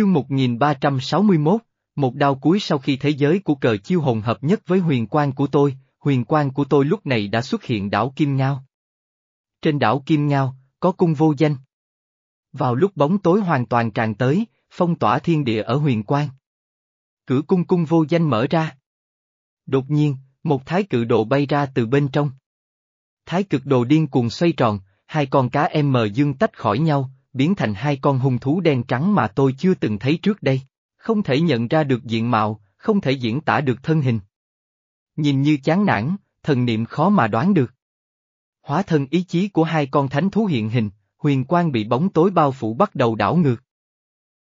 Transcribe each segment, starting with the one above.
Chương 1361, một đao cuối sau khi thế giới của cờ chiêu hồn hợp nhất với huyền quang của tôi, huyền quang của tôi lúc này đã xuất hiện đảo Kim Ngao. Trên đảo Kim Ngao, có cung vô danh. Vào lúc bóng tối hoàn toàn tràn tới, phong tỏa thiên địa ở huyền quang. Cửa cung cung vô danh mở ra. Đột nhiên, một thái cự độ bay ra từ bên trong. Thái cực đồ điên cuồng xoay tròn, hai con cá em mờ dương tách khỏi nhau, biến thành hai con hung thú đen trắng mà tôi chưa từng thấy trước đây. Không thể nhận ra được diện mạo, không thể diễn tả được thân hình. Nhìn như chán nản, thần niệm khó mà đoán được. Hóa thân ý chí của hai con thánh thú hiện hình, huyền quang bị bóng tối bao phủ bắt đầu đảo ngược.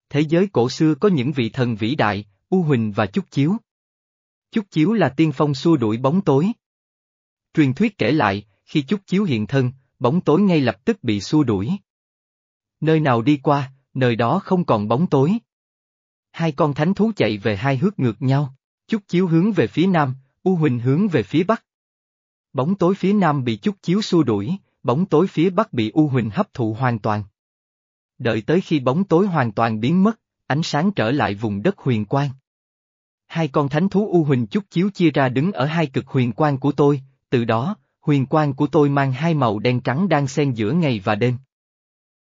Thế giới cổ xưa có những vị thần vĩ đại, U Huỳnh và Chúc Chiếu. Chúc Chiếu là tiên phong xua đuổi bóng tối. Truyền thuyết kể lại, khi Chúc Chiếu hiện thân, bóng tối ngay lập tức bị xua đuổi. Nơi nào đi qua, nơi đó không còn bóng tối. Hai con thánh thú chạy về hai hướng ngược nhau, Chút Chiếu hướng về phía nam, U Huỳnh hướng về phía bắc. Bóng tối phía nam bị Chút Chiếu xua đuổi, bóng tối phía bắc bị U Huỳnh hấp thụ hoàn toàn. Đợi tới khi bóng tối hoàn toàn biến mất, ánh sáng trở lại vùng đất huyền quang. Hai con thánh thú U Huỳnh Chút Chiếu chia ra đứng ở hai cực huyền quang của tôi, từ đó, huyền quang của tôi mang hai màu đen trắng đang xen giữa ngày và đêm.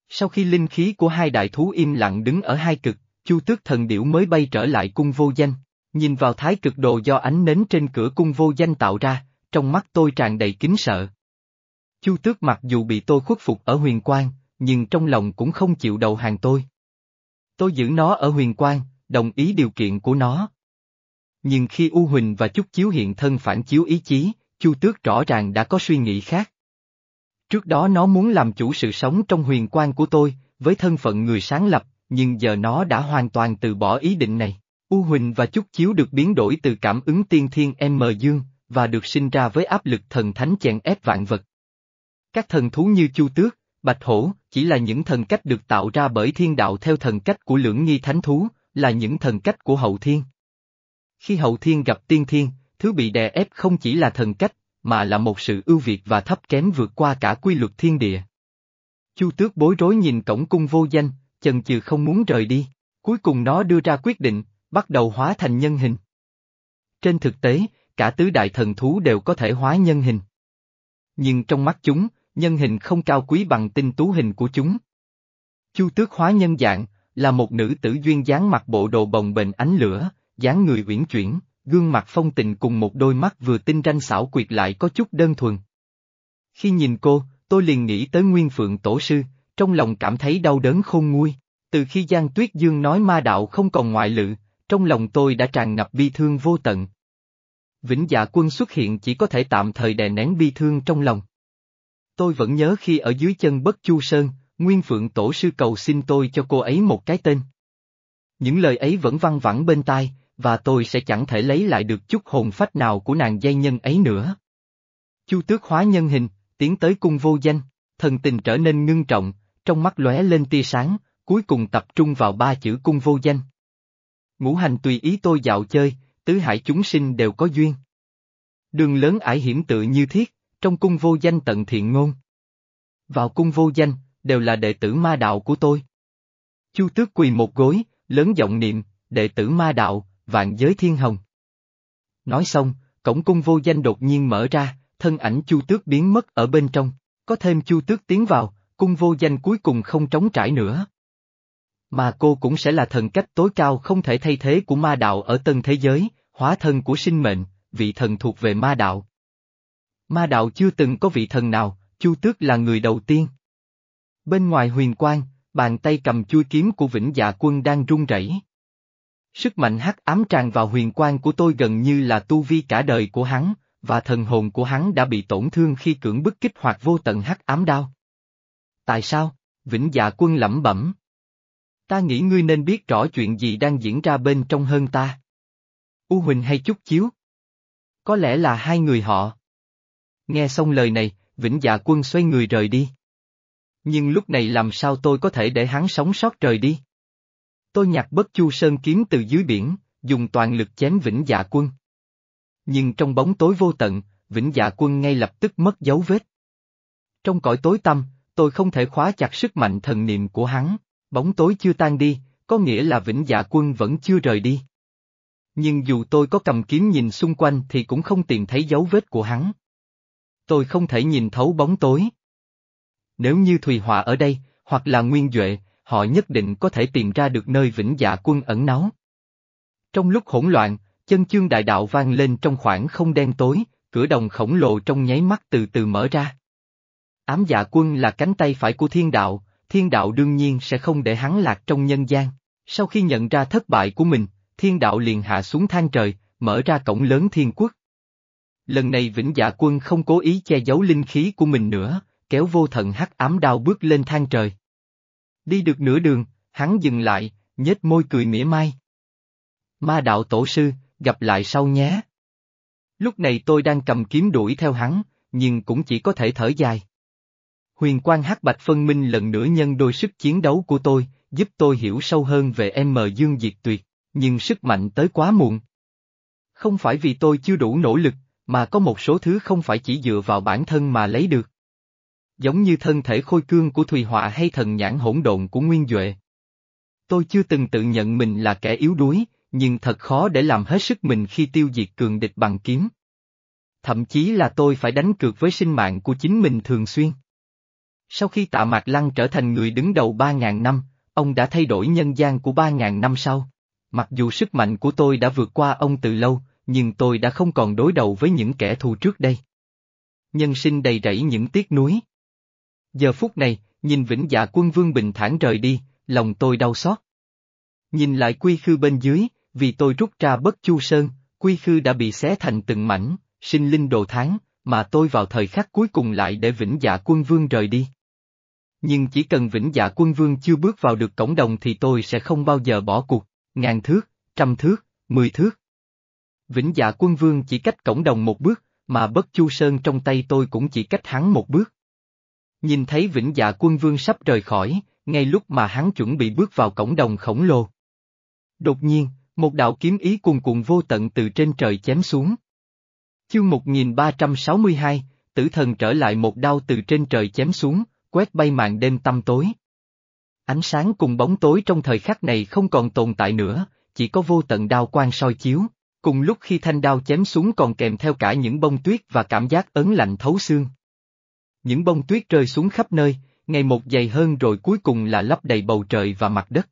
Sau khi linh khí của hai đại thú im lặng đứng ở hai cực, Chu tước thần điểu mới bay trở lại cung vô danh, nhìn vào thái cực đồ do ánh nến trên cửa cung vô danh tạo ra, trong mắt tôi tràn đầy kính sợ. Chu tước mặc dù bị tôi khuất phục ở huyền quang, nhưng trong lòng cũng không chịu đầu hàng tôi. Tôi giữ nó ở huyền quang, đồng ý điều kiện của nó. Nhưng khi U Huỳnh và Chúc Chiếu hiện thân phản chiếu ý chí, Chu Tước rõ ràng đã có suy nghĩ khác. Trước đó nó muốn làm chủ sự sống trong huyền quan của tôi, với thân phận người sáng lập, nhưng giờ nó đã hoàn toàn từ bỏ ý định này. U Huỳnh và Chúc Chiếu được biến đổi từ cảm ứng tiên thiên M Dương, và được sinh ra với áp lực thần thánh chèn ép vạn vật. Các thần thú như Chu Tước, Bạch Hổ, chỉ là những thần cách được tạo ra bởi thiên đạo theo thần cách của lưỡng nghi thánh thú, là những thần cách của hậu thiên. Khi hậu thiên gặp tiên thiên, thứ bị đè ép không chỉ là thần cách, mà là một sự ưu việt và thấp kém vượt qua cả quy luật thiên địa. Chu tước bối rối nhìn cổng cung vô danh, chần chừ không muốn rời đi, cuối cùng nó đưa ra quyết định, bắt đầu hóa thành nhân hình. Trên thực tế, cả tứ đại thần thú đều có thể hóa nhân hình. Nhưng trong mắt chúng, nhân hình không cao quý bằng tinh tú hình của chúng. Chu tước hóa nhân dạng, là một nữ tử duyên dáng mặc bộ đồ bồng bềnh ánh lửa, dáng người uyển chuyển, gương mặt phong tình cùng một đôi mắt vừa tinh ranh xảo quyệt lại có chút đơn thuần. Khi nhìn cô, tôi liền nghĩ tới Nguyên Phượng Tổ Sư, trong lòng cảm thấy đau đớn khôn nguôi. Từ khi Giang Tuyết Dương nói ma đạo không còn ngoại lự, trong lòng tôi đã tràn ngập bi thương vô tận. Vĩnh Dạ Quân xuất hiện chỉ có thể tạm thời đè nén bi thương trong lòng. Tôi vẫn nhớ khi ở dưới chân Bất Chu Sơn, Nguyên Phượng Tổ Sư cầu xin tôi cho cô ấy một cái tên. Những lời ấy vẫn văng vẳng bên tai, và tôi sẽ chẳng thể lấy lại được chút hồn phách nào của nàng dây nhân ấy nữa. Chu tước hóa nhân hình, tiến tới cung vô danh, thần tình trở nên ngưng trọng, trong mắt lóe lên tia sáng, cuối cùng tập trung vào ba chữ cung vô danh. Ngũ hành tùy ý tôi dạo chơi, tứ hải chúng sinh đều có duyên. Đường lớn ải hiểm tự như thiết, trong cung vô danh tận thiện ngôn. Vào cung vô danh, đều là đệ tử ma đạo của tôi. Chu tước quỳ một gối, lớn giọng niệm, đệ tử ma đạo, vạn giới thiên hồng. Nói xong, cổng cung vô danh đột nhiên mở ra, thân ảnh chu tước biến mất ở bên trong, có thêm chu tước tiến vào, cung vô danh cuối cùng không trống trải nữa. Mà cô cũng sẽ là thần cách tối cao không thể thay thế của ma đạo ở tân thế giới, hóa thân của sinh mệnh, vị thần thuộc về ma đạo. Ma đạo chưa từng có vị thần nào, Chu Tước là người đầu tiên. Bên ngoài huyền quang, bàn tay cầm chui kiếm của Vĩnh Dạ Quân đang run rẩy. Sức mạnh hắc ám tràn vào huyền quan của tôi gần như là tu vi cả đời của hắn, và thần hồn của hắn đã bị tổn thương khi cưỡng bức kích hoạt vô tận hắc ám đao. Tại sao? Vĩnh Dạ Quân lẩm bẩm. Ta nghĩ ngươi nên biết rõ chuyện gì đang diễn ra bên trong hơn ta. U Huỳnh hay Chúc Chiếu? Có lẽ là hai người họ. Nghe xong lời này, Vĩnh Dạ Quân xoay người rời đi. Nhưng lúc này làm sao tôi có thể để hắn sống sót rời đi? Tôi nhặt bất chu sơn kiếm từ dưới biển, dùng toàn lực chém Vĩnh Dạ Quân. Nhưng trong bóng tối vô tận, Vĩnh Dạ Quân ngay lập tức mất dấu vết. Trong cõi tối tăm, tôi không thể khóa chặt sức mạnh thần niệm của hắn, bóng tối chưa tan đi, có nghĩa là Vĩnh Dạ Quân vẫn chưa rời đi. Nhưng dù tôi có cầm kiếm nhìn xung quanh thì cũng không tìm thấy dấu vết của hắn. Tôi không thể nhìn thấu bóng tối. Nếu như Thùy Họa ở đây, hoặc là Nguyên Duệ, họ nhất định có thể tìm ra được nơi Vĩnh Dạ Quân ẩn náu. Trong lúc hỗn loạn, chân chương đại đạo vang lên trong khoảng không đen tối, cửa đồng khổng lồ trong nháy mắt từ từ mở ra. Ám dạ quân là cánh tay phải của thiên đạo, thiên đạo đương nhiên sẽ không để hắn lạc trong nhân gian. Sau khi nhận ra thất bại của mình, thiên đạo liền hạ xuống thang trời, mở ra cổng lớn thiên quốc. Lần này vĩnh dạ quân không cố ý che giấu linh khí của mình nữa, kéo vô thần hắc ám đao bước lên thang trời. Đi được nửa đường, hắn dừng lại, nhếch môi cười mỉa mai. Ma đạo tổ sư, gặp lại sau nhé. Lúc này tôi đang cầm kiếm đuổi theo hắn, nhưng cũng chỉ có thể thở dài. Huyền quang hắc bạch phân minh lần nữa nhân đôi sức chiến đấu của tôi, giúp tôi hiểu sâu hơn về M Dương Diệt Tuyệt, nhưng sức mạnh tới quá muộn. Không phải vì tôi chưa đủ nỗ lực, mà có một số thứ không phải chỉ dựa vào bản thân mà lấy được. Giống như thân thể khôi cương của Thùy Họa hay thần nhãn hỗn độn của Nguyên Duệ. Tôi chưa từng tự nhận mình là kẻ yếu đuối, nhưng thật khó để làm hết sức mình khi tiêu diệt cường địch bằng kiếm. Thậm chí là tôi phải đánh cược với sinh mạng của chính mình thường xuyên. Sau khi tạ Mạc Lăng trở thành người đứng đầu 3.000 năm, ông đã thay đổi nhân gian của 3.000 năm sau. Mặc dù sức mạnh của tôi đã vượt qua ông từ lâu, nhưng tôi đã không còn đối đầu với những kẻ thù trước đây. Nhân sinh đầy rẫy những tiếc nuối. Giờ phút này, nhìn Vĩnh Dạ Quân Vương bình thản rời đi, lòng tôi đau xót. Nhìn lại quy khư bên dưới, vì tôi rút ra bất chu sơn, quy khư đã bị xé thành từng mảnh, sinh linh đồ tháng, mà tôi vào thời khắc cuối cùng lại để Vĩnh Dạ Quân Vương rời đi. Nhưng chỉ cần Vĩnh Dạ Quân Vương chưa bước vào được cổng đồng thì tôi sẽ không bao giờ bỏ cuộc, ngàn thước, trăm thước, mười thước. Vĩnh Dạ Quân Vương chỉ cách cổng đồng một bước, mà bất chu sơn trong tay tôi cũng chỉ cách hắn một bước. Nhìn thấy Vĩnh Dạ Quân Vương sắp rời khỏi, ngay lúc mà hắn chuẩn bị bước vào cổng đồng khổng lồ. Đột nhiên, một đạo kiếm ý cuồn cuộn vô tận từ trên trời chém xuống. Chương 1362, tử thần trở lại một đao từ trên trời chém xuống, quét bay màn đêm tăm tối. Ánh sáng cùng bóng tối trong thời khắc này không còn tồn tại nữa, chỉ có vô tận đao quang soi chiếu, cùng lúc khi thanh đao chém xuống còn kèm theo cả những bông tuyết và cảm giác ấn lạnh thấu xương. Những bông tuyết rơi xuống khắp nơi, ngày một dày hơn rồi cuối cùng là lấp đầy bầu trời và mặt đất.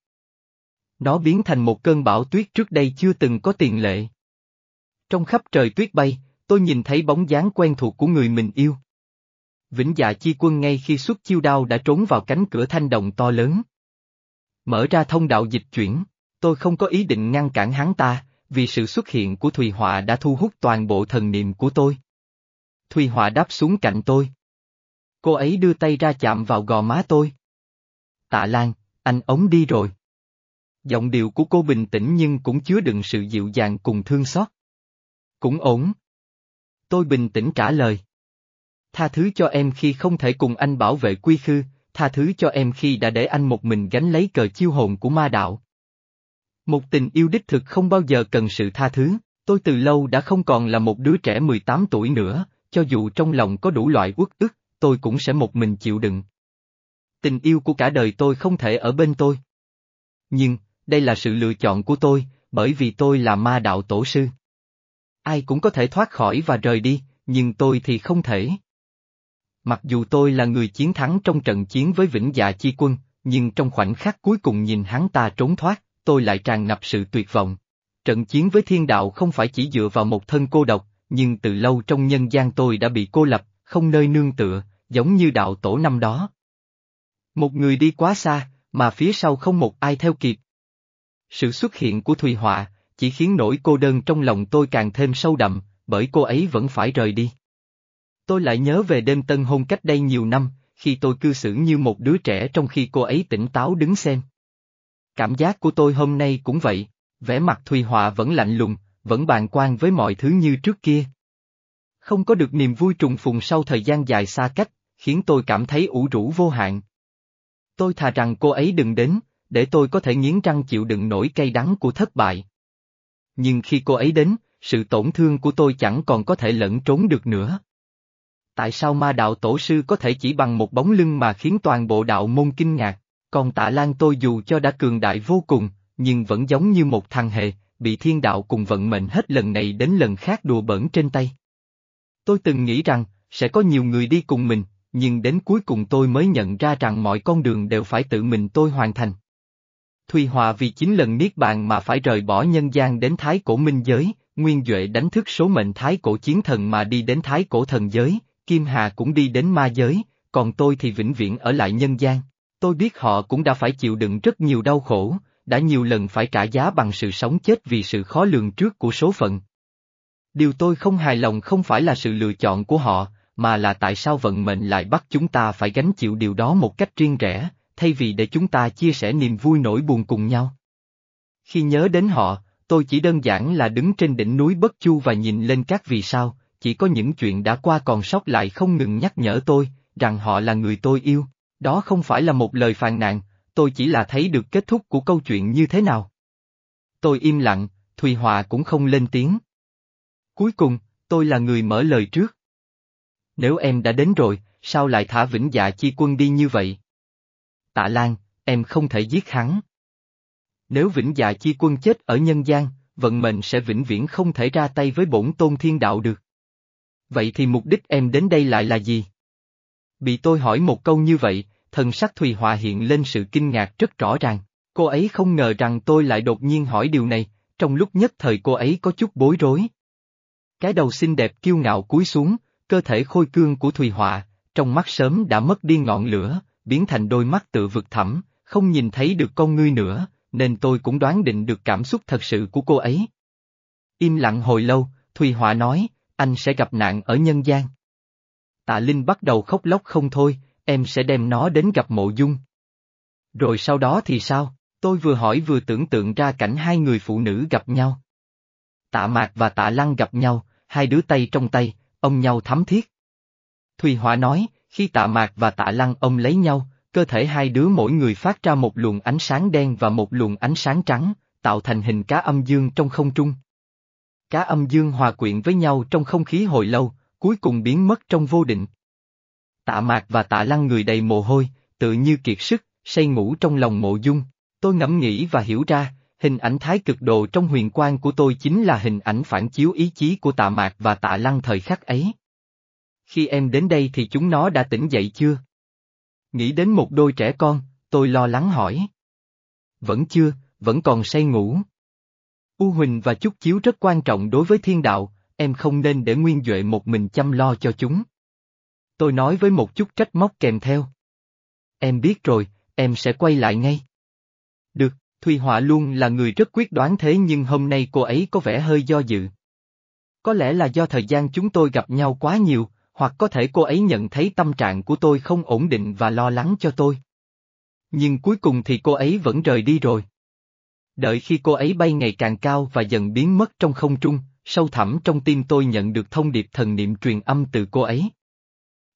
Nó biến thành một cơn bão tuyết trước đây chưa từng có tiền lệ. Trong khắp trời tuyết bay, tôi nhìn thấy bóng dáng quen thuộc của người mình yêu. Vĩnh dạ chi quân ngay khi xuất chiêu đao đã trốn vào cánh cửa thanh đồng to lớn. Mở ra thông đạo dịch chuyển, tôi không có ý định ngăn cản hắn ta, vì sự xuất hiện của Thùy Họa đã thu hút toàn bộ thần niệm của tôi. Thùy Họa đáp xuống cạnh tôi. Cô ấy đưa tay ra chạm vào gò má tôi. Tạ Lan, anh ống đi rồi. Giọng điệu của cô bình tĩnh nhưng cũng chứa đựng sự dịu dàng cùng thương xót. Cũng ổn. Tôi bình tĩnh trả lời. Tha thứ cho em khi không thể cùng anh bảo vệ quy khư, tha thứ cho em khi đã để anh một mình gánh lấy cờ chiêu hồn của ma đạo. Một tình yêu đích thực không bao giờ cần sự tha thứ, tôi từ lâu đã không còn là một đứa trẻ 18 tuổi nữa, cho dù trong lòng có đủ loại uất ức, tôi cũng sẽ một mình chịu đựng. Tình yêu của cả đời tôi không thể ở bên tôi. Nhưng, đây là sự lựa chọn của tôi, bởi vì tôi là ma đạo tổ sư. Ai cũng có thể thoát khỏi và rời đi, nhưng tôi thì không thể. Mặc dù tôi là người chiến thắng trong trận chiến với Vĩnh Dạ Chi Quân, nhưng trong khoảnh khắc cuối cùng nhìn hắn ta trốn thoát, tôi lại tràn ngập sự tuyệt vọng. Trận chiến với thiên đạo không phải chỉ dựa vào một thân cô độc, nhưng từ lâu trong nhân gian tôi đã bị cô lập, không nơi nương tựa, giống như đạo tổ năm đó. Một người đi quá xa, mà phía sau không một ai theo kịp. Sự xuất hiện của Thùy Họa, chỉ khiến nỗi cô đơn trong lòng tôi càng thêm sâu đậm, bởi cô ấy vẫn phải rời đi. Tôi lại nhớ về đêm tân hôn cách đây nhiều năm, khi tôi cư xử như một đứa trẻ trong khi cô ấy tỉnh táo đứng xem. Cảm giác của tôi hôm nay cũng vậy, vẻ mặt Thùy Họa vẫn lạnh lùng, vẫn bàn quan với mọi thứ như trước kia. Không có được niềm vui trùng phùng sau thời gian dài xa cách, khiến tôi cảm thấy ủ rũ vô hạn. Tôi thà rằng cô ấy đừng đến, để tôi có thể nghiến răng chịu đựng nỗi cay đắng của thất bại. Nhưng khi cô ấy đến, sự tổn thương của tôi chẳng còn có thể lẫn trốn được nữa. Tại sao ma đạo tổ sư có thể chỉ bằng một bóng lưng mà khiến toàn bộ đạo môn kinh ngạc? Còn tạ lan tôi dù cho đã cường đại vô cùng, nhưng vẫn giống như một thằng hề, bị thiên đạo cùng vận mệnh hết lần này đến lần khác đùa bẩn trên tay. Tôi từng nghĩ rằng, sẽ có nhiều người đi cùng mình, nhưng đến cuối cùng tôi mới nhận ra rằng mọi con đường đều phải tự mình tôi hoàn thành. Thùy Hòa vì chín lần niết bàn mà phải rời bỏ nhân gian đến thái cổ minh giới, Nguyên Duệ đánh thức số mệnh thái cổ chiến thần mà đi đến thái cổ thần giới, Kim Hà cũng đi đến ma giới, còn tôi thì vĩnh viễn ở lại nhân gian. Tôi biết họ cũng đã phải chịu đựng rất nhiều đau khổ, đã nhiều lần phải trả giá bằng sự sống chết vì sự khó lường trước của số phận. Điều tôi không hài lòng không phải là sự lựa chọn của họ, mà là tại sao vận mệnh lại bắt chúng ta phải gánh chịu điều đó một cách riêng rẽ, thay vì để chúng ta chia sẻ niềm vui nỗi buồn cùng nhau. Khi nhớ đến họ, tôi chỉ đơn giản là đứng trên đỉnh núi Bất Chu và nhìn lên các vì sao, chỉ có những chuyện đã qua còn sót lại không ngừng nhắc nhở tôi, rằng họ là người tôi yêu. Đó không phải là một lời phàn nàn, tôi chỉ là thấy được kết thúc của câu chuyện như thế nào. Tôi im lặng, Thùy Hòa cũng không lên tiếng. Cuối cùng, tôi là người mở lời trước. Nếu em đã đến rồi, sao lại thả vĩnh dạ chi quân đi như vậy? Tạ Lan, em không thể giết hắn. Nếu vĩnh dạ chi quân chết ở nhân gian, vận mệnh sẽ vĩnh viễn không thể ra tay với bổn tôn thiên đạo được. Vậy thì mục đích em đến đây lại là gì? Bị tôi hỏi một câu như vậy, thần sắc Thùy Hòa hiện lên sự kinh ngạc rất rõ ràng. Cô ấy không ngờ rằng tôi lại đột nhiên hỏi điều này, trong lúc nhất thời cô ấy có chút bối rối. Cái đầu xinh đẹp kiêu ngạo cúi xuống, cơ thể khôi cương của Thùy Họa, trong mắt sớm đã mất đi ngọn lửa, biến thành đôi mắt tự vực thẳm, không nhìn thấy được con ngươi nữa, nên tôi cũng đoán định được cảm xúc thật sự của cô ấy. Im lặng hồi lâu, Thùy Họa nói, anh sẽ gặp nạn ở nhân gian. Tạ Linh bắt đầu khóc lóc không thôi, em sẽ đem nó đến gặp mộ dung. Rồi sau đó thì sao? Tôi vừa hỏi vừa tưởng tượng ra cảnh hai người phụ nữ gặp nhau. Tạ Mạc và Tạ Lăng gặp nhau, hai đứa tay trong tay, ông nhau thắm thiết. Thùy Hỏa nói, khi Tạ Mạc và Tạ Lăng ông lấy nhau, cơ thể hai đứa mỗi người phát ra một luồng ánh sáng đen và một luồng ánh sáng trắng, tạo thành hình cá âm dương trong không trung. Cá âm dương hòa quyện với nhau trong không khí hồi lâu, cuối cùng biến mất trong vô định. Tạ Mạc và Tạ Lăng người đầy mồ hôi, tự như kiệt sức, say ngủ trong lòng mộ dung. Tôi ngẫm nghĩ và hiểu ra, hình ảnh thái cực độ trong huyền quan của tôi chính là hình ảnh phản chiếu ý chí của tạ mạc và tạ lăng thời khắc ấy. Khi em đến đây thì chúng nó đã tỉnh dậy chưa? Nghĩ đến một đôi trẻ con, tôi lo lắng hỏi. Vẫn chưa, vẫn còn say ngủ. U Huỳnh và Chúc Chiếu rất quan trọng đối với thiên đạo, em không nên để Nguyên Duệ một mình chăm lo cho chúng. Tôi nói với một chút trách móc kèm theo. Em biết rồi, em sẽ quay lại ngay. Được, Thùy Họa luôn là người rất quyết đoán thế nhưng hôm nay cô ấy có vẻ hơi do dự. Có lẽ là do thời gian chúng tôi gặp nhau quá nhiều, hoặc có thể cô ấy nhận thấy tâm trạng của tôi không ổn định và lo lắng cho tôi. Nhưng cuối cùng thì cô ấy vẫn rời đi rồi. Đợi khi cô ấy bay ngày càng cao và dần biến mất trong không trung, sâu thẳm trong tim tôi nhận được thông điệp thần niệm truyền âm từ cô ấy.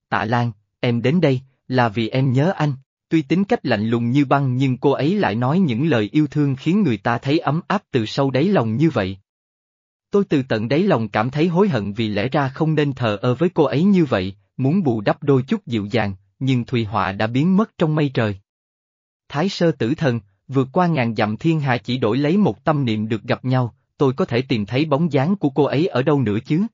Tạ Lan, em đến đây, là vì em nhớ anh. Tuy tính cách lạnh lùng như băng nhưng cô ấy lại nói những lời yêu thương khiến người ta thấy ấm áp từ sâu đáy lòng như vậy. Tôi từ tận đáy lòng cảm thấy hối hận vì lẽ ra không nên thờ ơ với cô ấy như vậy, muốn bù đắp đôi chút dịu dàng, nhưng Thùy Họa đã biến mất trong mây trời. Thái sơ tử thần, vượt qua ngàn dặm thiên hạ chỉ đổi lấy một tâm niệm được gặp nhau, tôi có thể tìm thấy bóng dáng của cô ấy ở đâu nữa chứ?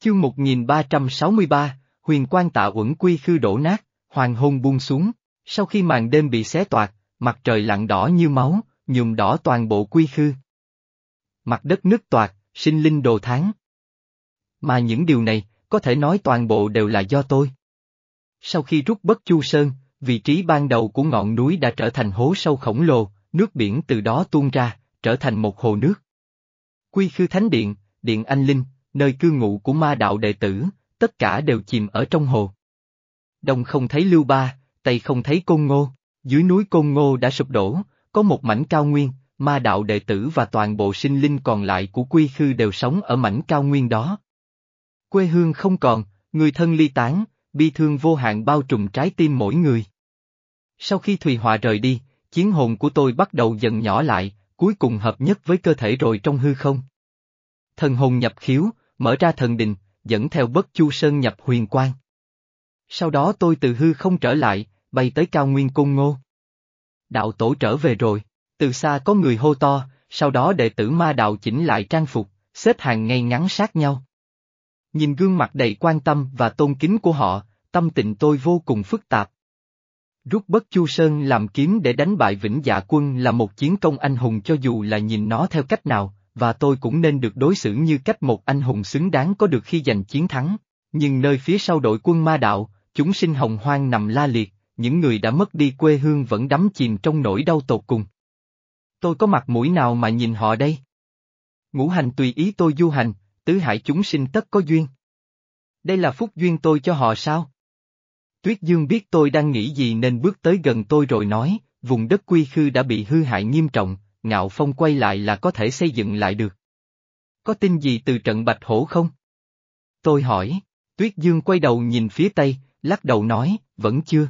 Chương 1363, huyền quan tạ uẩn quy khư đổ nát, hoàng hôn buông xuống, sau khi màn đêm bị xé toạc, mặt trời lặn đỏ như máu, nhuộm đỏ toàn bộ quy khư. Mặt đất nứt toạc, sinh linh đồ tháng. Mà những điều này, có thể nói toàn bộ đều là do tôi. Sau khi rút bất chu sơn, vị trí ban đầu của ngọn núi đã trở thành hố sâu khổng lồ, nước biển từ đó tuôn ra, trở thành một hồ nước. Quy khư thánh điện, điện anh linh, nơi cư ngụ của ma đạo đệ tử, tất cả đều chìm ở trong hồ. Đông không thấy lưu ba, Tây không thấy Côn Ngô, dưới núi Côn Ngô đã sụp đổ, có một mảnh cao nguyên, ma đạo đệ tử và toàn bộ sinh linh còn lại của quy khư đều sống ở mảnh cao nguyên đó. Quê hương không còn, người thân ly tán, bi thương vô hạn bao trùm trái tim mỗi người. Sau khi Thùy Họa rời đi, chiến hồn của tôi bắt đầu dần nhỏ lại, cuối cùng hợp nhất với cơ thể rồi trong hư không. Thần hồn nhập khiếu, mở ra thần đình, dẫn theo bất chu sơn nhập huyền quang. Sau đó tôi từ hư không trở lại, bay tới cao nguyên cung ngô. Đạo tổ trở về rồi, từ xa có người hô to, sau đó đệ tử ma đạo chỉnh lại trang phục, xếp hàng ngay ngắn sát nhau. Nhìn gương mặt đầy quan tâm và tôn kính của họ, tâm tình tôi vô cùng phức tạp. Rút bất chu sơn làm kiếm để đánh bại vĩnh dạ quân là một chiến công anh hùng cho dù là nhìn nó theo cách nào, và tôi cũng nên được đối xử như cách một anh hùng xứng đáng có được khi giành chiến thắng. Nhưng nơi phía sau đội quân ma đạo, chúng sinh hồng hoang nằm la liệt, những người đã mất đi quê hương vẫn đắm chìm trong nỗi đau tột cùng. Tôi có mặt mũi nào mà nhìn họ đây? Ngũ hành tùy ý tôi du hành, tứ hải chúng sinh tất có duyên. Đây là phúc duyên tôi cho họ sao? Tuyết Dương biết tôi đang nghĩ gì nên bước tới gần tôi rồi nói, vùng đất quy khư đã bị hư hại nghiêm trọng, ngạo phong quay lại là có thể xây dựng lại được. Có tin gì từ trận Bạch Hổ không? Tôi hỏi, Tuyết Dương quay đầu nhìn phía Tây, lắc đầu nói, vẫn chưa.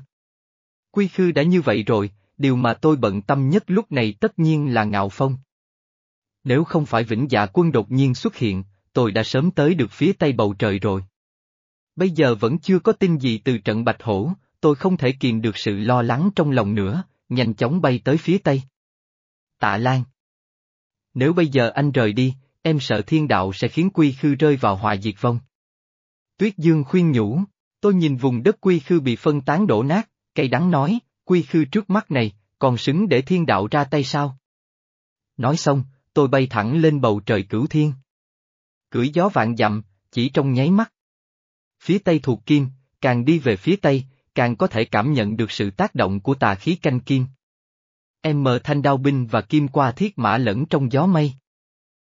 Quy khư đã như vậy rồi, điều mà tôi bận tâm nhất lúc này tất nhiên là ngạo phong. Nếu không phải vĩnh dạ quân đột nhiên xuất hiện, tôi đã sớm tới được phía tây bầu trời rồi. Bây giờ vẫn chưa có tin gì từ trận Bạch Hổ, tôi không thể kìm được sự lo lắng trong lòng nữa, nhanh chóng bay tới phía tây. Tạ Lan Nếu bây giờ anh rời đi, em sợ thiên đạo sẽ khiến quy khư rơi vào hòa diệt vong. Tuyết Dương khuyên nhủ, tôi nhìn vùng đất quy khư bị phân tán đổ nát, cây đắng nói, quy khư trước mắt này, còn xứng để thiên đạo ra tay sao? Nói xong, tôi bay thẳng lên bầu trời cửu thiên. Cưỡi gió vạn dặm, chỉ trong nháy mắt. Phía tây thuộc kim, càng đi về phía tây, càng có thể cảm nhận được sự tác động của tà khí canh kim. Em mờ thanh đao binh và kim qua thiết mã lẫn trong gió mây.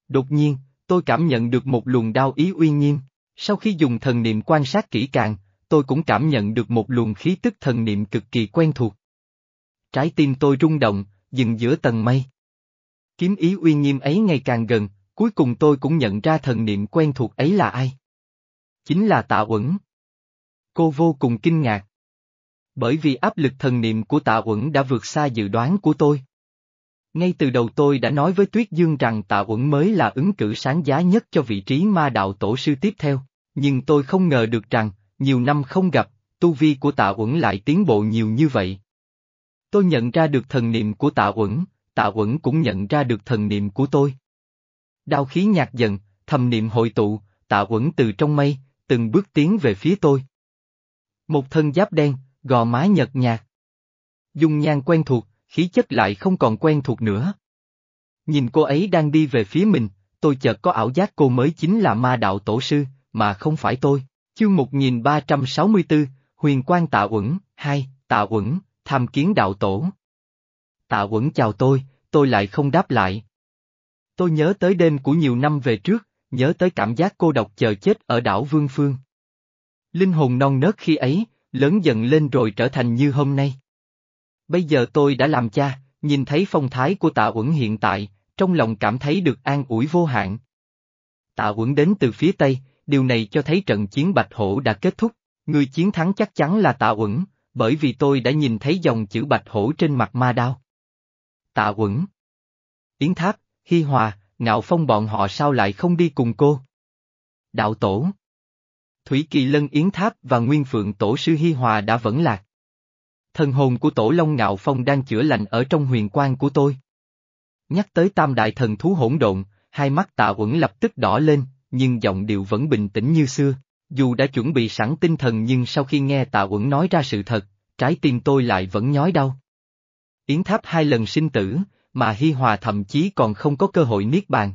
Đột nhiên, tôi cảm nhận được một luồng đao ý uy nghiêm, sau khi dùng thần niệm quan sát kỹ càng, tôi cũng cảm nhận được một luồng khí tức thần niệm cực kỳ quen thuộc. Trái tim tôi rung động, dừng giữa tầng mây. Kiếm ý uy nghiêm ấy ngày càng gần, cuối cùng tôi cũng nhận ra thần niệm quen thuộc ấy là ai. Chính là tạ uẩn. Cô vô cùng kinh ngạc. Bởi vì áp lực thần niệm của tạ uẩn đã vượt xa dự đoán của tôi. Ngay từ đầu tôi đã nói với Tuyết Dương rằng tạ uẩn mới là ứng cử sáng giá nhất cho vị trí ma đạo tổ sư tiếp theo, nhưng tôi không ngờ được rằng, nhiều năm không gặp, tu vi của tạ uẩn lại tiến bộ nhiều như vậy. Tôi nhận ra được thần niệm của tạ uẩn, tạ uẩn cũng nhận ra được thần niệm của tôi. Đao khí nhạt dần, thầm niệm hội tụ, tạ uẩn từ trong mây, từng bước tiến về phía tôi. Một thân giáp đen, gò má nhợt nhạt. Dung nhan quen thuộc, khí chất lại không còn quen thuộc nữa. Nhìn cô ấy đang đi về phía mình, tôi chợt có ảo giác cô mới chính là ma đạo tổ sư, mà không phải tôi. Chương 1364, Huyền Quang Tạ Uẩn, 2, Tạ Uẩn, tham kiến đạo tổ. Tạ Uẩn chào tôi, tôi lại không đáp lại. Tôi nhớ tới đêm của nhiều năm về trước, nhớ tới cảm giác cô độc chờ chết ở đảo Vương Phương. Linh hồn non nớt khi ấy, lớn dần lên rồi trở thành như hôm nay. Bây giờ tôi đã làm cha, nhìn thấy phong thái của tạ uẩn hiện tại, trong lòng cảm thấy được an ủi vô hạn. Tạ uẩn đến từ phía Tây, điều này cho thấy trận chiến Bạch Hổ đã kết thúc, người chiến thắng chắc chắn là tạ uẩn, bởi vì tôi đã nhìn thấy dòng chữ Bạch Hổ trên mặt ma đao. Tạ uẩn. Yến Tháp, Hi Hòa, Ngạo Phong bọn họ sao lại không đi cùng cô? Đạo Tổ. Thủy Kỳ Lân Yến Tháp và Nguyên Phượng Tổ sư Hi Hòa đã vẫn lạc. Thần hồn của Tổ Long Ngạo Phong đang chữa lành ở trong huyền quan của tôi. Nhắc tới tam đại thần thú hỗn độn, hai mắt tạ uẩn lập tức đỏ lên, nhưng giọng điệu vẫn bình tĩnh như xưa. Dù đã chuẩn bị sẵn tinh thần nhưng sau khi nghe tạ uẩn nói ra sự thật, trái tim tôi lại vẫn nhói đau. Yến Tháp hai lần sinh tử, mà Hi Hòa thậm chí còn không có cơ hội niết bàn.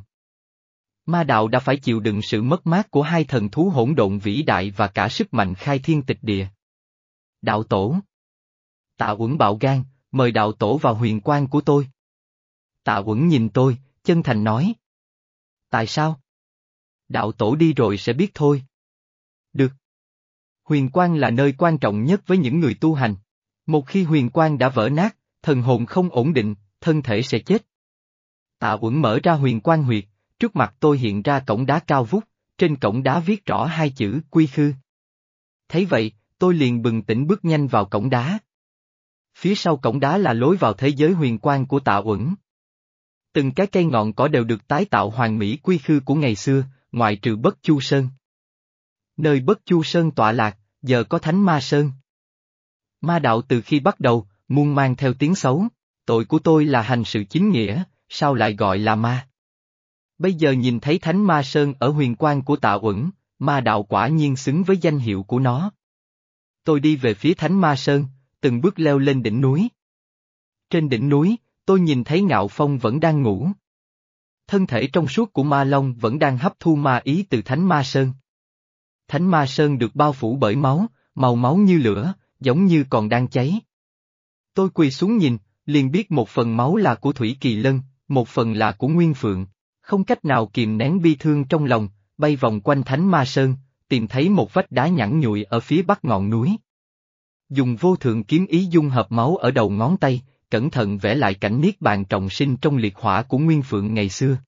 Ma đạo đã phải chịu đựng sự mất mát của hai thần thú hỗn độn vĩ đại và cả sức mạnh khai thiên tịch địa. Đạo tổ Tạ Uẩn bạo gan, mời đạo tổ vào huyền quan của tôi. Tạ Uẩn nhìn tôi, chân thành nói. Tại sao? Đạo tổ đi rồi sẽ biết thôi. Được. Huyền quan là nơi quan trọng nhất với những người tu hành. Một khi huyền quan đã vỡ nát, thần hồn không ổn định, thân thể sẽ chết. Tạ Uẩn mở ra huyền quan huyệt, trước mặt tôi hiện ra cổng đá cao vút, trên cổng đá viết rõ hai chữ quy khư. Thấy vậy, tôi liền bừng tỉnh bước nhanh vào cổng đá. Phía sau cổng đá là lối vào thế giới huyền quan của tạ uẩn. Từng cái cây ngọn cỏ đều được tái tạo hoàn mỹ quy khư của ngày xưa, ngoại trừ Bất Chu Sơn. Nơi Bất Chu Sơn tọa lạc, giờ có Thánh Ma Sơn. Ma đạo từ khi bắt đầu, muôn mang theo tiếng xấu. tội của tôi là hành sự chính nghĩa, sao lại gọi là ma? Bây giờ nhìn thấy Thánh Ma Sơn ở huyền quan của tạ uẩn, ma đạo quả nhiên xứng với danh hiệu của nó. Tôi đi về phía Thánh Ma Sơn, từng bước leo lên đỉnh núi. Trên đỉnh núi, tôi nhìn thấy Ngạo Phong vẫn đang ngủ. Thân thể trong suốt của Ma Long vẫn đang hấp thu ma ý từ Thánh Ma Sơn. Thánh Ma Sơn được bao phủ bởi máu, màu máu như lửa, giống như còn đang cháy. Tôi quỳ xuống nhìn, liền biết một phần máu là của Thủy Kỳ Lân, một phần là của Nguyên Phượng, không cách nào kìm nén bi thương trong lòng, bay vòng quanh Thánh Ma Sơn, tìm thấy một vách đá nhẵn nhụi ở phía bắc ngọn núi. Dùng vô thượng kiếm ý dung hợp máu ở đầu ngón tay, cẩn thận vẽ lại cảnh Niết Bàn trọng sinh trong liệt hỏa của Nguyên Phượng ngày xưa.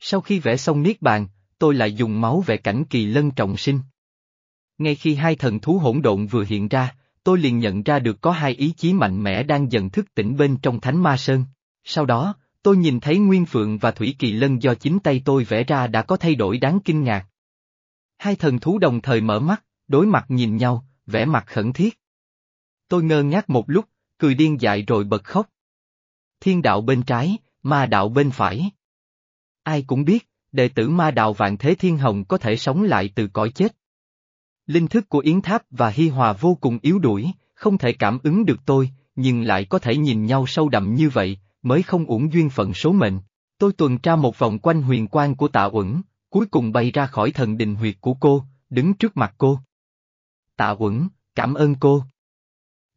Sau khi vẽ xong Niết Bàn, tôi lại dùng máu vẽ cảnh kỳ lân trọng sinh. Ngay khi hai thần thú hỗn độn vừa hiện ra, tôi liền nhận ra được có hai ý chí mạnh mẽ đang dần thức tỉnh bên trong Thánh Ma Sơn. Sau đó, tôi nhìn thấy Nguyên Phượng và Thủy Kỳ Lân do chính tay tôi vẽ ra đã có thay đổi đáng kinh ngạc. Hai thần thú đồng thời mở mắt, đối mặt nhìn nhau, vẻ mặt khẩn thiết. Tôi ngơ ngác một lúc, cười điên dại rồi bật khóc. Thiên đạo bên trái, ma đạo bên phải. Ai cũng biết, đệ tử ma đạo vạn thế thiên hồng có thể sống lại từ cõi chết. Linh thức của Yến Tháp và Hi Hòa vô cùng yếu đuổi, không thể cảm ứng được tôi, nhưng lại có thể nhìn nhau sâu đậm như vậy, mới không uổng duyên phận số mệnh. Tôi tuần tra một vòng quanh huyền quan của tạ uẩn, cuối cùng bay ra khỏi thần đình huyệt của cô, đứng trước mặt cô. Tạ uẩn, cảm ơn cô.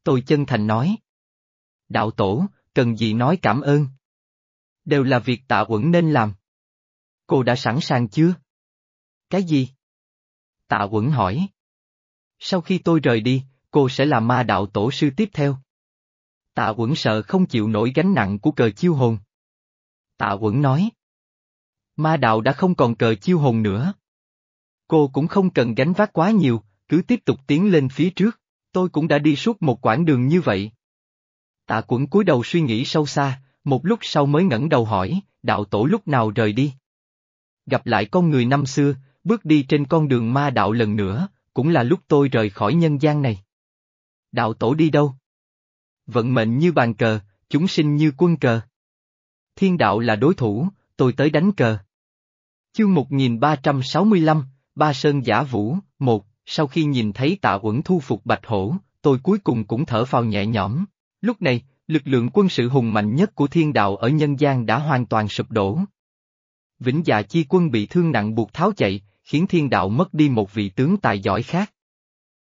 Tôi chân thành nói. Đạo tổ, cần gì nói cảm ơn? Đều là việc tạ uẩn nên làm. Cô đã sẵn sàng chưa? Cái gì? Tạ uẩn hỏi. Sau khi tôi rời đi, cô sẽ là ma đạo tổ sư tiếp theo. Tạ Quẩn sợ không chịu nổi gánh nặng của cờ chiêu hồn. Tạ Quẩn nói. Ma đạo đã không còn cờ chiêu hồn nữa. Cô cũng không cần gánh vác quá nhiều, cứ tiếp tục tiến lên phía trước, tôi cũng đã đi suốt một quãng đường như vậy. Tạ Quẩn cúi đầu suy nghĩ sâu xa, một lúc sau mới ngẩng đầu hỏi, đạo tổ lúc nào rời đi? Gặp lại con người năm xưa, bước đi trên con đường ma đạo lần nữa, cũng là lúc tôi rời khỏi nhân gian này. Đạo tổ đi đâu? Vận mệnh như bàn cờ, chúng sinh như quân cờ. Thiên đạo là đối thủ, tôi tới đánh cờ. Chương 1365, Ba Sơn Giả Vũ, một, sau khi nhìn thấy tạ uẩn thu phục bạch hổ, tôi cuối cùng cũng thở phào nhẹ nhõm. Lúc này, lực lượng quân sự hùng mạnh nhất của thiên đạo ở nhân gian đã hoàn toàn sụp đổ. Vĩnh dạ chi quân bị thương nặng buộc tháo chạy, khiến thiên đạo mất đi một vị tướng tài giỏi khác.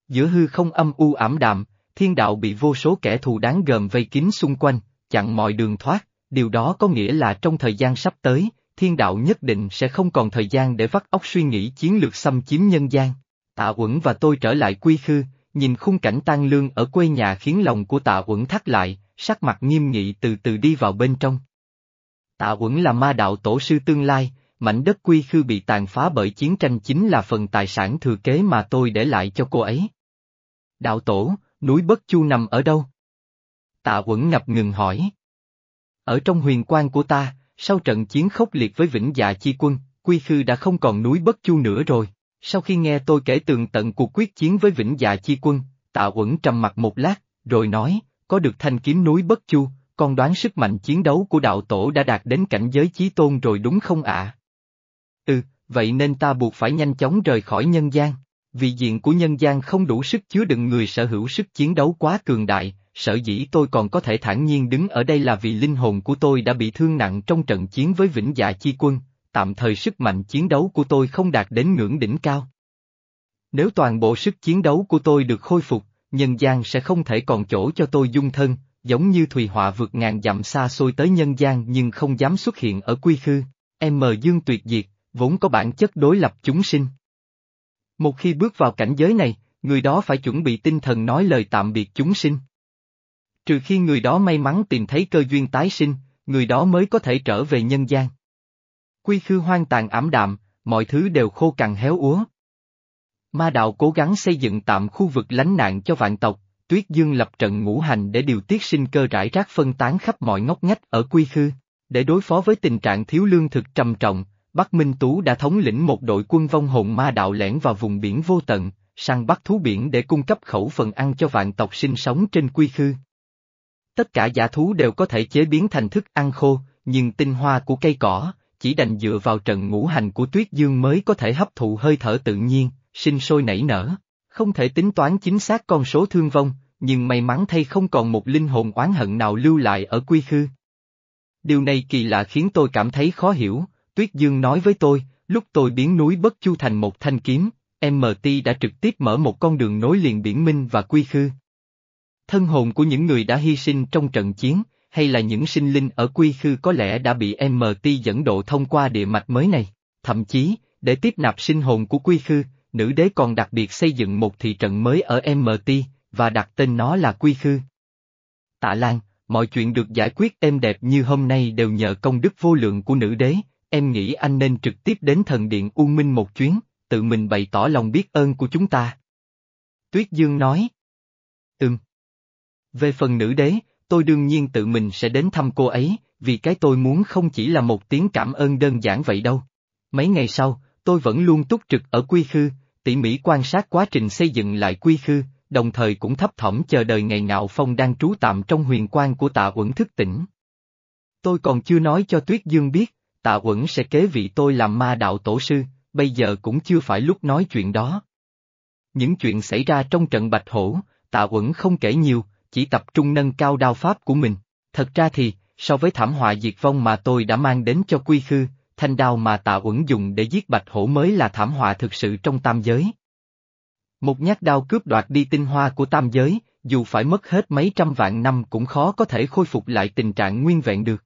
Giữa hư không âm u ảm đạm, thiên đạo bị vô số kẻ thù đáng gờm vây kín xung quanh, chặn mọi đường thoát, điều đó có nghĩa là trong thời gian sắp tới, thiên đạo nhất định sẽ không còn thời gian để vắt óc suy nghĩ chiến lược xâm chiếm nhân gian. Tạ Uẩn và tôi trở lại quy khư, nhìn khung cảnh tan lương ở quê nhà khiến lòng của Tạ Uẩn thắt lại, sắc mặt nghiêm nghị từ từ đi vào bên trong. Tạ Uẩn là ma đạo tổ sư tương lai, mảnh đất quy khư bị tàn phá bởi chiến tranh chính là phần tài sản thừa kế mà tôi để lại cho cô ấy. Đạo tổ, núi Bất Chu nằm ở đâu? Tạ Quẩn ngập ngừng hỏi. Ở trong huyền quan của ta, sau trận chiến khốc liệt với Vĩnh Dạ Chi Quân, Quy Khư đã không còn núi Bất Chu nữa rồi. Sau khi nghe tôi kể tường tận cuộc quyết chiến với Vĩnh Dạ Chi Quân, Tạ Uẩn trầm mặt một lát, rồi nói, có được thanh kiếm núi Bất Chu, con đoán sức mạnh chiến đấu của đạo tổ đã đạt đến cảnh giới chí tôn rồi đúng không ạ? Ừ, vậy nên ta buộc phải nhanh chóng rời khỏi nhân gian. Vì diện của nhân gian không đủ sức chứa đựng người sở hữu sức chiến đấu quá cường đại, sở dĩ tôi còn có thể thản nhiên đứng ở đây là vì linh hồn của tôi đã bị thương nặng trong trận chiến với Vĩnh Dạ Chi Quân, tạm thời sức mạnh chiến đấu của tôi không đạt đến ngưỡng đỉnh cao. Nếu toàn bộ sức chiến đấu của tôi được khôi phục, nhân gian sẽ không thể còn chỗ cho tôi dung thân, giống như Thùy Họa vượt ngàn dặm xa xôi tới nhân gian nhưng không dám xuất hiện ở quy khư, em mờ dương tuyệt diệt, vốn có bản chất đối lập chúng sinh. Một khi bước vào cảnh giới này, người đó phải chuẩn bị tinh thần nói lời tạm biệt chúng sinh. Trừ khi người đó may mắn tìm thấy cơ duyên tái sinh, người đó mới có thể trở về nhân gian. Quy khư hoang tàn ảm đạm, mọi thứ đều khô cằn héo úa. Ma đạo cố gắng xây dựng tạm khu vực lánh nạn cho vạn tộc, Tuyết Dương lập trận ngũ hành để điều tiết sinh cơ rải rác phân tán khắp mọi ngóc ngách ở Quy Khư. Để đối phó với tình trạng thiếu lương thực trầm trọng, Bắc Minh Tú đã thống lĩnh một đội quân vong hồn ma đạo lẻn vào vùng biển vô tận, săn bắt thú biển để cung cấp khẩu phần ăn cho vạn tộc sinh sống trên quy khư. Tất cả giả thú đều có thể chế biến thành thức ăn khô, nhưng tinh hoa của cây cỏ, chỉ đành dựa vào trận ngũ hành của tuyết dương mới có thể hấp thụ hơi thở tự nhiên, sinh sôi nảy nở. Không thể tính toán chính xác con số thương vong, nhưng may mắn thay không còn một linh hồn oán hận nào lưu lại ở quy khư. Điều này kỳ lạ khiến tôi cảm thấy khó hiểu, Tuyết Dương nói với tôi, lúc tôi biến núi Bất Chu thành một thanh kiếm, MT đã trực tiếp mở một con đường nối liền biển Minh và Quy Khư. Thân hồn của những người đã hy sinh trong trận chiến, hay là những sinh linh ở Quy Khư có lẽ đã bị MT dẫn độ thông qua địa mạch mới này, thậm chí, để tiếp nạp sinh hồn của Quy Khư, nữ đế còn đặc biệt xây dựng một thị trận mới ở MT, và đặt tên nó là Quy Khư. Tạ Lan, mọi chuyện được giải quyết êm đẹp như hôm nay đều nhờ công đức vô lượng của nữ đế, em nghĩ anh nên trực tiếp đến thần điện U Minh một chuyến, tự mình bày tỏ lòng biết ơn của chúng ta. Tuyết Dương nói. Ừm. Về phần nữ đế, tôi đương nhiên tự mình sẽ đến thăm cô ấy, vì cái tôi muốn không chỉ là một tiếng cảm ơn đơn giản vậy đâu. Mấy ngày sau, tôi vẫn luôn túc trực ở Quy Khư, tỉ mỉ quan sát quá trình xây dựng lại Quy Khư, đồng thời cũng thấp thỏm chờ đợi ngày ngạo phong đang trú tạm trong huyền quan của tạ uẩn thức tỉnh. Tôi còn chưa nói cho Tuyết Dương biết, tạ uẩn sẽ kế vị tôi làm ma đạo tổ sư, bây giờ cũng chưa phải lúc nói chuyện đó. Những chuyện xảy ra trong trận Bạch Hổ, tạ uẩn không kể nhiều, chỉ tập trung nâng cao đao pháp của mình. Thật ra thì, so với thảm họa diệt vong mà tôi đã mang đến cho quy khư, thanh đao mà tạ uẩn dùng để giết Bạch Hổ mới là thảm họa thực sự trong tam giới. Một nhát đao cướp đoạt đi tinh hoa của tam giới, dù phải mất hết mấy trăm vạn năm cũng khó có thể khôi phục lại tình trạng nguyên vẹn được.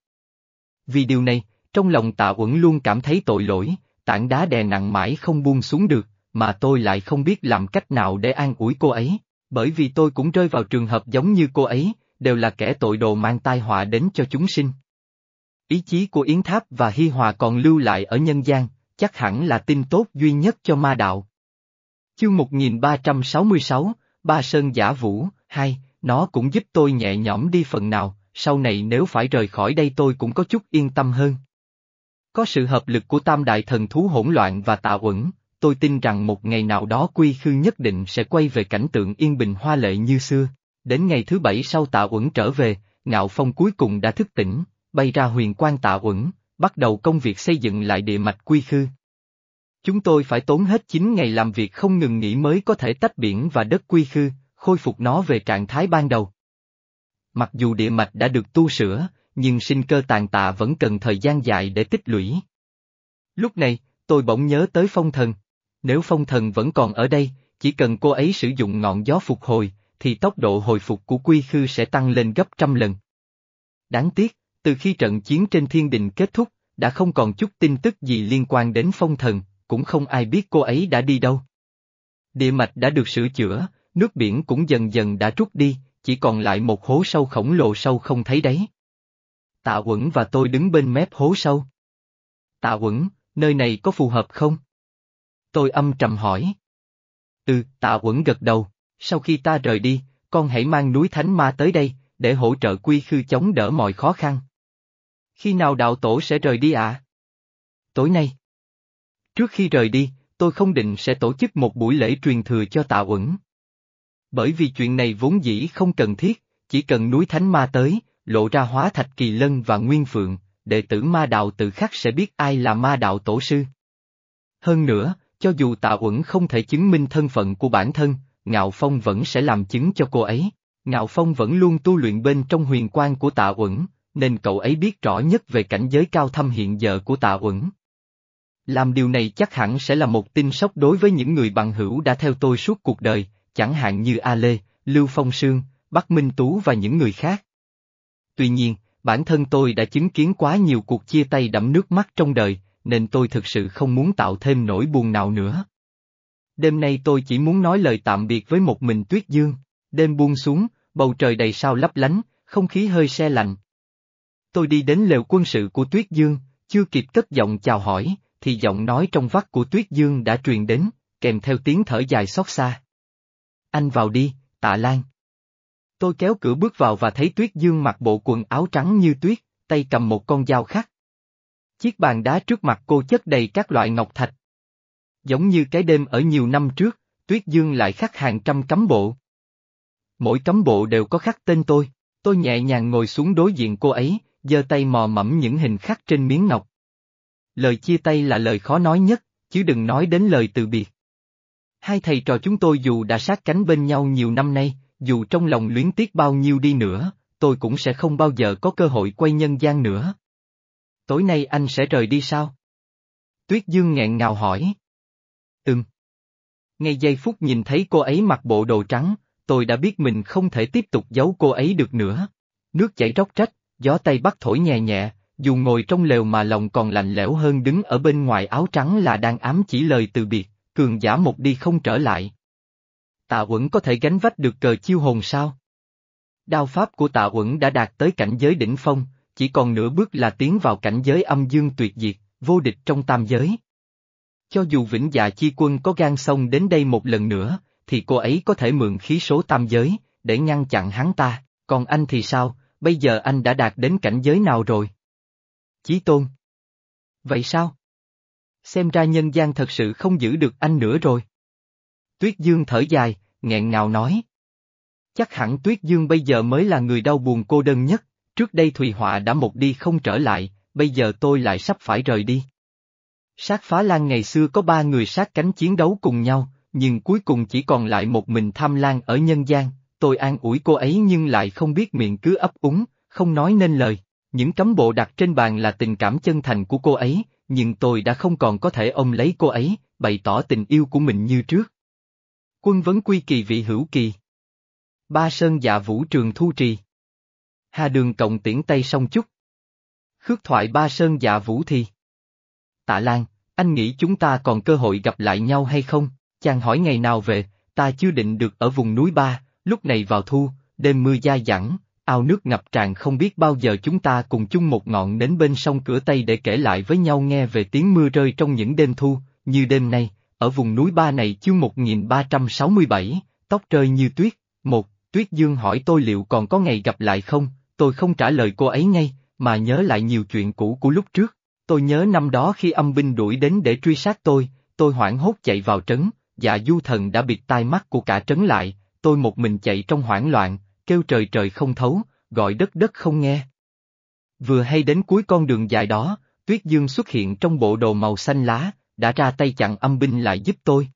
Vì điều này, trong lòng tạ uẩn luôn cảm thấy tội lỗi, tảng đá đè nặng mãi không buông xuống được, mà tôi lại không biết làm cách nào để an ủi cô ấy, bởi vì tôi cũng rơi vào trường hợp giống như cô ấy, đều là kẻ tội đồ mang tai họa đến cho chúng sinh. Ý chí của Yến Tháp và Hi Hòa còn lưu lại ở nhân gian, chắc hẳn là tin tốt duy nhất cho ma đạo. Chương 1366, Ba Sơn Giả Vũ, hai, nó cũng giúp tôi nhẹ nhõm đi phần nào, sau này nếu phải rời khỏi đây tôi cũng có chút yên tâm hơn. Có sự hợp lực của tam đại thần thú hỗn loạn và tạ uẩn, tôi tin rằng một ngày nào đó quy khư nhất định sẽ quay về cảnh tượng yên bình hoa lệ như xưa. Đến ngày thứ bảy sau tạ uẩn trở về, ngạo phong cuối cùng đã thức tỉnh, bay ra huyền quan tạ uẩn, bắt đầu công việc xây dựng lại địa mạch quy khư. Chúng tôi phải tốn hết 9 ngày làm việc không ngừng nghỉ mới có thể tách biển và đất quy khư, khôi phục nó về trạng thái ban đầu. Mặc dù địa mạch đã được tu sửa, nhưng sinh cơ tàn tạ vẫn cần thời gian dài để tích lũy. Lúc này, tôi bỗng nhớ tới phong thần. Nếu phong thần vẫn còn ở đây, chỉ cần cô ấy sử dụng ngọn gió phục hồi, thì tốc độ hồi phục của quy khư sẽ tăng lên gấp trăm lần. Đáng tiếc, từ khi trận chiến trên thiên đình kết thúc, đã không còn chút tin tức gì liên quan đến phong thần, cũng không ai biết cô ấy đã đi đâu. Địa mạch đã được sửa chữa, nước biển cũng dần dần đã rút đi, chỉ còn lại một hố sâu khổng lồ sâu không thấy đấy. Tạ Quẩn và tôi đứng bên mép hố sâu. Tạ Quẩn, nơi này có phù hợp không? Tôi âm trầm hỏi. Ừ, Tạ Quẩn gật đầu, sau khi ta rời đi, con hãy mang núi Thánh Ma tới đây, để hỗ trợ quy khư chống đỡ mọi khó khăn. Khi nào đạo tổ sẽ rời đi ạ? À? Tối nay. Trước khi rời đi, tôi không định sẽ tổ chức một buổi lễ truyền thừa cho Tạ Uẩn. Bởi vì chuyện này vốn dĩ không cần thiết, chỉ cần núi Thánh Ma tới, lộ ra hóa thạch kỳ lân và nguyên phượng, đệ tử ma đạo tự khắc sẽ biết ai là ma đạo tổ sư. Hơn nữa, cho dù tạ uẩn không thể chứng minh thân phận của bản thân, Ngạo Phong vẫn sẽ làm chứng cho cô ấy. Ngạo Phong vẫn luôn tu luyện bên trong huyền quan của tạ uẩn, nên cậu ấy biết rõ nhất về cảnh giới cao thâm hiện giờ của tạ uẩn. Làm điều này chắc hẳn sẽ là một tin sốc đối với những người bằng hữu đã theo tôi suốt cuộc đời, chẳng hạn như A Lê, Lưu Phong Sương, Bắc Minh Tú và những người khác. Tuy nhiên, bản thân tôi đã chứng kiến quá nhiều cuộc chia tay đẫm nước mắt trong đời, nên tôi thực sự không muốn tạo thêm nỗi buồn nào nữa. Đêm nay tôi chỉ muốn nói lời tạm biệt với một mình tuyết dương, đêm buông xuống, bầu trời đầy sao lấp lánh, không khí hơi se lạnh. Tôi đi đến lều quân sự của tuyết dương, chưa kịp cất giọng chào hỏi, thì giọng nói trong vắt của tuyết dương đã truyền đến, kèm theo tiếng thở dài xót xa. Anh vào đi, tạ lan. Tôi kéo cửa bước vào và thấy Tuyết Dương mặc bộ quần áo trắng như tuyết, tay cầm một con dao khắc. Chiếc bàn đá trước mặt cô chất đầy các loại ngọc thạch. Giống như cái đêm ở nhiều năm trước, Tuyết Dương lại khắc hàng trăm cấm bộ. Mỗi cấm bộ đều có khắc tên tôi, Tôi nhẹ nhàng ngồi xuống đối diện cô ấy, giơ tay mò mẫm những hình khắc trên miếng ngọc. Lời chia tay là lời khó nói nhất, chứ đừng nói đến lời từ biệt. Hai thầy trò chúng tôi dù đã sát cánh bên nhau nhiều năm nay, dù trong lòng luyến tiếc bao nhiêu đi nữa, tôi cũng sẽ không bao giờ có cơ hội quay nhân gian nữa. Tối nay anh sẽ rời đi sao? Tuyết Dương nghẹn ngào hỏi. Ừm. Ngay giây phút nhìn thấy cô ấy mặc bộ đồ trắng, tôi đã biết mình không thể tiếp tục giấu cô ấy được nữa. Nước chảy róc rách, gió tay bắt thổi nhẹ nhẹ, dù ngồi trong lều mà lòng còn lạnh lẽo hơn đứng ở bên ngoài áo trắng là đang ám chỉ lời từ biệt, cường giả một đi không trở lại. Tạ Uẩn có thể gánh vách được cờ chiêu hồn sao? Đao pháp của Tạ Uẩn đã đạt tới cảnh giới đỉnh phong, chỉ còn nửa bước là tiến vào cảnh giới âm dương tuyệt diệt, vô địch trong tam giới. Cho dù Vĩnh Dạ Chi Quân có gan sông đến đây một lần nữa, thì cô ấy có thể mượn khí số tam giới, để ngăn chặn hắn ta, còn anh thì sao, bây giờ anh đã đạt đến cảnh giới nào rồi? Chí tôn. Vậy sao? Xem ra nhân gian thật sự không giữ được anh nữa rồi. Tuyết Dương thở dài, nghẹn ngào nói. Chắc hẳn Tuyết Dương bây giờ mới là người đau buồn cô đơn nhất, trước đây Thùy Họa đã một đi không trở lại, bây giờ tôi lại sắp phải rời đi. Sát phá lan ngày xưa có ba người sát cánh chiến đấu cùng nhau, nhưng cuối cùng chỉ còn lại một mình tham lan ở nhân gian, tôi an ủi cô ấy nhưng lại không biết miệng cứ ấp úng, không nói nên lời. Những cấm bộ đặt trên bàn là tình cảm chân thành của cô ấy, nhưng tôi đã không còn có thể ôm lấy cô ấy, bày tỏ tình yêu của mình như trước. Quân vấn quy kỳ vị hữu kỳ. Ba sơn dạ vũ trường thu trì. Hà đường cộng tiễn tay song chút. Khước thoại ba sơn dạ vũ thì. Tạ Lan, anh nghĩ chúng ta còn cơ hội gặp lại nhau hay không? Chàng hỏi ngày nào về, ta chưa định được ở vùng núi ba, lúc này vào thu, đêm mưa dai dẳng, ao nước ngập tràn không biết bao giờ chúng ta cùng chung một ngọn đến bên sông cửa Tây để kể lại với nhau nghe về tiếng mưa rơi trong những đêm thu, như đêm nay, ở vùng núi ba này chương 1367, tóc rơi như tuyết, một, Tuyết Dương hỏi tôi liệu còn có ngày gặp lại không, tôi không trả lời cô ấy ngay, mà nhớ lại nhiều chuyện cũ của lúc trước, tôi nhớ năm đó khi âm binh đuổi đến để truy sát tôi, tôi hoảng hốt chạy vào trấn, dạ du thần đã bịt tai mắt của cả trấn lại, tôi một mình chạy trong hoảng loạn, kêu trời trời không thấu, gọi đất đất không nghe. Vừa hay đến cuối con đường dài đó, Tuyết Dương xuất hiện trong bộ đồ màu xanh lá, đã ra tay chặn âm binh lại giúp tôi.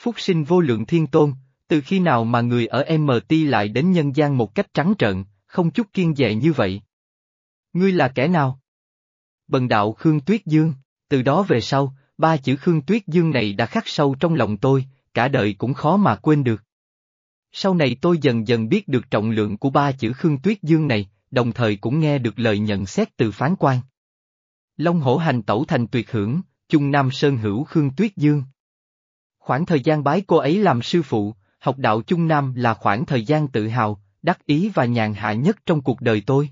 Phúc sinh vô lượng thiên tôn, từ khi nào mà người ở MT lại đến nhân gian một cách trắng trợn, không chút kiên dè như vậy? Ngươi là kẻ nào? Bần đạo Khương Tuyết Dương, từ đó về sau, ba chữ Khương Tuyết Dương này đã khắc sâu trong lòng tôi, cả đời cũng khó mà quên được. Sau này tôi dần dần biết được trọng lượng của ba chữ Khương Tuyết Dương này, đồng thời cũng nghe được lời nhận xét từ phán quan. Long hổ hành tẩu thành tuyệt hưởng, Trung Nam Sơn hữu Khương Tuyết Dương. Khoảng thời gian bái cô ấy làm sư phụ, học đạo Trung Nam là khoảng thời gian tự hào, đắc ý và nhàn hạ nhất trong cuộc đời tôi.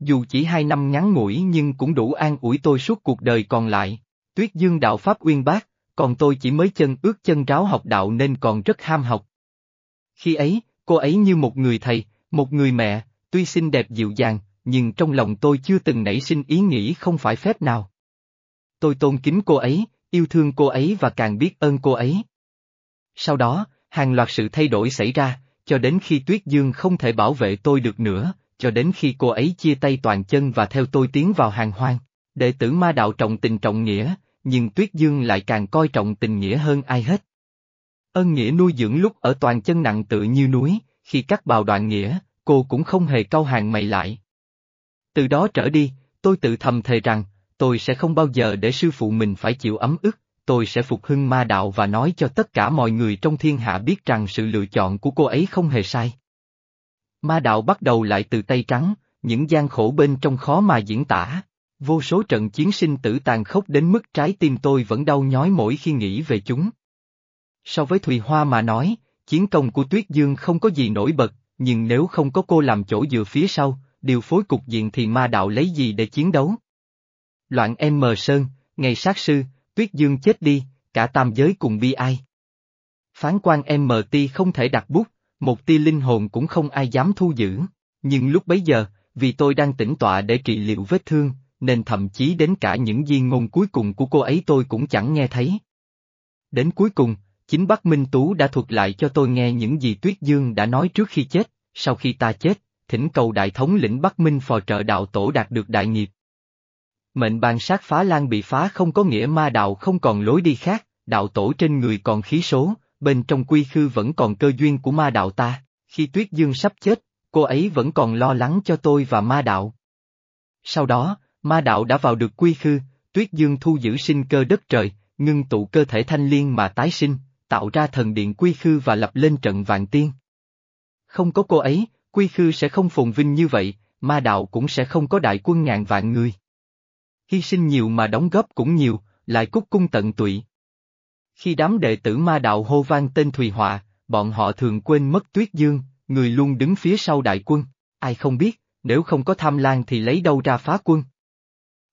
Dù chỉ hai năm ngắn ngủi nhưng cũng đủ an ủi tôi suốt cuộc đời còn lại. Tuyết Dương đạo Pháp uyên bác, còn tôi chỉ mới chân ướt chân ráo học đạo nên còn rất ham học. Khi ấy, cô ấy như một người thầy, một người mẹ, tuy xinh đẹp dịu dàng, nhưng trong lòng tôi chưa từng nảy sinh ý nghĩ không phải phép nào. Tôi tôn kính cô ấy, yêu thương cô ấy và càng biết ơn cô ấy. Sau đó, hàng loạt sự thay đổi xảy ra, cho đến khi Tuyết Dương không thể bảo vệ tôi được nữa, cho đến khi cô ấy chia tay toàn chân và theo tôi tiến vào hàng hoang. Đệ tử ma đạo trọng tình trọng nghĩa, nhưng Tuyết Dương lại càng coi trọng tình nghĩa hơn ai hết. Ân nghĩa nuôi dưỡng lúc ở toàn chân nặng tự như núi, khi cắt bào đoạn nghĩa, cô cũng không hề câu hàng mày lại. Từ đó trở đi, tôi tự thầm thề rằng, tôi sẽ không bao giờ để sư phụ mình phải chịu ấm ức, tôi sẽ phục hưng ma đạo và nói cho tất cả mọi người trong thiên hạ biết rằng sự lựa chọn của cô ấy không hề sai. Ma đạo bắt đầu lại từ tay trắng, những gian khổ bên trong khó mà diễn tả. Vô số trận chiến sinh tử tàn khốc đến mức trái tim tôi vẫn đau nhói mỗi khi nghĩ về chúng. So với Thùy Hoa mà nói, chiến công của Tuyết Dương không có gì nổi bật, nhưng nếu không có cô làm chỗ dựa phía sau, điều phối cục diện thì ma đạo lấy gì để chiến đấu? Loạn em mờ sơn, ngày sát sư, Tuyết Dương chết đi, cả tam giới cùng bi ai. Phán quan MT không thể đặt bút, một tia linh hồn cũng không ai dám thu giữ, nhưng lúc bấy giờ, vì tôi đang tĩnh tọa để trị liệu vết thương, nên thậm chí đến cả những di ngôn cuối cùng của cô ấy tôi cũng chẳng nghe thấy. Đến cuối cùng, chính Bắc Minh Tú đã thuật lại cho tôi nghe những gì Tuyết Dương đã nói trước khi chết, sau khi ta chết, thỉnh cầu đại thống lĩnh Bắc Minh phò trợ đạo tổ đạt được đại nghiệp. Mệnh bàn sát phá lan bị phá không có nghĩa ma đạo không còn lối đi khác, đạo tổ trên người còn khí số, bên trong quy khư vẫn còn cơ duyên của ma đạo ta, khi Tuyết Dương sắp chết, cô ấy vẫn còn lo lắng cho tôi và ma đạo. Sau đó, ma đạo đã vào được quy khư, Tuyết Dương thu giữ sinh cơ đất trời, ngưng tụ cơ thể thanh liên mà tái sinh, tạo ra thần điện quy khư và lập lên trận vạn tiên. Không có cô ấy, quy khư sẽ không phồn vinh như vậy, ma đạo cũng sẽ không có đại quân ngàn vạn người. Hy sinh nhiều mà đóng góp cũng nhiều, lại cúc cung tận tụy. Khi đám đệ tử ma đạo hô vang tên Thùy Họa, bọn họ thường quên mất Tuyết Dương, người luôn đứng phía sau đại quân, ai không biết, nếu không có tham lan thì lấy đâu ra phá quân.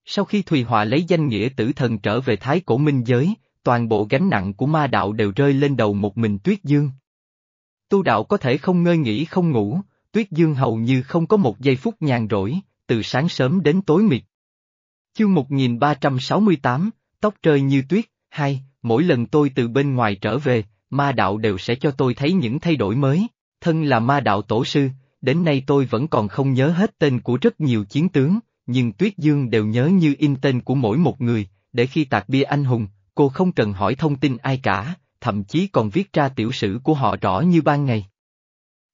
Sau khi Thùy Họa lấy danh nghĩa tử thần trở về Thái Cổ Minh Giới, toàn bộ gánh nặng của ma đạo đều rơi lên đầu một mình Tuyết Dương. Tu đạo có thể không ngơi nghỉ không ngủ, Tuyết Dương hầu như không có một giây phút nhàn rỗi, từ sáng sớm đến tối mịt. Chương 1368, tóc rơi như tuyết, hai, mỗi lần tôi từ bên ngoài trở về, ma đạo đều sẽ cho tôi thấy những thay đổi mới, thân là ma đạo tổ sư, đến nay tôi vẫn còn không nhớ hết tên của rất nhiều chiến tướng, nhưng Tuyết Dương đều nhớ như in tên của mỗi một người, để khi tạc bia anh hùng, cô không cần hỏi thông tin ai cả, thậm chí còn viết ra tiểu sử của họ rõ như ban ngày.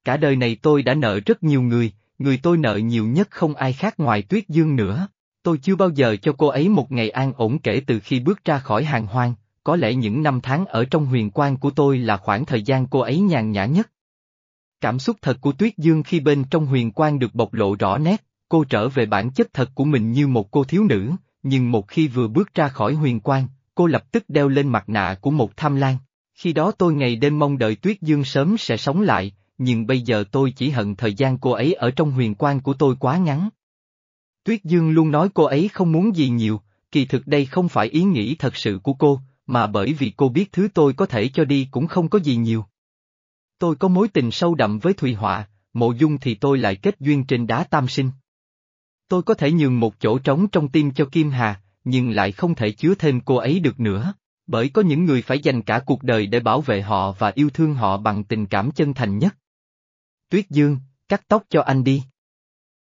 Cả đời này tôi đã nợ rất nhiều người, người tôi nợ nhiều nhất không ai khác ngoài Tuyết Dương nữa. Tôi chưa bao giờ cho cô ấy một ngày an ổn kể từ khi bước ra khỏi hàng hoang, có lẽ những năm tháng ở trong huyền quan của tôi là khoảng thời gian cô ấy nhàn nhã nhất. Cảm xúc thật của Tuyết Dương khi bên trong huyền quan được bộc lộ rõ nét, cô trở về bản chất thật của mình như một cô thiếu nữ, nhưng một khi vừa bước ra khỏi huyền quan, cô lập tức đeo lên mặt nạ của một tham lan. Khi đó tôi ngày đêm mong đợi Tuyết Dương sớm sẽ sống lại, nhưng bây giờ tôi chỉ hận thời gian cô ấy ở trong huyền quan của tôi quá ngắn. Tuyết Dương luôn nói cô ấy không muốn gì nhiều, kỳ thực đây không phải ý nghĩ thật sự của cô, mà bởi vì cô biết thứ tôi có thể cho đi cũng không có gì nhiều. Tôi có mối tình sâu đậm với Thùy Họa, mộ dung thì tôi lại kết duyên trên đá tam sinh. Tôi có thể nhường một chỗ trống trong tim cho Kim Hà, nhưng lại không thể chứa thêm cô ấy được nữa, bởi có những người phải dành cả cuộc đời để bảo vệ họ và yêu thương họ bằng tình cảm chân thành nhất. Tuyết Dương, cắt tóc cho anh đi.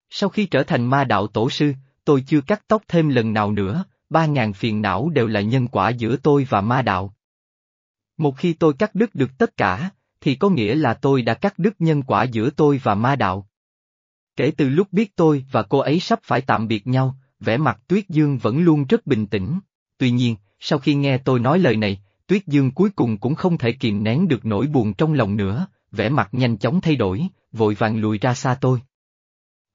Sau khi trở thành ma đạo tổ sư, tôi chưa cắt tóc thêm lần nào nữa, ba ngàn phiền não đều là nhân quả giữa tôi và ma đạo. Một khi tôi cắt đứt được tất cả, thì có nghĩa là tôi đã cắt đứt nhân quả giữa tôi và ma đạo. Kể từ lúc biết tôi và cô ấy sắp phải tạm biệt nhau, vẻ mặt Tuyết Dương vẫn luôn rất bình tĩnh. Tuy nhiên, sau khi nghe tôi nói lời này, Tuyết Dương cuối cùng cũng không thể kìm nén được nỗi buồn trong lòng nữa, vẻ mặt nhanh chóng thay đổi, vội vàng lùi ra xa tôi.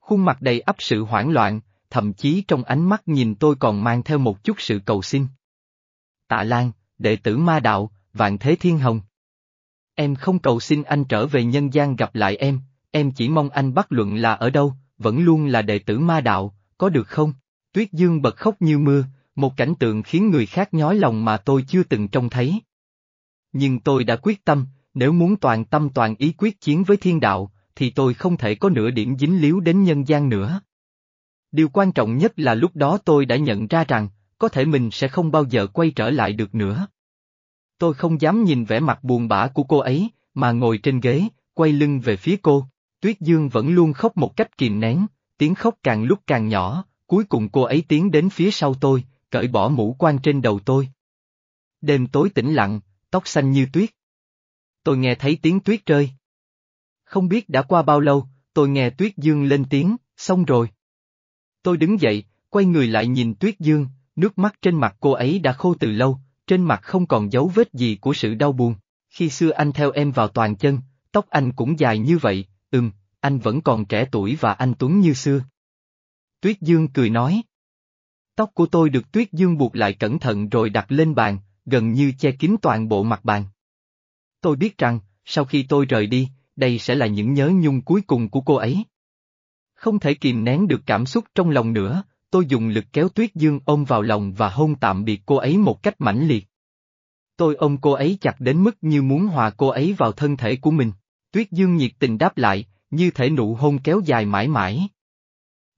Khuôn mặt đầy ắp sự hoảng loạn, thậm chí trong ánh mắt nhìn tôi còn mang theo một chút sự cầu xin. Tạ Lan, đệ tử ma đạo, vạn thế thiên hồng. Em không cầu xin anh trở về nhân gian gặp lại em, em chỉ mong anh bắt luận là ở đâu, vẫn luôn là đệ tử ma đạo, có được không? Tuyết Dương bật khóc như mưa, một cảnh tượng khiến người khác nhói lòng mà tôi chưa từng trông thấy. Nhưng tôi đã quyết tâm, nếu muốn toàn tâm toàn ý quyết chiến với thiên đạo, thì tôi không thể có nửa điểm dính líu đến nhân gian nữa. Điều quan trọng nhất là lúc đó tôi đã nhận ra rằng, có thể mình sẽ không bao giờ quay trở lại được nữa. Tôi không dám nhìn vẻ mặt buồn bã của cô ấy, mà ngồi trên ghế, quay lưng về phía cô. Tuyết Dương vẫn luôn khóc một cách kìm nén, tiếng khóc càng lúc càng nhỏ, cuối cùng cô ấy tiến đến phía sau tôi, cởi bỏ mũ quan trên đầu tôi. Đêm tối tĩnh lặng, tóc xanh như tuyết. Tôi nghe thấy tiếng tuyết rơi. Không biết đã qua bao lâu, tôi nghe Tuyết Dương lên tiếng, xong rồi. Tôi đứng dậy, quay người lại nhìn Tuyết Dương, nước mắt trên mặt cô ấy đã khô từ lâu, trên mặt không còn dấu vết gì của sự đau buồn. Khi xưa anh theo em vào toàn chân, tóc anh cũng dài như vậy, ừm, anh vẫn còn trẻ tuổi và anh Tuấn như xưa. Tuyết Dương cười nói. Tóc của tôi được Tuyết Dương buộc lại cẩn thận rồi đặt lên bàn, gần như che kín toàn bộ mặt bàn. Tôi biết rằng, sau khi tôi rời đi, đây sẽ là những nhớ nhung cuối cùng của cô ấy. Không thể kìm nén được cảm xúc trong lòng nữa, tôi dùng lực kéo Tuyết Dương ôm vào lòng và hôn tạm biệt cô ấy một cách mãnh liệt. Tôi ôm cô ấy chặt đến mức như muốn hòa cô ấy vào thân thể của mình. Tuyết Dương nhiệt tình đáp lại, như thể nụ hôn kéo dài mãi mãi.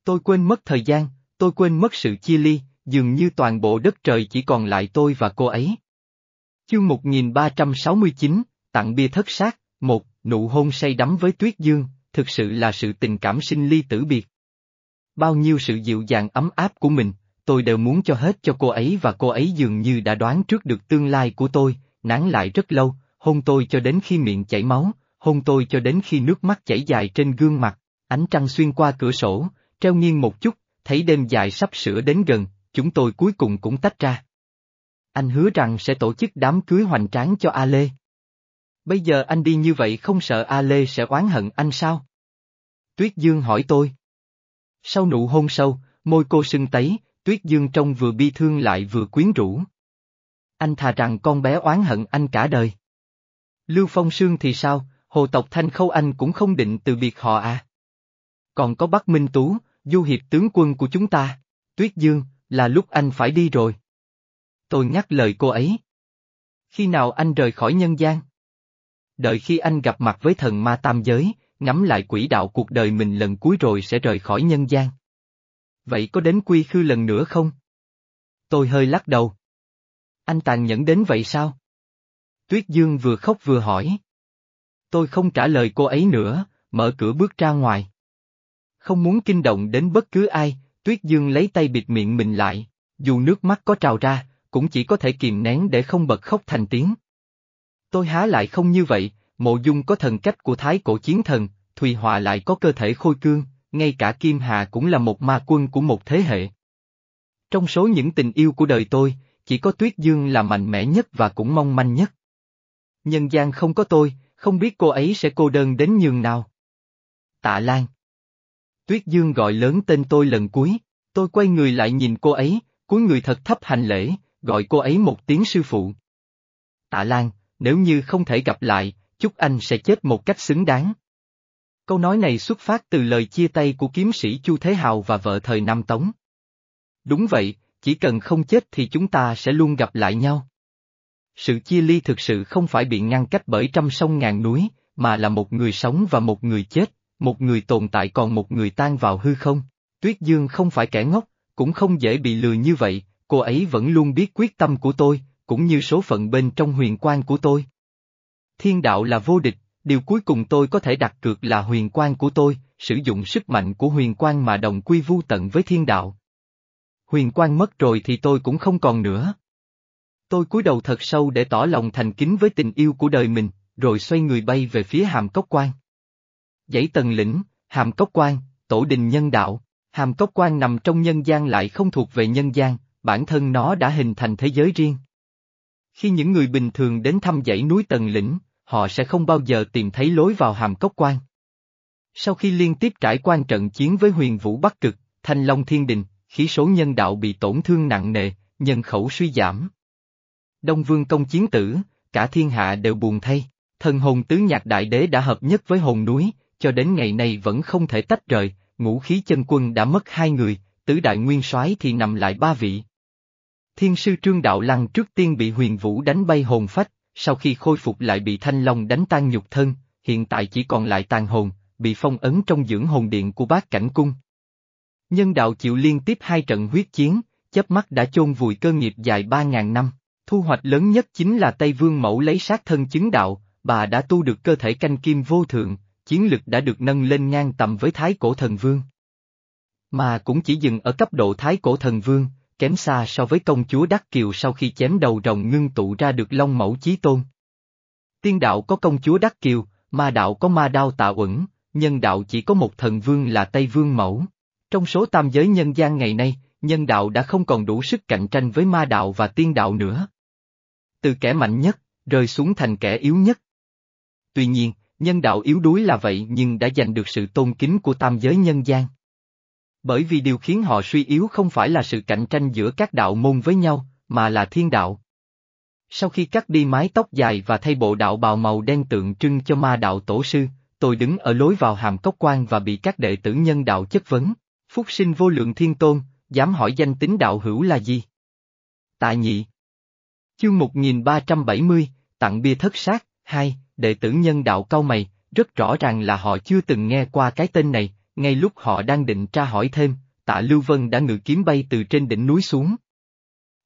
Tôi quên mất thời gian, tôi quên mất sự chia ly, dường như toàn bộ đất trời chỉ còn lại tôi và cô ấy. Chương 1369, tặng bia thất sát, một, nụ hôn say đắm với Tuyết Dương, thực sự là sự tình cảm sinh ly tử biệt. Bao nhiêu sự dịu dàng ấm áp của mình, tôi đều muốn cho hết cho cô ấy và cô ấy dường như đã đoán trước được tương lai của tôi, nán lại rất lâu, hôn tôi cho đến khi miệng chảy máu, hôn tôi cho đến khi nước mắt chảy dài trên gương mặt, ánh trăng xuyên qua cửa sổ, treo nghiêng một chút, thấy đêm dài sắp sửa đến gần, chúng tôi cuối cùng cũng tách ra. Anh hứa rằng sẽ tổ chức đám cưới hoành tráng cho A Lê. Bây giờ anh đi như vậy không sợ A Lê sẽ oán hận anh sao? Tuyết Dương hỏi tôi. Sau nụ hôn sâu, môi cô sưng tấy, Tuyết Dương trông vừa bi thương lại vừa quyến rũ. Anh thà rằng con bé oán hận anh cả đời. Lưu Phong Sương thì sao, hồ tộc Thanh Khâu Anh cũng không định từ biệt họ à. Còn có Bắc Minh Tú, du hiệp tướng quân của chúng ta, Tuyết Dương, là lúc anh phải đi rồi. Tôi nhắc lời cô ấy. Khi nào anh rời khỏi nhân gian? Đợi khi anh gặp mặt với thần ma tam giới, ngắm lại quỹ đạo cuộc đời mình lần cuối rồi sẽ rời khỏi nhân gian. Vậy có đến quy khư lần nữa không? Tôi hơi lắc đầu. Anh tàn nhẫn đến vậy sao? Tuyết Dương vừa khóc vừa hỏi. Tôi không trả lời cô ấy nữa, mở cửa bước ra ngoài. Không muốn kinh động đến bất cứ ai, Tuyết Dương lấy tay bịt miệng mình lại, dù nước mắt có trào ra, cũng chỉ có thể kìm nén để không bật khóc thành tiếng. Tôi há lại không như vậy, mộ dung có thần cách của thái cổ chiến thần, Thùy Họa lại có cơ thể khôi cương, ngay cả Kim Hà cũng là một ma quân của một thế hệ. Trong số những tình yêu của đời tôi, chỉ có Tuyết Dương là mạnh mẽ nhất và cũng mong manh nhất. Nhân gian không có tôi, không biết cô ấy sẽ cô đơn đến nhường nào. Tạ Lan Tuyết Dương gọi lớn tên tôi lần cuối, tôi quay người lại nhìn cô ấy, cúi người thật thấp hành lễ, gọi cô ấy một tiếng sư phụ. Tạ Lan, nếu như không thể gặp lại, chúc anh sẽ chết một cách xứng đáng. Câu nói này xuất phát từ lời chia tay của kiếm sĩ Chu Thế Hào và vợ thời Nam Tống. Đúng vậy, chỉ cần không chết thì chúng ta sẽ luôn gặp lại nhau. Sự chia ly thực sự không phải bị ngăn cách bởi trăm sông ngàn núi, mà là một người sống và một người chết, một người tồn tại còn một người tan vào hư không. Tuyết Dương không phải kẻ ngốc, cũng không dễ bị lừa như vậy, cô ấy vẫn luôn biết quyết tâm của tôi, cũng như số phận bên trong huyền quan của tôi. Thiên đạo là vô địch, điều cuối cùng tôi có thể đặt cược là huyền quan của tôi, sử dụng sức mạnh của huyền quan mà đồng quy vu tận với thiên đạo. Huyền quan mất rồi thì tôi cũng không còn nữa. Tôi cúi đầu thật sâu để tỏ lòng thành kính với tình yêu của đời mình, rồi xoay người bay về phía hàm cốc quan. Dãy tầng lĩnh, hàm cốc quan, tổ đình nhân đạo, hàm cốc quan nằm trong nhân gian lại không thuộc về nhân gian, bản thân nó đã hình thành thế giới riêng. Khi những người bình thường đến thăm dãy núi tần lĩnh, họ sẽ không bao giờ tìm thấy lối vào hàm cốc quan. Sau khi liên tiếp trải qua trận chiến với huyền vũ Bắc Cực, Thanh Long Thiên Đình, khí số nhân đạo bị tổn thương nặng nề, nhân khẩu suy giảm. Đông Vương công chiến tử, cả thiên hạ đều buồn thay, thần hồn tứ nhạc đại đế đã hợp nhất với hồn núi, cho đến ngày nay vẫn không thể tách rời, ngũ khí chân quân đã mất hai người, tứ đại nguyên soái thì nằm lại ba vị. Thiên sư Trương Đạo Lăng trước tiên bị huyền vũ đánh bay hồn phách, sau khi khôi phục lại bị thanh long đánh tan nhục thân, hiện tại chỉ còn lại tàn hồn, bị phong ấn trong dưỡng hồn điện của bác cảnh cung. Nhân đạo chịu liên tiếp hai trận huyết chiến, chớp mắt đã chôn vùi cơ nghiệp dài ba ngàn năm, thu hoạch lớn nhất chính là Tây Vương Mẫu lấy sát thân chứng đạo, bà đã tu được cơ thể canh kim vô thượng, chiến lực đã được nâng lên ngang tầm với Thái Cổ Thần Vương. Mà cũng chỉ dừng ở cấp độ Thái Cổ Thần Vương, kém xa so với công chúa Đắc Kiều sau khi chém đầu rồng ngưng tụ ra được Long Mẫu Chí Tôn. Tiên đạo có công chúa Đắc Kiều, ma đạo có ma đao tạ uẩn, nhân đạo chỉ có một thần vương là Tây Vương Mẫu. Trong số tam giới nhân gian ngày nay, nhân đạo đã không còn đủ sức cạnh tranh với ma đạo và tiên đạo nữa. Từ kẻ mạnh nhất, rơi xuống thành kẻ yếu nhất. Tuy nhiên, nhân đạo yếu đuối là vậy nhưng đã giành được sự tôn kính của tam giới nhân gian. Bởi vì điều khiến họ suy yếu không phải là sự cạnh tranh giữa các đạo môn với nhau, mà là thiên đạo. Sau khi cắt đi mái tóc dài và thay bộ đạo bào màu đen tượng trưng cho ma đạo tổ sư, tôi đứng ở lối vào hàm cốc quan và bị các đệ tử nhân đạo chất vấn. Phúc sinh vô lượng thiên tôn, dám hỏi danh tính đạo hữu là gì? Tạ nhị. Chương 1370, tặng bia thất sát, hai, đệ tử nhân đạo cao mày, rất rõ ràng là họ chưa từng nghe qua cái tên này, ngay lúc họ đang định tra hỏi thêm, tạ Lưu Vân đã ngự kiếm bay từ trên đỉnh núi xuống.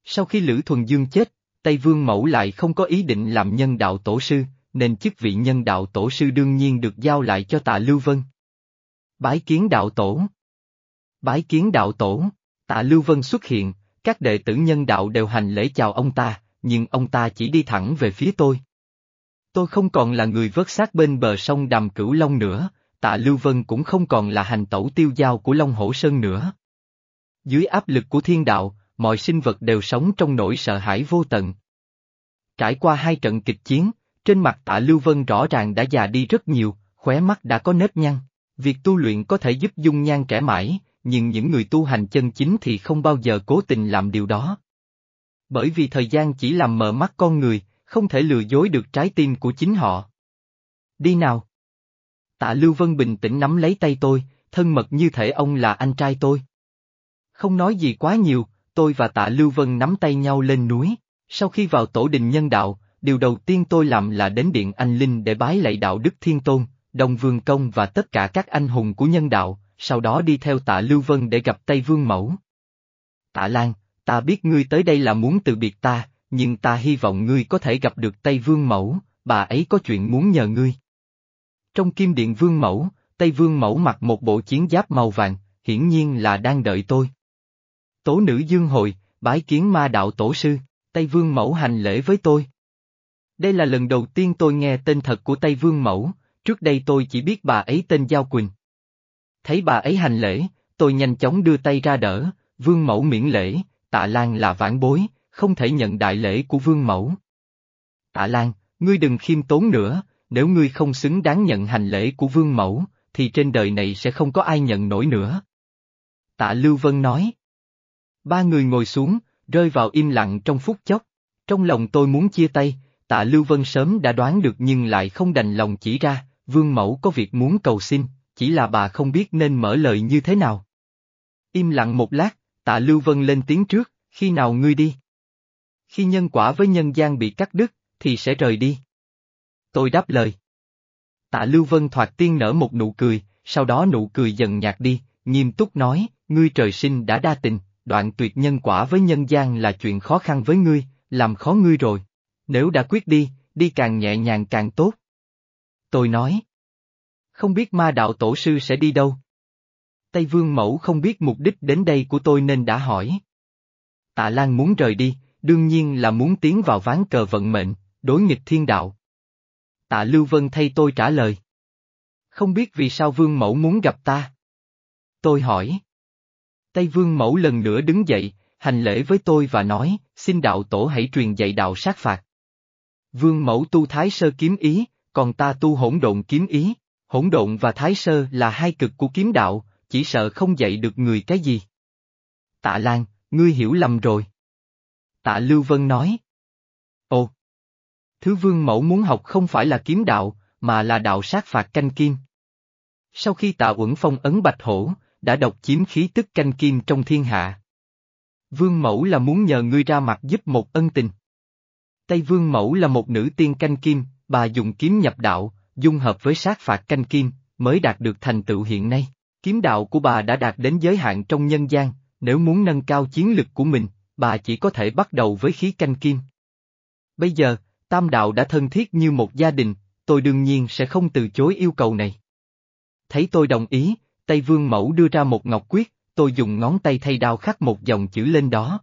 Sau khi Lữ Thuần Dương chết, Tây Vương Mẫu lại không có ý định làm nhân đạo tổ sư, nên chức vị nhân đạo tổ sư đương nhiên được giao lại cho tạ Lưu Vân. Bái kiến đạo tổ. Bái kiến đạo tổ, tạ Lưu Vân xuất hiện, các đệ tử nhân đạo đều hành lễ chào ông ta, nhưng ông ta chỉ đi thẳng về phía tôi. Tôi không còn là người vớt xác bên bờ sông Đàm Cửu Long nữa, tạ Lưu Vân cũng không còn là hành tẩu tiêu giao của Long Hổ Sơn nữa. Dưới áp lực của thiên đạo, mọi sinh vật đều sống trong nỗi sợ hãi vô tận. Trải qua hai trận kịch chiến, trên mặt tạ Lưu Vân rõ ràng đã già đi rất nhiều, khóe mắt đã có nếp nhăn. Việc tu luyện có thể giúp dung nhan trẻ mãi, nhưng những người tu hành chân chính thì không bao giờ cố tình làm điều đó. Bởi vì thời gian chỉ làm mờ mắt con người, không thể lừa dối được trái tim của chính họ. Đi nào! Tạ Lưu Vân bình tĩnh nắm lấy tay tôi, thân mật như thể ông là anh trai tôi. Không nói gì quá nhiều, tôi và Tạ Lưu Vân nắm tay nhau lên núi. Sau khi vào tổ đình nhân đạo, điều đầu tiên tôi làm là đến điện anh Linh để bái lạy đạo Đức Thiên Tôn, Đồng Vương Công và tất cả các anh hùng của nhân đạo, sau đó đi theo Tạ Lưu Vân để gặp Tây Vương Mẫu. Tạ Lan, ta biết ngươi tới đây là muốn từ biệt ta, nhưng ta hy vọng ngươi có thể gặp được Tây Vương Mẫu, bà ấy có chuyện muốn nhờ ngươi. Trong kim điện Vương Mẫu, Tây Vương Mẫu mặc một bộ chiến giáp màu vàng, hiển nhiên là đang đợi tôi. Tố nữ Dương Hội, bái kiến ma đạo tổ sư, Tây Vương Mẫu hành lễ với tôi. Đây là lần đầu tiên tôi nghe tên thật của Tây Vương Mẫu, trước đây tôi chỉ biết bà ấy tên Giao Quỳnh. Thấy bà ấy hành lễ, tôi nhanh chóng đưa tay ra đỡ, Vương Mẫu miễn lễ, Tạ Lan là vãn bối, không thể nhận đại lễ của Vương Mẫu. Tạ Lan, ngươi đừng khiêm tốn nữa, nếu ngươi không xứng đáng nhận hành lễ của Vương Mẫu, thì trên đời này sẽ không có ai nhận nổi nữa. Tạ Lưu Vân nói. Ba người ngồi xuống, rơi vào im lặng trong phút chốc. Trong lòng tôi muốn chia tay, tạ Lưu Vân sớm đã đoán được nhưng lại không đành lòng chỉ ra, Vương Mẫu có việc muốn cầu xin, chỉ là bà không biết nên mở lời như thế nào. Im lặng một lát, tạ Lưu Vân lên tiếng trước, khi nào ngươi đi? Khi nhân quả với nhân gian bị cắt đứt, thì sẽ rời đi. Tôi đáp lời. Tạ Lưu Vân thoạt tiên nở một nụ cười, sau đó nụ cười dần nhạt đi, nghiêm túc nói, ngươi trời sinh đã đa tình, đoạn tuyệt nhân quả với nhân gian là chuyện khó khăn với ngươi, làm khó ngươi rồi. Nếu đã quyết đi, đi càng nhẹ nhàng càng tốt. Tôi nói. Không biết ma đạo tổ sư sẽ đi đâu? Tây Vương Mẫu không biết mục đích đến đây của tôi nên đã hỏi. Tạ Lan muốn rời đi, đương nhiên là muốn tiến vào ván cờ vận mệnh, đối nghịch thiên đạo. Tạ Lưu Vân thay tôi trả lời. Không biết vì sao Vương Mẫu muốn gặp ta? Tôi hỏi. Tây Vương Mẫu lần nữa đứng dậy, hành lễ với tôi và nói, xin đạo tổ hãy truyền dạy đạo sát phạt. Vương Mẫu tu Thái Sơ kiếm ý, còn ta tu hỗn độn kiếm ý, hỗn độn và Thái Sơ là hai cực của kiếm đạo, chỉ sợ không dạy được người cái gì. Tạ Lan, ngươi hiểu lầm rồi. Tạ Lưu Vân nói. Thứ vương mẫu muốn học không phải là kiếm đạo, mà là đạo sát phạt canh kim. Sau khi tạ uẩn phong ấn bạch hổ, đã độc chiếm khí tức canh kim trong thiên hạ. Vương mẫu là muốn nhờ ngươi ra mặt giúp một ân tình. Tây vương mẫu là một nữ tiên canh kim, bà dùng kiếm nhập đạo, dung hợp với sát phạt canh kim, mới đạt được thành tựu hiện nay. Kiếm đạo của bà đã đạt đến giới hạn trong nhân gian, nếu muốn nâng cao chiến lực của mình, bà chỉ có thể bắt đầu với khí canh kim. Bây giờ, tam đạo đã thân thiết như một gia đình, tôi đương nhiên sẽ không từ chối yêu cầu này. Thấy tôi đồng ý, Tây Vương Mẫu đưa ra một ngọc quyết, tôi dùng ngón tay thay đao khắc một dòng chữ lên đó.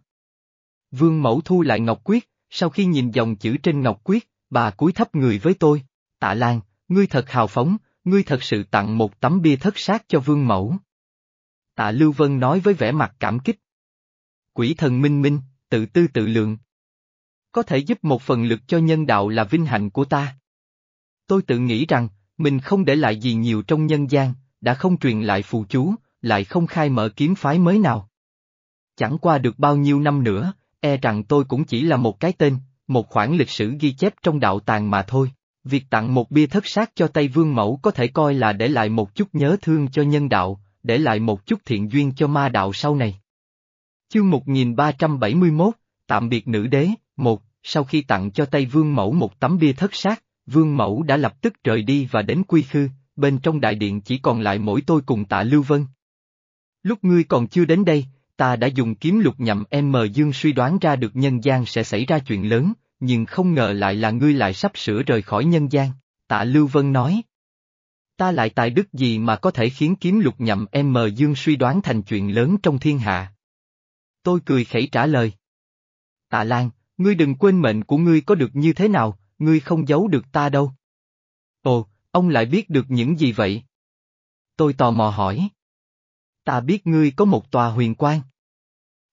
Vương Mẫu thu lại ngọc quyết, sau khi nhìn dòng chữ trên ngọc quyết, bà cúi thấp người với tôi, tạ Lan, ngươi thật hào phóng, ngươi thật sự tặng một tấm bia thất sát cho Vương Mẫu. Tạ Lưu Vân nói với vẻ mặt cảm kích. Quỷ thần minh minh, tự tư tự lượng. Có thể giúp một phần lực cho nhân đạo là vinh hạnh của ta. Tôi tự nghĩ rằng, mình không để lại gì nhiều trong nhân gian, đã không truyền lại phù chú, lại không khai mở kiếm phái mới nào. Chẳng qua được bao nhiêu năm nữa, e rằng tôi cũng chỉ là một cái tên, một khoảng lịch sử ghi chép trong đạo tàng mà thôi. Việc tặng một bia thất sát cho Tây Vương Mẫu có thể coi là để lại một chút nhớ thương cho nhân đạo, để lại một chút thiện duyên cho ma đạo sau này. Chương 1371, Tạm biệt nữ đế, một, sau khi tặng cho Tây Vương Mẫu một tấm bia thất sát, Vương Mẫu đã lập tức rời đi và đến Quy Khư, bên trong đại điện chỉ còn lại mỗi tôi cùng tạ Lưu Vân. Lúc ngươi còn chưa đến đây, ta đã dùng kiếm lục nhậm M Dương suy đoán ra được nhân gian sẽ xảy ra chuyện lớn, nhưng không ngờ lại là ngươi lại sắp sửa rời khỏi nhân gian, tạ Lưu Vân nói. Ta lại tài đức gì mà có thể khiến kiếm lục nhậm M Dương suy đoán thành chuyện lớn trong thiên hạ? Tôi cười khẩy trả lời. Tạ Lan, ngươi đừng quên mệnh của ngươi có được như thế nào, ngươi không giấu được ta đâu. Ồ, ông lại biết được những gì vậy? Tôi tò mò hỏi. Ta biết ngươi có một tòa huyền quan.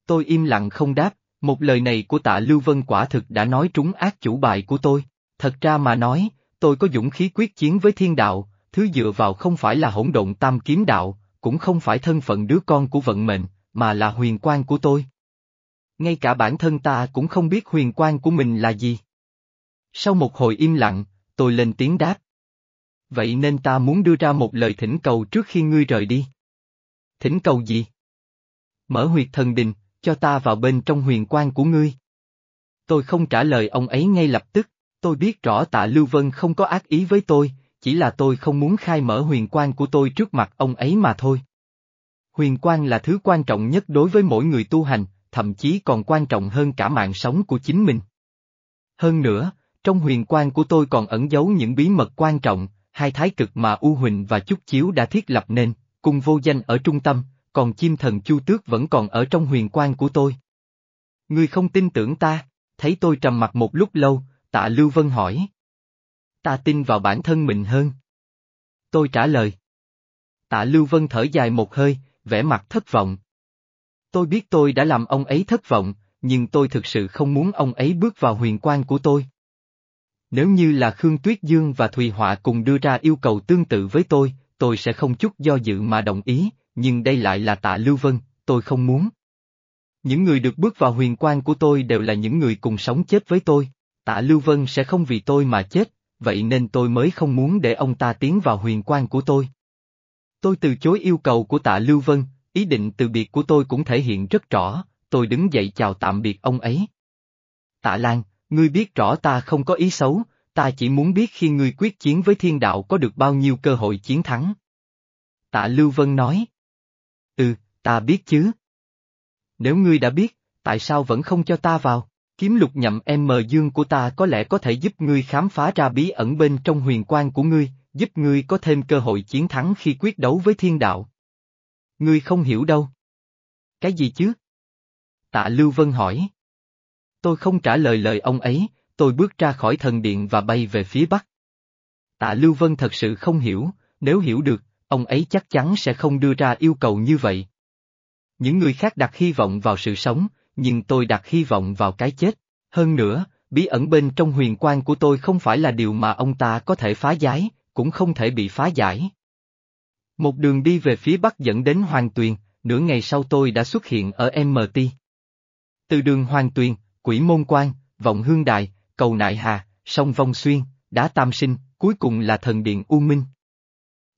Tôi im lặng không đáp, một lời này của tạ Lưu Vân quả thực đã nói trúng ác chủ bài của tôi. Thật ra mà nói, tôi có dũng khí quyết chiến với thiên đạo, thứ dựa vào không phải là hỗn độn tam kiếm đạo, cũng không phải thân phận đứa con của vận mệnh, mà là huyền quan của tôi. Ngay cả bản thân ta cũng không biết huyền quan của mình là gì. Sau một hồi im lặng, tôi lên tiếng đáp. Vậy nên ta muốn đưa ra một lời thỉnh cầu trước khi ngươi rời đi. Thỉnh cầu gì? Mở huyệt thần đình, cho ta vào bên trong huyền quan của ngươi. Tôi không trả lời ông ấy ngay lập tức, tôi biết rõ tạ Lưu Vân không có ác ý với tôi, chỉ là tôi không muốn khai mở huyền quan của tôi trước mặt ông ấy mà thôi. Huyền quan là thứ quan trọng nhất đối với mỗi người tu hành, thậm chí còn quan trọng hơn cả mạng sống của chính mình. Hơn nữa, trong huyền quan của tôi còn ẩn giấu những bí mật quan trọng, hai thái cực mà U Huỳnh và Chúc Chiếu đã thiết lập nên, cùng vô danh ở trung tâm, còn chim thần Chu Tước vẫn còn ở trong huyền quan của tôi. Ngươi không tin tưởng ta, thấy tôi trầm mặt một lúc lâu, tạ Lưu Vân hỏi. Ta tin vào bản thân mình hơn. Tôi trả lời. Tạ Lưu Vân thở dài một hơi, vẻ mặt thất vọng. Tôi biết tôi đã làm ông ấy thất vọng, nhưng tôi thực sự không muốn ông ấy bước vào huyền quan của tôi. Nếu như là Khương Tuyết Dương và Thùy Họa cùng đưa ra yêu cầu tương tự với tôi, tôi sẽ không chút do dự mà đồng ý, nhưng đây lại là tạ Lưu Vân, tôi không muốn. Những người được bước vào huyền quan của tôi đều là những người cùng sống chết với tôi, tạ Lưu Vân sẽ không vì tôi mà chết, vậy nên tôi mới không muốn để ông ta tiến vào huyền quan của tôi. Tôi từ chối yêu cầu của tạ Lưu Vân, ý định từ biệt của tôi cũng thể hiện rất rõ, tôi đứng dậy chào tạm biệt ông ấy. Tạ Lan, ngươi biết rõ ta không có ý xấu, ta chỉ muốn biết khi ngươi quyết chiến với thiên đạo có được bao nhiêu cơ hội chiến thắng. Tạ Lưu Vân nói. Ừ, ta biết chứ. Nếu ngươi đã biết, tại sao vẫn không cho ta vào? Kiếm lục nhậm em mờ dương của ta có lẽ có thể giúp ngươi khám phá ra bí ẩn bên trong huyền quan của ngươi, giúp ngươi có thêm cơ hội chiến thắng khi quyết đấu với thiên đạo. Ngươi không hiểu đâu. Cái gì chứ? Tạ Lưu Vân hỏi. Tôi không trả lời lời ông ấy, tôi bước ra khỏi thần điện và bay về phía bắc. Tạ Lưu Vân thật sự không hiểu, nếu hiểu được, ông ấy chắc chắn sẽ không đưa ra yêu cầu như vậy. Những người khác đặt hy vọng vào sự sống, nhưng tôi đặt hy vọng vào cái chết. Hơn nữa, bí ẩn bên trong huyền quan của tôi không phải là điều mà ông ta có thể phá giải, cũng không thể bị phá giải. Một đường đi về phía bắc dẫn đến Hoàng Tuyền, nửa ngày sau tôi đã xuất hiện ở MT. Từ đường Hoàng Tuyền, Quỷ Môn Quan, Vọng Hương Đại, Cầu Nại Hà, Sông Vong Xuyên, Đá Tam Sinh, cuối cùng là Thần Điện U Minh.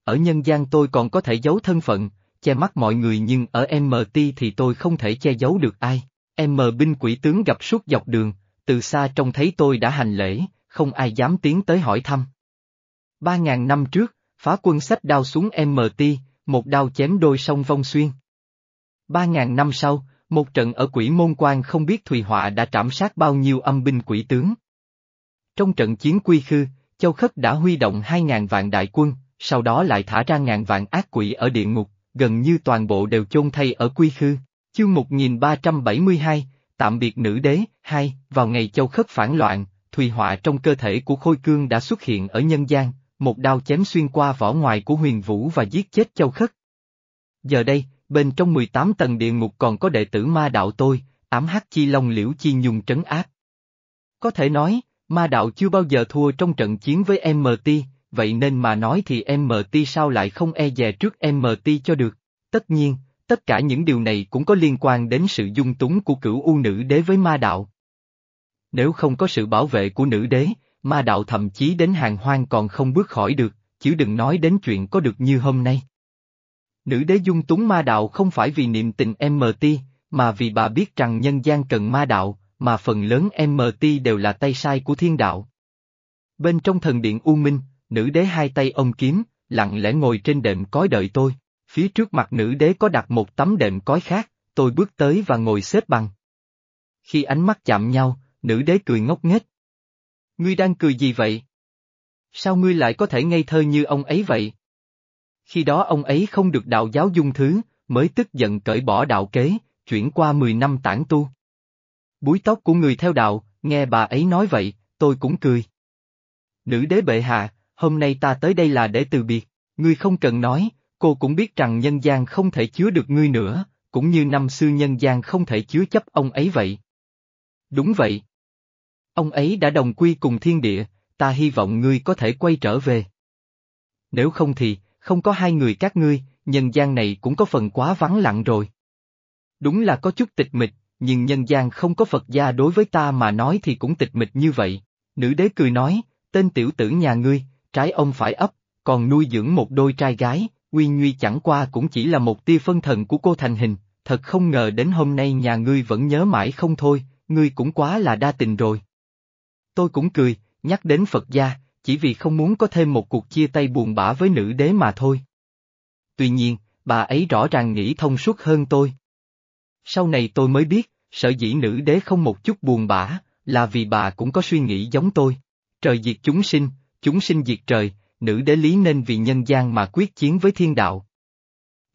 Ở nhân gian tôi còn có thể giấu thân phận, che mắt mọi người nhưng ở MT thì tôi không thể che giấu được ai. M binh quỷ tướng gặp suốt dọc đường, từ xa trông thấy tôi đã hành lễ, không ai dám tiến tới hỏi thăm. Ba ngàn năm trước, phá quân sách đao xuống MT, một đao chém đôi sông vong xuyên. Ba ngàn năm sau, một trận ở quỷ môn quan không biết Thùy Họa đã trảm sát bao nhiêu âm binh quỷ tướng. Trong trận chiến quy khư, Châu Khất đã huy động hai ngàn vạn đại quân, sau đó lại thả ra ngàn vạn ác quỷ ở địa ngục, gần như toàn bộ đều chôn thay ở quy khư. Chương 1372, tạm biệt nữ đế, hai, vào ngày Châu Khất phản loạn, Thùy Họa trong cơ thể của Khôi Cương đã xuất hiện ở nhân gian, một đao chém xuyên qua vỏ ngoài của huyền vũ và giết chết Châu Khất. Giờ đây, bên trong 18 tầng địa ngục còn có đệ tử ma đạo tôi, ám hắc chi long liễu chi nhung trấn áp. Có thể nói, ma đạo chưa bao giờ thua trong trận chiến với MT, vậy nên mà nói thì MT sao lại không e dè trước MT cho được. Tất nhiên, tất cả những điều này cũng có liên quan đến sự dung túng của cửu u nữ đế với ma đạo. Nếu không có sự bảo vệ của nữ đế, ma đạo thậm chí đến hàng hoang còn không bước khỏi được, chứ đừng nói đến chuyện có được như hôm nay. Nữ đế dung túng ma đạo không phải vì niệm tình MT, mà vì bà biết rằng nhân gian cần ma đạo, mà phần lớn MT đều là tay sai của thiên đạo. Bên trong thần điện U Minh, nữ đế hai tay ôm kiếm, lặng lẽ ngồi trên đệm cói đợi tôi, phía trước mặt nữ đế có đặt một tấm đệm cói khác, tôi bước tới và ngồi xếp bằng. Khi ánh mắt chạm nhau, nữ đế cười ngốc nghếch. Ngươi đang cười gì vậy? Sao ngươi lại có thể ngây thơ như ông ấy vậy? Khi đó ông ấy không được đạo giáo dung thứ, mới tức giận cởi bỏ đạo kế, chuyển qua 10 năm tản tu. Búi tóc của người theo đạo, nghe bà ấy nói vậy, tôi cũng cười. Nữ đế bệ hạ, hôm nay ta tới đây là để từ biệt, ngươi không cần nói, cô cũng biết rằng nhân gian không thể chứa được ngươi nữa, cũng như năm xưa nhân gian không thể chứa chấp ông ấy vậy. Đúng vậy. Ông ấy đã đồng quy cùng thiên địa, ta hy vọng ngươi có thể quay trở về. Nếu không thì, không có hai người các ngươi, nhân gian này cũng có phần quá vắng lặng rồi. Đúng là có chút tịch mịch, nhưng nhân gian không có Phật gia đối với ta mà nói thì cũng tịch mịch như vậy. Nữ đế cười nói, tên tiểu tử nhà ngươi, trái ông phải ấp, còn nuôi dưỡng một đôi trai gái, Uy Nguy chẳng qua cũng chỉ là một tia phân thần của cô thành hình, thật không ngờ đến hôm nay nhà ngươi vẫn nhớ mãi không thôi, ngươi cũng quá là đa tình rồi. Tôi cũng cười, nhắc đến Phật gia, chỉ vì không muốn có thêm một cuộc chia tay buồn bã với nữ đế mà thôi. Tuy nhiên, bà ấy rõ ràng nghĩ thông suốt hơn tôi. Sau này tôi mới biết, sợ dĩ nữ đế không một chút buồn bã, là vì bà cũng có suy nghĩ giống tôi. Trời diệt chúng sinh, chúng sinh diệt trời, nữ đế lý nên vì nhân gian mà quyết chiến với thiên đạo.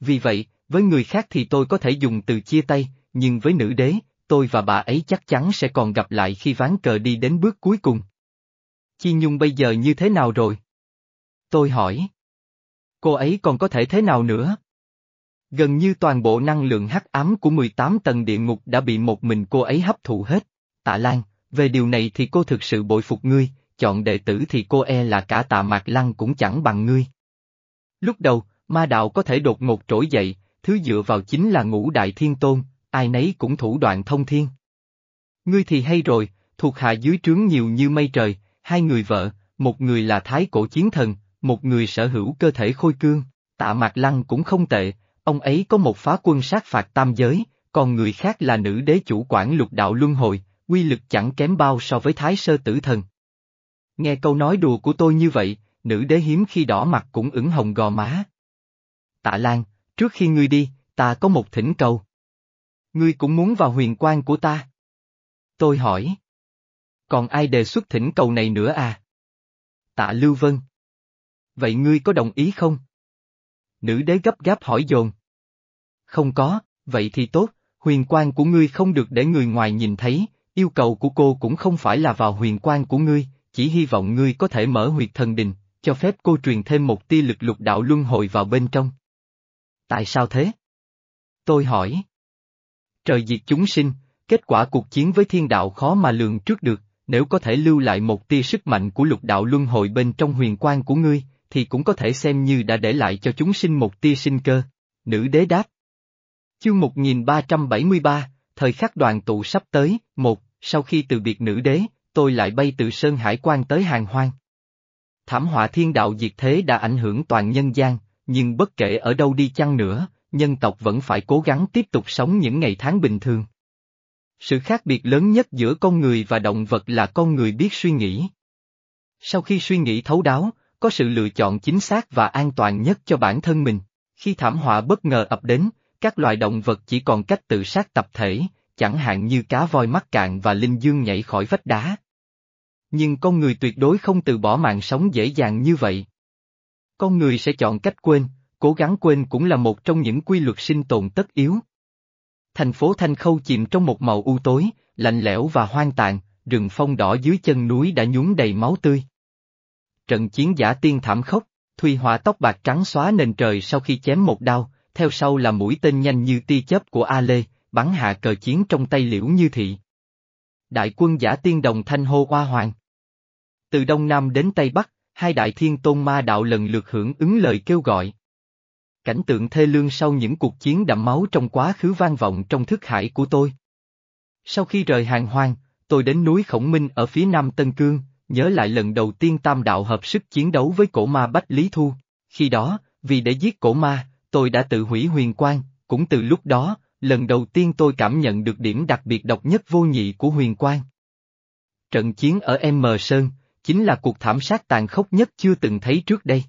Vì vậy, với người khác thì tôi có thể dùng từ chia tay, nhưng với nữ đế, tôi và bà ấy chắc chắn sẽ còn gặp lại khi ván cờ đi đến bước cuối cùng. Chi Nhung bây giờ như thế nào rồi? Tôi hỏi. Cô ấy còn có thể thế nào nữa? Gần như toàn bộ năng lượng hắc ám của 18 tầng địa ngục đã bị một mình cô ấy hấp thụ hết. Tạ Lan, về điều này thì cô thực sự bội phục ngươi, chọn đệ tử thì cô e là cả tạ mạc lăng cũng chẳng bằng ngươi. Lúc đầu, ma đạo có thể đột ngột trỗi dậy, thứ dựa vào chính là ngũ đại thiên tôn, ai nấy cũng thủ đoạn thông thiên. Ngươi thì hay rồi, thuộc hạ dưới trướng nhiều như mây trời, hai người vợ, một người là thái cổ chiến thần, một người sở hữu cơ thể khôi cương, tạ mạc lăng cũng không tệ, ông ấy có một phá quân sát phạt tam giới, còn người khác là nữ đế chủ quản lục đạo luân hồi, quy lực chẳng kém bao so với thái sơ tử thần. Nghe câu nói đùa của tôi như vậy, nữ đế hiếm khi đỏ mặt cũng ửng hồng gò má. Tạ Lan, trước khi ngươi đi, ta có một thỉnh cầu. Ngươi cũng muốn vào huyền quan của ta. Tôi hỏi. Còn ai đề xuất thỉnh cầu này nữa à? Tạ Lưu Vân. Vậy ngươi có đồng ý không? Nữ đế gấp gáp hỏi dồn. Không có, vậy thì tốt, huyền quan của ngươi không được để người ngoài nhìn thấy, yêu cầu của cô cũng không phải là vào huyền quan của ngươi, chỉ hy vọng ngươi có thể mở huyệt thần đình, cho phép cô truyền thêm một tia lực lục đạo luân hồi vào bên trong. Tại sao thế? Tôi hỏi. Trời diệt chúng sinh, kết quả cuộc chiến với thiên đạo khó mà lường trước được, nếu có thể lưu lại một tia sức mạnh của lục đạo luân hồi bên trong huyền quan của ngươi, thì cũng có thể xem như đã để lại cho chúng sinh một tia sinh cơ. Nữ đế đáp. Chương 1373, thời khắc đoàn tụ sắp tới, một, sau khi từ biệt nữ đế, tôi lại bay từ Sơn Hải quan tới Hàng Hoang. Thảm họa thiên đạo diệt thế đã ảnh hưởng toàn nhân gian, nhưng bất kể ở đâu đi chăng nữa, nhân tộc vẫn phải cố gắng tiếp tục sống những ngày tháng bình thường. Sự khác biệt lớn nhất giữa con người và động vật là con người biết suy nghĩ. Sau khi suy nghĩ thấu đáo, có sự lựa chọn chính xác và an toàn nhất cho bản thân mình. Khi thảm họa bất ngờ ập đến, các loài động vật chỉ còn cách tự sát tập thể, chẳng hạn như cá voi mắc cạn và linh dương nhảy khỏi vách đá. Nhưng con người tuyệt đối không từ bỏ mạng sống dễ dàng như vậy. Con người sẽ chọn cách quên, cố gắng quên cũng là một trong những quy luật sinh tồn tất yếu. Thành phố Thanh Khâu chìm trong một màu u tối, lạnh lẽo và hoang tàn, rừng phong đỏ dưới chân núi đã nhúng đầy máu tươi. Trận chiến giả tiên thảm khốc, Thùy Họa tóc bạc trắng xóa nền trời sau khi chém một đao, theo sau là mũi tên nhanh như tia chớp của A Lê, bắn hạ cờ chiến trong tay liễu như thị. Đại quân giả tiên đồng thanh hô hoa hoàng. Từ Đông Nam đến Tây Bắc, hai đại thiên tôn ma đạo lần lượt hưởng ứng lời kêu gọi. Cảnh tượng thê lương sau những cuộc chiến đẫm máu trong quá khứ vang vọng trong thức hải của tôi. Sau khi rời hàng hoang, tôi đến núi Khổng Minh ở phía nam Tân Cương, nhớ lại lần đầu tiên tam đạo hợp sức chiến đấu với cổ ma Bách Lý Thu. Khi đó, vì để giết cổ ma, tôi đã tự hủy huyền quang, cũng từ lúc đó, lần đầu tiên tôi cảm nhận được điểm đặc biệt độc nhất vô nhị của huyền quang. Trận chiến ở M Sơn, chính là cuộc thảm sát tàn khốc nhất chưa từng thấy trước đây.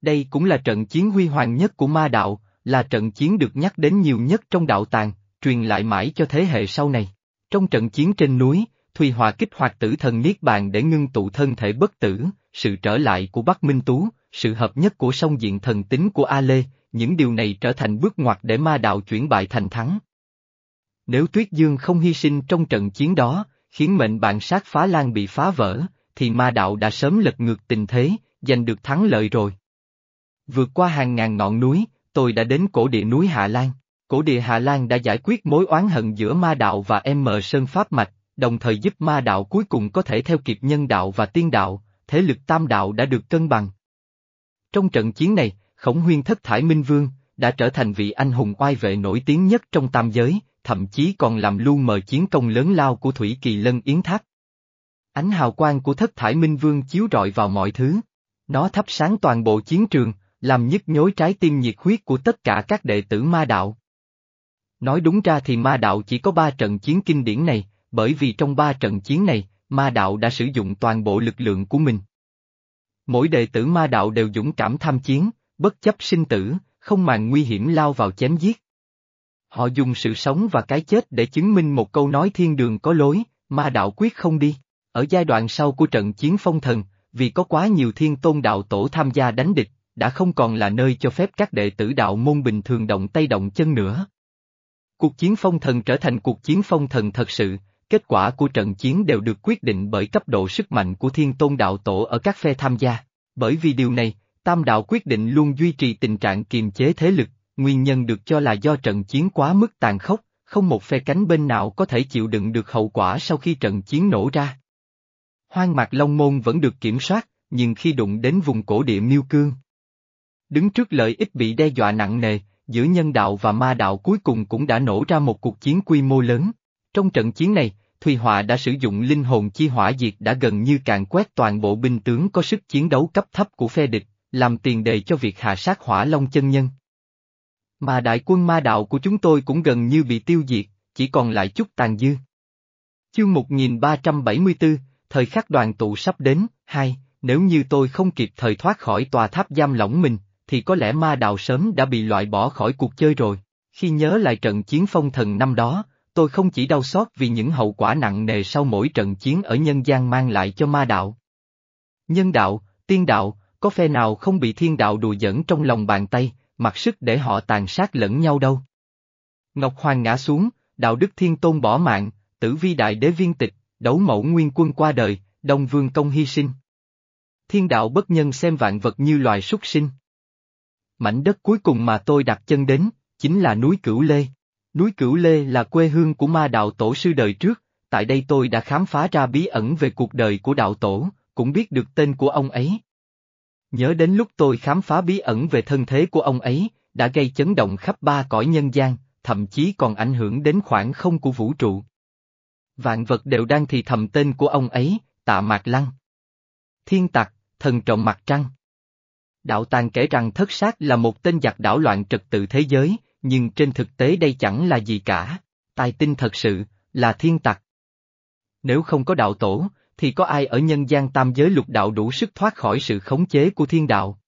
Đây cũng là trận chiến huy hoàng nhất của ma đạo, là trận chiến được nhắc đến nhiều nhất trong đạo tàng, truyền lại mãi cho thế hệ sau này. Trong trận chiến trên núi, Thùy Hòa kích hoạt tử thần Niết Bàn để ngưng tụ thân thể bất tử, sự trở lại của Bắc Minh Tú, sự hợp nhất của song diện thần tính của A Lê, những điều này trở thành bước ngoặt để ma đạo chuyển bại thành thắng. Nếu Tuyết Dương không hy sinh trong trận chiến đó, khiến mệnh bạn sát phá lan bị phá vỡ, thì ma đạo đã sớm lật ngược tình thế, giành được thắng lợi rồi. Vượt qua hàng ngàn ngọn núi, tôi đã đến cổ địa núi Hạ Lan. Cổ địa Hạ Lan đã giải quyết mối oán hận giữa ma đạo và M Sơn Pháp Mạch, đồng thời giúp ma đạo cuối cùng có thể theo kịp nhân đạo và tiên đạo, thế lực tam đạo đã được cân bằng. Trong trận chiến này, Khổng Huyên thất thải Minh Vương, đã trở thành vị anh hùng oai vệ nổi tiếng nhất trong tam giới, thậm chí còn làm lu mờ chiến công lớn lao của Thủy Kỳ Lân Yến Thác. Ánh hào quang của thất thải Minh Vương chiếu rọi vào mọi thứ. Nó thắp sáng toàn bộ chiến trường, làm nhức nhối trái tim nhiệt huyết của tất cả các đệ tử ma đạo. Nói đúng ra thì ma đạo chỉ có ba trận chiến kinh điển này, bởi vì trong ba trận chiến này, ma đạo đã sử dụng toàn bộ lực lượng của mình. Mỗi đệ tử ma đạo đều dũng cảm tham chiến, bất chấp sinh tử, không màng nguy hiểm lao vào chém giết. Họ dùng sự sống và cái chết để chứng minh một câu nói thiên đường có lối, ma đạo quyết không đi. Ở giai đoạn sau của trận chiến phong thần, vì có quá nhiều thiên tôn đạo tổ tham gia đánh địch, đã không còn là nơi cho phép các đệ tử đạo môn bình thường động tay động chân nữa. Cuộc chiến phong thần trở thành cuộc chiến phong thần thật sự, kết quả của trận chiến đều được quyết định bởi cấp độ sức mạnh của thiên tôn đạo tổ ở các phe tham gia. Bởi vì điều này, tam đạo quyết định luôn duy trì tình trạng kiềm chế thế lực, nguyên nhân được cho là do trận chiến quá mức tàn khốc, không một phe cánh bên nào có thể chịu đựng được hậu quả sau khi trận chiến nổ ra. Hoang mạc Long Môn vẫn được kiểm soát, nhưng khi đụng đến vùng cổ địa miêu cương. Đứng trước lợi ích bị đe dọa nặng nề, giữa nhân đạo và ma đạo cuối cùng cũng đã nổ ra một cuộc chiến quy mô lớn. Trong trận chiến này, Thùy Họa đã sử dụng linh hồn chi hỏa diệt đã gần như càn quét toàn bộ binh tướng có sức chiến đấu cấp thấp của phe địch, làm tiền đề cho việc hạ sát hỏa long chân nhân. Mà đại quân ma đạo của chúng tôi cũng gần như bị tiêu diệt, chỉ còn lại chút tàn dư. Chương 1374, thời khắc đoàn tụ sắp đến, hai, nếu như tôi không kịp thời thoát khỏi tòa tháp giam lỏng mình, thì có lẽ ma đạo sớm đã bị loại bỏ khỏi cuộc chơi rồi. Khi nhớ lại trận chiến phong thần năm đó, tôi không chỉ đau xót vì những hậu quả nặng nề sau mỗi trận chiến ở nhân gian mang lại cho ma đạo. Nhân đạo, tiên đạo, có phe nào không bị thiên đạo đùa dẫn trong lòng bàn tay, mặc sức để họ tàn sát lẫn nhau đâu. Ngọc Hoàng ngã xuống, đạo đức thiên tôn bỏ mạng, tử vi đại đế viên tịch, đấu mẫu nguyên quân qua đời, đông vương công hy sinh. Thiên đạo bất nhân xem vạn vật như loài súc sinh. Mảnh đất cuối cùng mà tôi đặt chân đến, chính là núi Cửu Lê. Núi Cửu Lê là quê hương của ma đạo tổ sư đời trước, tại đây tôi đã khám phá ra bí ẩn về cuộc đời của đạo tổ, cũng biết được tên của ông ấy. Nhớ đến lúc tôi khám phá bí ẩn về thân thế của ông ấy, đã gây chấn động khắp ba cõi nhân gian, thậm chí còn ảnh hưởng đến khoảng không của vũ trụ. Vạn vật đều đang thì thầm tên của ông ấy, tạ mạc lăng. Thiên tặc, thần trọng mặt trăng. Đạo tàng kể rằng thất sát là một tên giặc đảo loạn trật tự thế giới, nhưng trên thực tế đây chẳng là gì cả, tài tinh thật sự, là thiên tặc. Nếu không có đạo tổ, thì có ai ở nhân gian tam giới lục đạo đủ sức thoát khỏi sự khống chế của thiên đạo.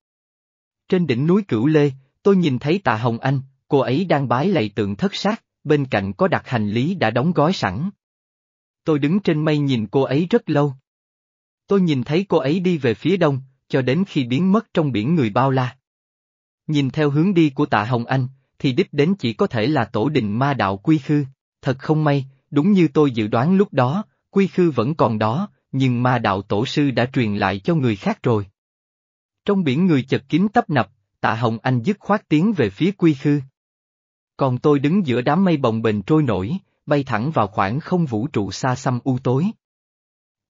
Trên đỉnh núi Cửu Lê, tôi nhìn thấy tạ Hồng Anh, cô ấy đang bái lạy tượng thất sát, bên cạnh có đặt hành lý đã đóng gói sẵn. Tôi đứng trên mây nhìn cô ấy rất lâu. Tôi nhìn thấy cô ấy đi về phía đông, cho đến khi biến mất trong biển người bao la. Nhìn theo hướng đi của tạ Hồng Anh, thì đích đến chỉ có thể là tổ đình ma đạo Quy Khư, thật không may, đúng như tôi dự đoán lúc đó, Quy Khư vẫn còn đó, nhưng ma đạo tổ sư đã truyền lại cho người khác rồi. Trong biển người chật kín tấp nập, tạ Hồng Anh dứt khoát tiến về phía Quy Khư. Còn tôi đứng giữa đám mây bồng bềnh trôi nổi, bay thẳng vào khoảng không vũ trụ xa xăm u tối.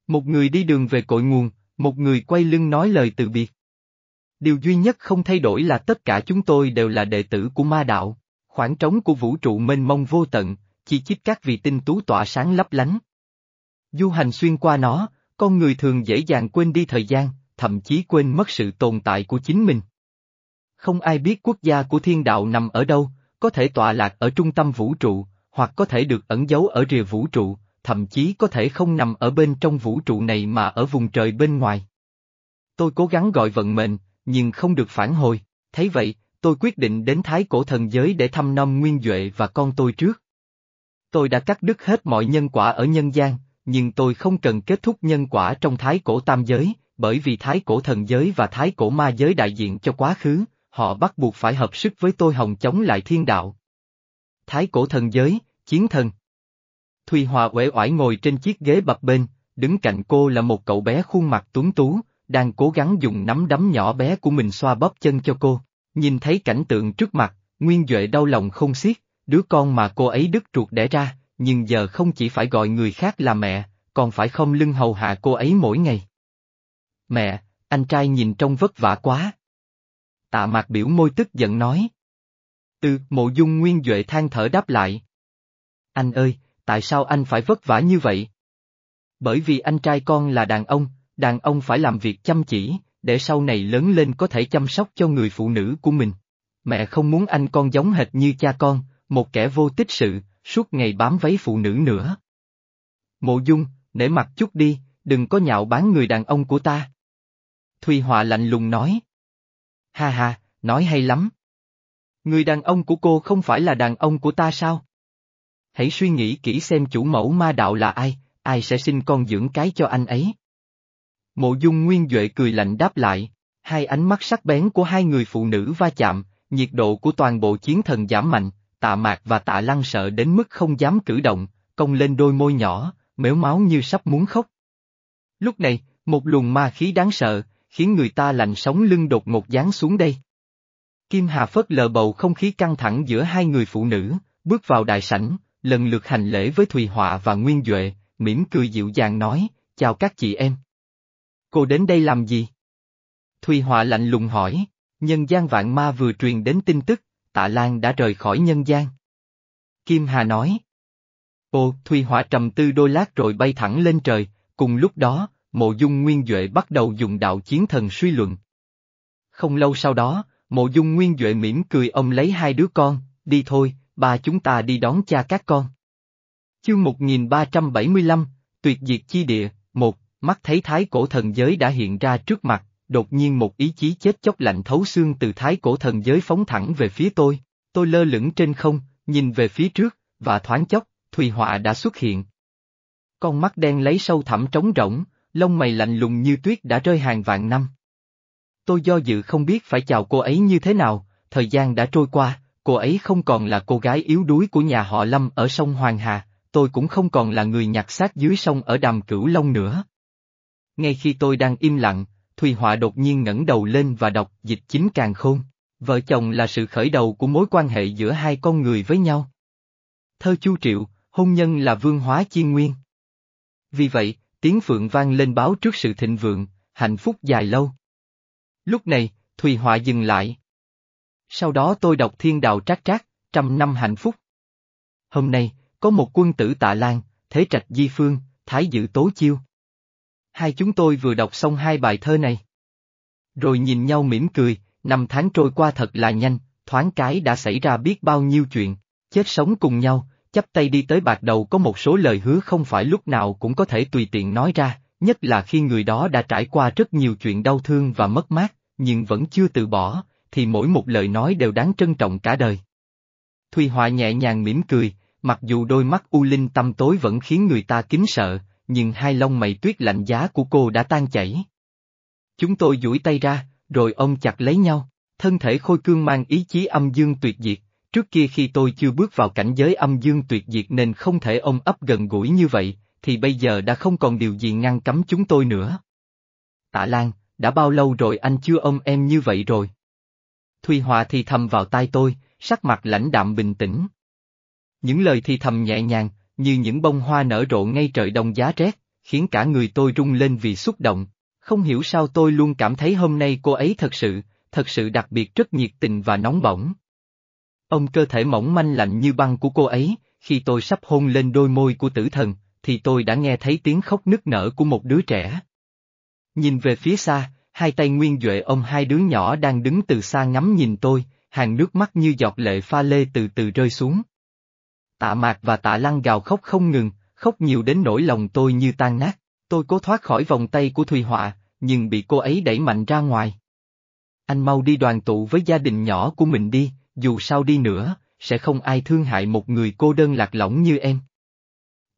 Một người đi đường về cội nguồn, một người quay lưng nói lời từ biệt. Điều duy nhất không thay đổi là tất cả chúng tôi đều là đệ tử của ma đạo, khoảng trống của vũ trụ mênh mông vô tận, chỉ chít các vì tinh tú tỏa sáng lấp lánh. Du hành xuyên qua nó, con người thường dễ dàng quên đi thời gian, thậm chí quên mất sự tồn tại của chính mình. Không ai biết quốc gia của thiên đạo nằm ở đâu, có thể tọa lạc ở trung tâm vũ trụ, hoặc có thể được ẩn giấu ở rìa vũ trụ, thậm chí có thể không nằm ở bên trong vũ trụ này mà ở vùng trời bên ngoài. Tôi cố gắng gọi vận mệnh, nhưng không được phản hồi, thấy vậy, tôi quyết định đến thái cổ thần giới để thăm nom Nguyên Duệ và con tôi trước. Tôi đã cắt đứt hết mọi nhân quả ở nhân gian, nhưng tôi không cần kết thúc nhân quả trong thái cổ tam giới, bởi vì thái cổ thần giới và thái cổ ma giới đại diện cho quá khứ, họ bắt buộc phải hợp sức với tôi hồng chống lại thiên đạo. Thái cổ thần giới, chiến thần. Thùy Hòa uể oải ngồi trên chiếc ghế bập bên, đứng cạnh cô là một cậu bé khuôn mặt tuấn tú, đang cố gắng dùng nắm đấm nhỏ bé của mình xoa bóp chân cho cô. Nhìn thấy cảnh tượng trước mặt, Nguyên Duệ đau lòng không xiết, đứa con mà cô ấy đứt ruột đẻ ra, nhưng giờ không chỉ phải gọi người khác là mẹ, còn phải không lưng hầu hạ cô ấy mỗi ngày. Mẹ, anh trai nhìn trông vất vả quá. Tạ mạc biểu môi tức giận nói. Ừ, mộ dung nguyên Duệ than thở đáp lại. Anh ơi, tại sao anh phải vất vả như vậy? Bởi vì anh trai con là đàn ông, đàn ông phải làm việc chăm chỉ, để sau này lớn lên có thể chăm sóc cho người phụ nữ của mình. Mẹ không muốn anh con giống hệt như cha con, một kẻ vô tích sự, suốt ngày bám váy phụ nữ nữa. Mộ dung, nể mặt chút đi, đừng có nhạo bán người đàn ông của ta. Thùy Họa lạnh lùng nói. Ha ha, nói hay lắm. Người đàn ông của cô không phải là đàn ông của ta sao? Hãy suy nghĩ kỹ xem chủ mẫu ma đạo là ai, ai sẽ sinh con dưỡng cái cho anh ấy. Mộ dung nguyên Duệ cười lạnh đáp lại, hai ánh mắt sắc bén của hai người phụ nữ va chạm, nhiệt độ của toàn bộ chiến thần giảm mạnh, tạ mạc và tạ lăng sợ đến mức không dám cử động, cong lên đôi môi nhỏ, mếu máu như sắp muốn khóc. Lúc này, một luồng ma khí đáng sợ, khiến người ta lạnh sống lưng đột ngột giáng xuống đây. Kim Hà phớt lờ bầu không khí căng thẳng giữa hai người phụ nữ, bước vào đại sảnh, lần lượt hành lễ với Thùy Họa và Nguyên Duệ, mỉm cười dịu dàng nói, chào các chị em. Cô đến đây làm gì? Thùy Họa lạnh lùng hỏi, nhân gian vạn ma vừa truyền đến tin tức, tạ Lan đã rời khỏi nhân gian. Kim Hà nói. Ồ, Thùy Họa trầm tư đôi lát rồi bay thẳng lên trời, cùng lúc đó, mộ dung nguyên Duệ bắt đầu dùng đạo chiến thần suy luận. Không lâu sau đó, mộ dung nguyên Duệ mỉm cười ông lấy hai đứa con, đi thôi, ba chúng ta đi đón cha các con. Chương 1375, Tuyệt diệt chi địa, một, mắt thấy thái cổ thần giới đã hiện ra trước mặt, đột nhiên một ý chí chết chóc lạnh thấu xương từ thái cổ thần giới phóng thẳng về phía tôi, tôi lơ lửng trên không, nhìn về phía trước, và thoáng chốc, Thùy Họa đã xuất hiện. Con mắt đen lấy sâu thẳm trống rỗng, lông mày lạnh lùng như tuyết đã rơi hàng vạn năm. Tôi do dự không biết phải chào cô ấy như thế nào, thời gian đã trôi qua, cô ấy không còn là cô gái yếu đuối của nhà họ Lâm ở sông Hoàng Hà, tôi cũng không còn là người nhặt xác dưới sông ở đàm cửu Long nữa. Ngay khi tôi đang im lặng, Thùy Họa đột nhiên ngẩng đầu lên và đọc dịch chính càng khôn. Vợ chồng là sự khởi đầu của mối quan hệ giữa hai con người với nhau. Thơ Chu Triệu, hôn nhân là vương hóa chi nguyên. Vì vậy, tiếng phượng vang lên báo trước sự thịnh vượng, hạnh phúc dài lâu. Lúc này, Thùy Họa dừng lại. Sau đó tôi đọc thiên đạo trác trác, trăm năm hạnh phúc. Hôm nay, có một quân tử tạ lan, thế trạch di phương, thái dự tố chiêu. Hai chúng tôi vừa đọc xong hai bài thơ này. Rồi nhìn nhau mỉm cười, năm tháng trôi qua thật là nhanh, thoáng cái đã xảy ra biết bao nhiêu chuyện, chết sống cùng nhau, chắp tay đi tới bạc đầu có một số lời hứa không phải lúc nào cũng có thể tùy tiện nói ra, nhất là khi người đó đã trải qua rất nhiều chuyện đau thương và mất mát, nhưng vẫn chưa từ bỏ, thì mỗi một lời nói đều đáng trân trọng cả đời. Thùy Họa nhẹ nhàng mỉm cười, mặc dù đôi mắt u linh tâm tối vẫn khiến người ta kính sợ, nhưng hai lông mày tuyết lạnh giá của cô đã tan chảy. Chúng tôi duỗi tay ra, rồi ông chặt lấy nhau, thân thể khôi cương mang ý chí âm dương tuyệt diệt, trước kia khi tôi chưa bước vào cảnh giới âm dương tuyệt diệt nên không thể ôm ấp gần gũi như vậy, thì bây giờ đã không còn điều gì ngăn cấm chúng tôi nữa. Tạ Lan, đã bao lâu rồi anh chưa ôm em như vậy rồi? Thùy Hòa thì thầm vào tai tôi, sắc mặt lãnh đạm bình tĩnh. Những lời thì thầm nhẹ nhàng, như những bông hoa nở rộ ngay trời đông giá rét, khiến cả người tôi rung lên vì xúc động. Không hiểu sao tôi luôn cảm thấy hôm nay cô ấy thật sự, thật sự đặc biệt rất nhiệt tình và nóng bỏng. Ông cơ thể mỏng manh lạnh như băng của cô ấy, khi tôi sắp hôn lên đôi môi của tử thần, thì tôi đã nghe thấy tiếng khóc nức nở của một đứa trẻ. Nhìn về phía xa, hai tay nguyên duệ ông hai đứa nhỏ đang đứng từ xa ngắm nhìn tôi, hàng nước mắt như giọt lệ pha lê từ từ rơi xuống. Tạ mạc và tạ lăng gào khóc không ngừng, khóc nhiều đến nỗi lòng tôi như tan nát, tôi cố thoát khỏi vòng tay của Thùy Họa, nhưng bị cô ấy đẩy mạnh ra ngoài. Anh mau đi đoàn tụ với gia đình nhỏ của mình đi, dù sao đi nữa, sẽ không ai thương hại một người cô đơn lạc lõng như em.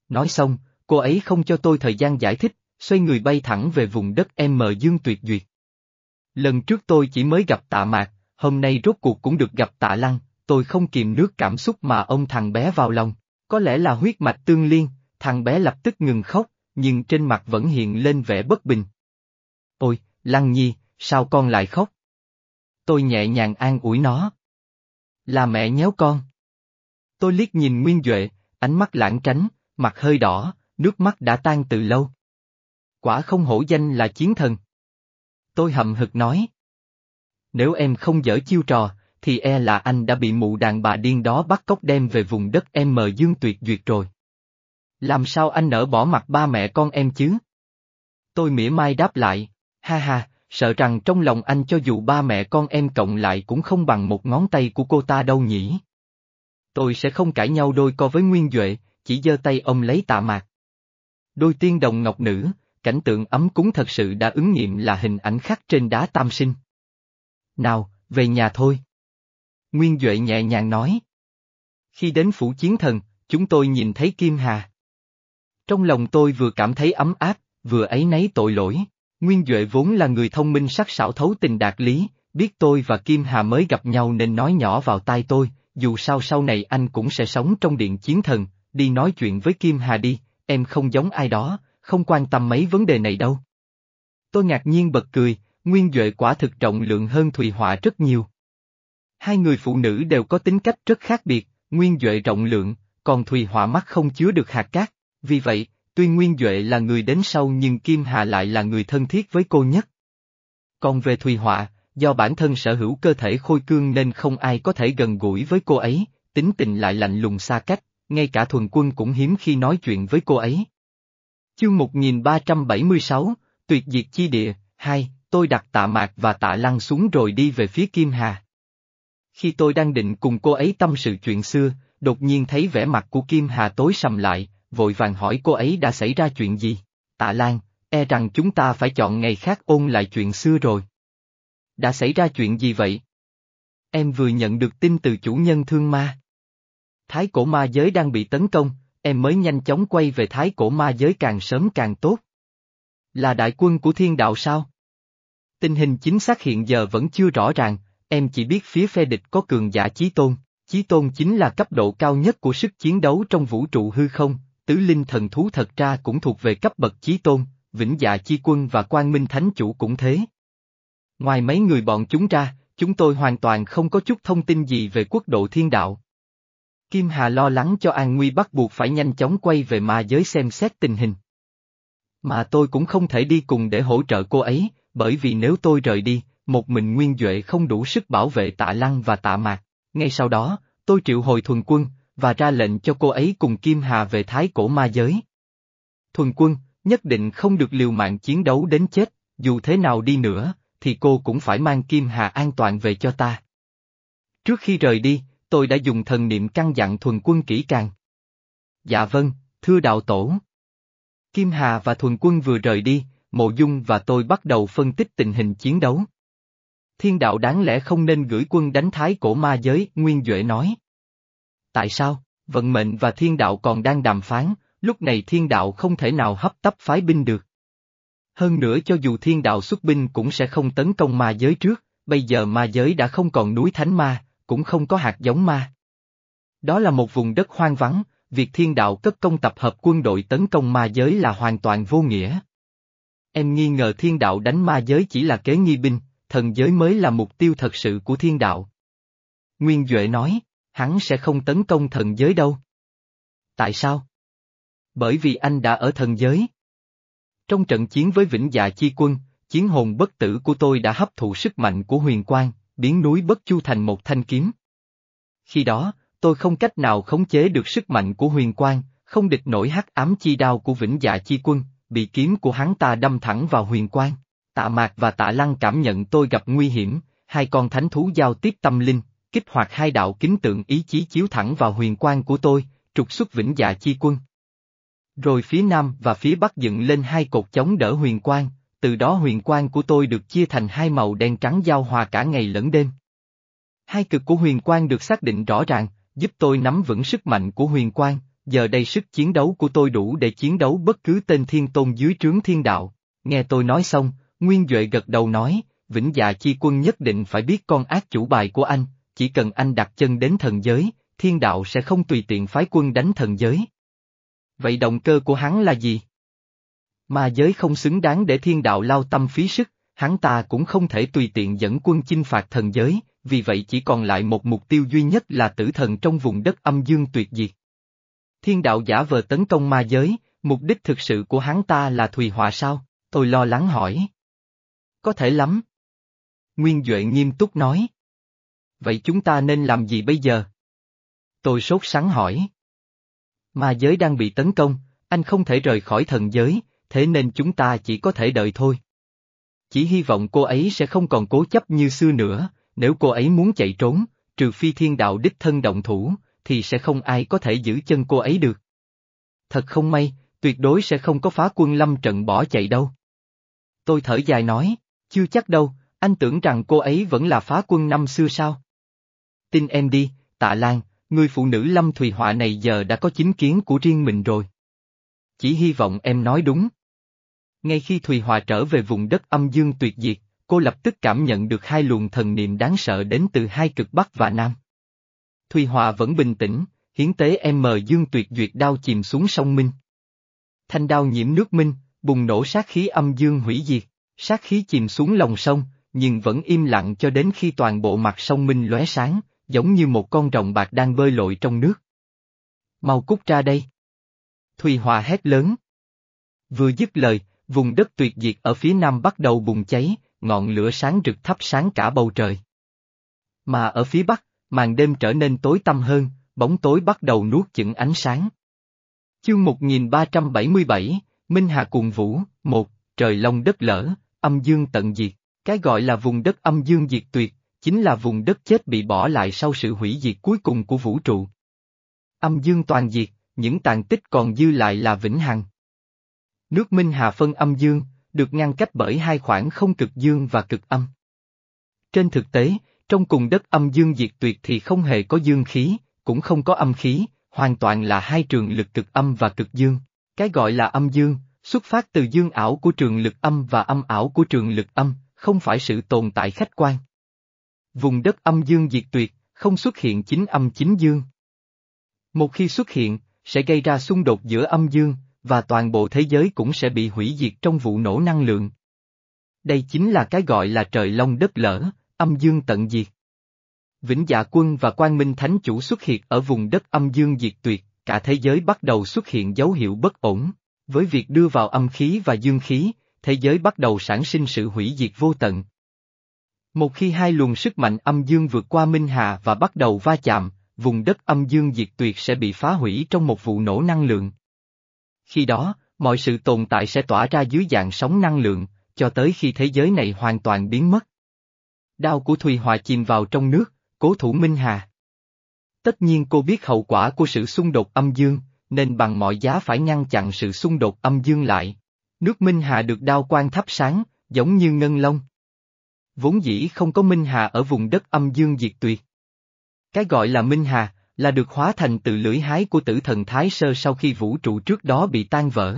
Nói xong, cô ấy không cho tôi thời gian giải thích, xoay người bay thẳng về vùng đất M Dương tuyệt duyệt. Lần trước tôi chỉ mới gặp tạ mạc, hôm nay rốt cuộc cũng được gặp tạ lăng, tôi không kìm nước cảm xúc mà ông thằng bé vào lòng. Có lẽ là huyết mạch tương liên, thằng bé lập tức ngừng khóc, nhưng trên mặt vẫn hiện lên vẻ bất bình. Ôi, Lăng Nhi, sao con lại khóc? Tôi nhẹ nhàng an ủi nó. Là mẹ nhéo con. Tôi liếc nhìn Nguyên Duệ, ánh mắt lãng tránh, mặt hơi đỏ, nước mắt đã tan từ lâu. Quả không hổ danh là chiến thần. Tôi hậm hực nói. Nếu em không dở chiêu trò, thì e là anh đã bị mụ đàn bà điên đó bắt cóc đem về vùng đất em mờ dương tuyệt duyệt rồi. Làm sao anh nỡ bỏ mặt ba mẹ con em chứ? Tôi mỉa mai đáp lại, ha ha, sợ rằng trong lòng anh cho dù ba mẹ con em cộng lại cũng không bằng một ngón tay của cô ta đâu nhỉ. Tôi sẽ không cãi nhau đôi co với Nguyên Duệ, chỉ giơ tay ông lấy tạ mạc. Đôi tiên đồng ngọc nữ, cảnh tượng ấm cúng thật sự đã ứng nghiệm là hình ảnh khắc trên đá tam sinh. Nào, về nhà thôi. Nguyên Duệ nhẹ nhàng nói. Khi đến phủ chiến thần, chúng tôi nhìn thấy Kim Hà. Trong lòng tôi vừa cảm thấy ấm áp, vừa ấy nấy tội lỗi. Nguyên Duệ vốn là người thông minh sắc sảo thấu tình đạt lý, biết tôi và Kim Hà mới gặp nhau nên nói nhỏ vào tai tôi, dù sao sau này anh cũng sẽ sống trong điện chiến thần, đi nói chuyện với Kim Hà đi, em không giống ai đó, không quan tâm mấy vấn đề này đâu. Tôi ngạc nhiên bật cười, Nguyên Duệ quả thực trọng lượng hơn Thùy Họa rất nhiều. Hai người phụ nữ đều có tính cách rất khác biệt, Nguyên Duệ rộng lượng, còn Thùy Họa mắt không chứa được hạt cát, vì vậy, tuy Nguyên Duệ là người đến sau nhưng Kim Hà lại là người thân thiết với cô nhất. Còn về Thùy Họa, do bản thân sở hữu cơ thể khôi cương nên không ai có thể gần gũi với cô ấy, tính tình lại lạnh lùng xa cách, ngay cả thuần quân cũng hiếm khi nói chuyện với cô ấy. Chương 1376, Tuyệt diệt chi địa, 2, tôi đặt tạ mạc và tạ lăng xuống rồi đi về phía Kim Hà. Khi tôi đang định cùng cô ấy tâm sự chuyện xưa, đột nhiên thấy vẻ mặt của Kim Hà tối sầm lại, vội vàng hỏi cô ấy đã xảy ra chuyện gì. Tạ Lan, e rằng chúng ta phải chọn ngày khác ôn lại chuyện xưa rồi. Đã xảy ra chuyện gì vậy? Em vừa nhận được tin từ chủ nhân thương ma. Thái cổ ma giới đang bị tấn công, em mới nhanh chóng quay về thái cổ ma giới càng sớm càng tốt. Là đại quân của thiên đạo sao? Tình hình chính xác hiện giờ vẫn chưa rõ ràng, em chỉ biết phía phe địch có cường giả chí tôn, chí tôn chính là cấp độ cao nhất của sức chiến đấu trong vũ trụ hư không, tứ linh thần thú thật ra cũng thuộc về cấp bậc chí tôn, vĩnh dạ chi quân và quan minh thánh chủ cũng thế. Ngoài mấy người bọn chúng ra, chúng tôi hoàn toàn không có chút thông tin gì về quốc độ thiên đạo. Kim Hà lo lắng cho an nguy bắt buộc phải nhanh chóng quay về ma giới xem xét tình hình. Mà tôi cũng không thể đi cùng để hỗ trợ cô ấy, bởi vì nếu tôi rời đi, một mình Nguyên Duệ không đủ sức bảo vệ tạ lăng và tạ mạc. Ngay sau đó, tôi triệu hồi thuần quân, và ra lệnh cho cô ấy cùng Kim Hà về thái cổ ma giới. Thuần quân, nhất định không được liều mạng chiến đấu đến chết, dù thế nào đi nữa, thì cô cũng phải mang Kim Hà an toàn về cho ta. Trước khi rời đi, tôi đã dùng thần niệm căn dặn thuần quân kỹ càng. Dạ vâng, thưa đạo tổ. Kim Hà và thuần quân vừa rời đi, Mộ Dung và tôi bắt đầu phân tích tình hình chiến đấu. Thiên đạo đáng lẽ không nên gửi quân đánh thái cổ ma giới, Nguyên Duệ nói. Tại sao? Vận mệnh và thiên đạo còn đang đàm phán, lúc này thiên đạo không thể nào hấp tấp phái binh được. Hơn nữa cho dù thiên đạo xuất binh cũng sẽ không tấn công ma giới trước, bây giờ ma giới đã không còn núi thánh ma, cũng không có hạt giống ma. Đó là một vùng đất hoang vắng, việc thiên đạo cất công tập hợp quân đội tấn công ma giới là hoàn toàn vô nghĩa. Em nghi ngờ thiên đạo đánh ma giới chỉ là kế nghi binh, thần giới mới là mục tiêu thật sự của thiên đạo. Nguyên Duệ nói, hắn sẽ không tấn công thần giới đâu. Tại sao? Bởi vì anh đã ở thần giới. Trong trận chiến với Vĩnh Dạ Chi Quân, chiến hồn bất tử của tôi đã hấp thụ sức mạnh của huyền quang, biến núi bất chu thành một thanh kiếm. Khi đó, tôi không cách nào khống chế được sức mạnh của huyền quang, không địch nổi hắc ám chi đao của Vĩnh Dạ Chi Quân, bị kiếm của hắn ta đâm thẳng vào huyền quang. Tạ Mạc và Tạ Lăng cảm nhận tôi gặp nguy hiểm, hai con thánh thú giao tiếp tâm linh, kích hoạt hai đạo kính tượng ý chí chiếu thẳng vào huyền quang của tôi, trục xuất vĩnh dạ chi quân. Rồi phía nam và phía bắc dựng lên hai cột chống đỡ huyền quang, từ đó huyền quang của tôi được chia thành hai màu đen trắng giao hòa cả ngày lẫn đêm. Hai cực của huyền quang được xác định rõ ràng, giúp tôi nắm vững sức mạnh của huyền quang, giờ đây sức chiến đấu của tôi đủ để chiến đấu bất cứ tên thiên tôn dưới trướng thiên đạo. Nghe tôi nói xong, Nguyên Duệ gật đầu nói, Vĩnh Dạ Chi Quân nhất định phải biết con ác chủ bài của anh, chỉ cần anh đặt chân đến thần giới, thiên đạo sẽ không tùy tiện phái quân đánh thần giới. Vậy động cơ của hắn là gì? Ma giới không xứng đáng để thiên đạo lao tâm phí sức, hắn ta cũng không thể tùy tiện dẫn quân chinh phạt thần giới, vì vậy chỉ còn lại một mục tiêu duy nhất là tử thần trong vùng đất âm dương tuyệt diệt. Thiên đạo giả vờ tấn công ma giới, mục đích thực sự của hắn ta là Thùy Họa sao? Tôi lo lắng hỏi. Có thể lắm. Nguyên Duệ nghiêm túc nói. Vậy chúng ta nên làm gì bây giờ? Tôi sốt sắng hỏi. Ma giới đang bị tấn công, anh không thể rời khỏi thần giới, thế nên chúng ta chỉ có thể đợi thôi. Chỉ hy vọng cô ấy sẽ không còn cố chấp như xưa nữa, nếu cô ấy muốn chạy trốn, trừ phi thiên đạo đích thân động thủ, thì sẽ không ai có thể giữ chân cô ấy được. Thật không may, tuyệt đối sẽ không có phá quân lâm trận bỏ chạy đâu. Tôi thở dài nói, chưa chắc đâu, anh tưởng rằng cô ấy vẫn là phá quân năm xưa sao? Tin em đi, tạ Lan, người phụ nữ lâm thùy họa này giờ đã có chính kiến của riêng mình rồi. Chỉ hy vọng em nói đúng. Ngay khi Thùy Hòa trở về vùng đất âm dương tuyệt diệt, cô lập tức cảm nhận được hai luồng thần niệm đáng sợ đến từ hai cực Bắc và Nam. Thùy Hòa vẫn bình tĩnh, hiến tế M dương tuyệt duyệt đao chìm xuống sông Minh. Thanh đao nhiễm nước Minh, bùng nổ sát khí âm dương hủy diệt, sát khí chìm xuống lòng sông, nhưng vẫn im lặng cho đến khi toàn bộ mặt sông Minh lóe sáng, giống như một con rồng bạc đang bơi lội trong nước. Mau cút ra đây. Thùy Hòa hét lớn. Vừa dứt lời, vùng đất tuyệt diệt ở phía nam bắt đầu bùng cháy, ngọn lửa sáng rực thắp sáng cả bầu trời. Mà ở phía bắc, màn đêm trở nên tối tăm hơn, bóng tối bắt đầu nuốt chửng ánh sáng. Chương 1377, Minh Hà Cuồng Vũ, một Trời Long đất lở, âm dương tận diệt. Cái gọi là vùng đất âm dương diệt tuyệt, chính là vùng đất chết bị bỏ lại sau sự hủy diệt cuối cùng của vũ trụ. Âm dương toàn diệt, những tàn tích còn dư lại là vĩnh hằng. Nước Minh Hà phân âm dương, được ngăn cách bởi hai khoảng không cực dương và cực âm. Trên thực tế, trong cùng đất âm dương diệt tuyệt thì không hề có dương khí, cũng không có âm khí, hoàn toàn là hai trường lực cực âm và cực dương. Cái gọi là âm dương, xuất phát từ dương ảo của trường lực âm và âm ảo của trường lực âm, không phải sự tồn tại khách quan. Vùng đất âm dương diệt tuyệt, không xuất hiện chính âm chính dương. Một khi xuất hiện, sẽ gây ra xung đột giữa âm dương, và toàn bộ thế giới cũng sẽ bị hủy diệt trong vụ nổ năng lượng. Đây chính là cái gọi là trời long đất lở, âm dương tận diệt. Vĩnh Dạ Quân và Quang Minh Thánh Chủ xuất hiện ở vùng đất âm dương diệt tuyệt, cả thế giới bắt đầu xuất hiện dấu hiệu bất ổn. Với việc đưa vào âm khí và dương khí, thế giới bắt đầu sản sinh sự hủy diệt vô tận. Một khi hai luồng sức mạnh âm dương vượt qua Minh Hà và bắt đầu va chạm, vùng đất âm dương diệt tuyệt sẽ bị phá hủy trong một vụ nổ năng lượng. Khi đó, mọi sự tồn tại sẽ tỏa ra dưới dạng sóng năng lượng, cho tới khi thế giới này hoàn toàn biến mất. Đao của Thùy Hòa chìm vào trong nước, cố thủ Minh Hà. Tất nhiên cô biết hậu quả của sự xung đột âm dương, nên bằng mọi giá phải ngăn chặn sự xung đột âm dương lại. Nước Minh Hà được đao quang thắp sáng, giống như ngân long. Vốn dĩ không có Minh Hà ở vùng đất âm dương diệt tuyệt. Cái gọi là Minh Hà, là được hóa thành từ lưỡi hái của tử thần Thái Sơ sau khi vũ trụ trước đó bị tan vỡ.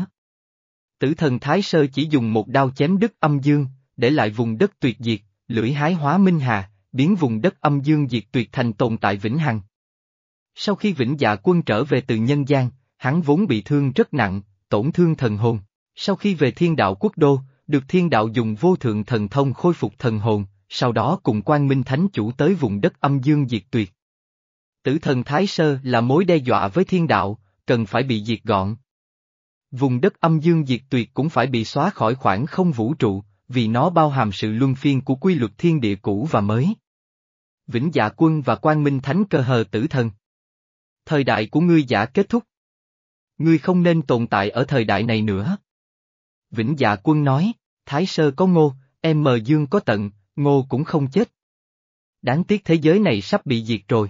Tử thần Thái Sơ chỉ dùng một đao chém đứt âm dương, để lại vùng đất tuyệt diệt, lưỡi hái hóa Minh Hà, biến vùng đất âm dương diệt tuyệt thành tồn tại vĩnh hằng. Sau khi vĩnh dạ quân trở về từ nhân gian, hắn vốn bị thương rất nặng, tổn thương thần hồn. Sau khi về thiên đạo quốc đô, được thiên đạo dùng vô thượng thần thông khôi phục thần hồn, sau đó cùng quan minh thánh chủ tới vùng đất âm dương diệt tuyệt. Tử thần Thái Sơ là mối đe dọa với thiên đạo, cần phải bị diệt gọn. Vùng đất âm dương diệt tuyệt cũng phải bị xóa khỏi khoảng không vũ trụ, vì nó bao hàm sự luân phiên của quy luật thiên địa cũ và mới. Vĩnh Dạ Quân và Quang Minh Thánh Cơ Hờ Tử Thần Thời đại của ngươi giả kết thúc. Ngươi không nên tồn tại ở thời đại này nữa. Vĩnh Dạ Quân nói, Thái Sơ có ngô, em mờ dương có tận, ngô cũng không chết. Đáng tiếc thế giới này sắp bị diệt rồi.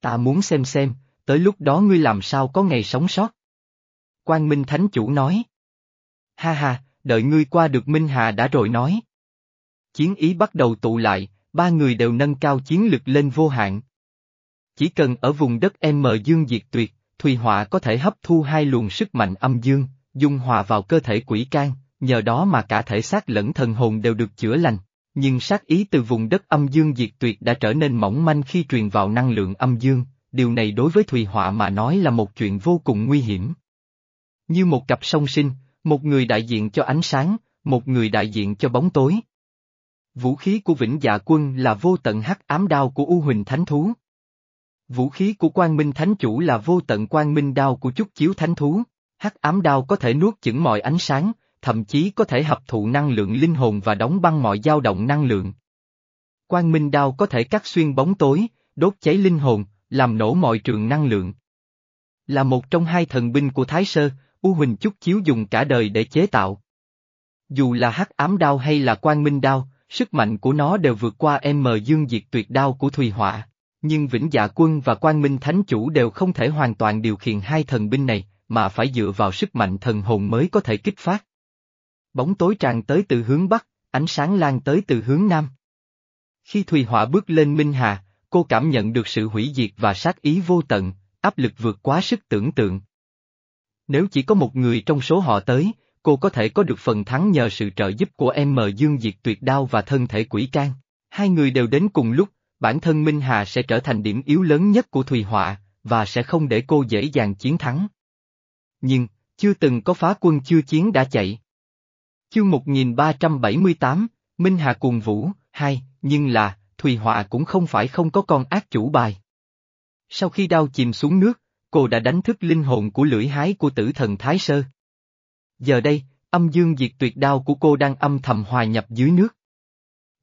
Ta muốn xem xem, tới lúc đó ngươi làm sao có ngày sống sót. Quang Minh Thánh Chủ nói. Ha ha, đợi ngươi qua được Minh Hà đã rồi nói. Chiến ý bắt đầu tụ lại, ba người đều nâng cao chiến lực lên vô hạn. Chỉ cần ở vùng đất M Dương diệt tuyệt, Thùy Họa có thể hấp thu hai luồng sức mạnh âm dương, dung hòa vào cơ thể quỷ can, nhờ đó mà cả thể xác lẫn thần hồn đều được chữa lành. Nhưng sát ý từ vùng đất âm dương diệt tuyệt đã trở nên mỏng manh khi truyền vào năng lượng âm dương, điều này đối với Thùy Họa mà nói là một chuyện vô cùng nguy hiểm. Như một cặp song sinh, một người đại diện cho ánh sáng, một người đại diện cho bóng tối. Vũ khí của Vĩnh Dạ Quân là vô tận hắc ám đao của U Huỳnh Thánh Thú. Vũ khí của Quang Minh Thánh Chủ là vô tận Quang Minh đao của Trúc Chiếu Thánh Thú. Hắc ám đao có thể nuốt chửng mọi ánh sáng, thậm chí có thể hấp thụ năng lượng linh hồn và đóng băng mọi dao động năng lượng. Quang Minh đao có thể cắt xuyên bóng tối, đốt cháy linh hồn, làm nổ mọi trường năng lượng. Là một trong hai thần binh của Thái Sơ, U Huỳnh Chúc Chiếu dùng cả đời để chế tạo. Dù là hắc ám đao hay là quang minh đao, sức mạnh của nó đều vượt qua M dương diệt tuyệt đao của Thùy Họa. Nhưng Vĩnh Dạ Quân và Quang Minh Thánh Chủ đều không thể hoàn toàn điều khiển hai thần binh này, mà phải dựa vào sức mạnh thần hồn mới có thể kích phát. Bóng tối tràn tới từ hướng Bắc, ánh sáng lan tới từ hướng Nam. Khi Thùy Họa bước lên Minh Hà, cô cảm nhận được sự hủy diệt và sát ý vô tận, áp lực vượt quá sức tưởng tượng. Nếu chỉ có một người trong số họ tới, cô có thể có được phần thắng nhờ sự trợ giúp của M Dương Diệt Tuyệt Đao và thân thể quỷ can. Hai người đều đến cùng lúc, bản thân Minh Hà sẽ trở thành điểm yếu lớn nhất của Thùy Họa, và sẽ không để cô dễ dàng chiến thắng. Nhưng, chưa từng có phá quân chưa chiến đã chạy. Chương 1378, Minh Hà Cuồng Vũ, hai, nhưng là, Thùy Họa cũng không phải không có con ác chủ bài. Sau khi đao chìm xuống nước, cô đã đánh thức linh hồn của lưỡi hái của tử thần Thái Sơ. Giờ đây, âm dương diệt tuyệt đao của cô đang âm thầm hòa nhập dưới nước.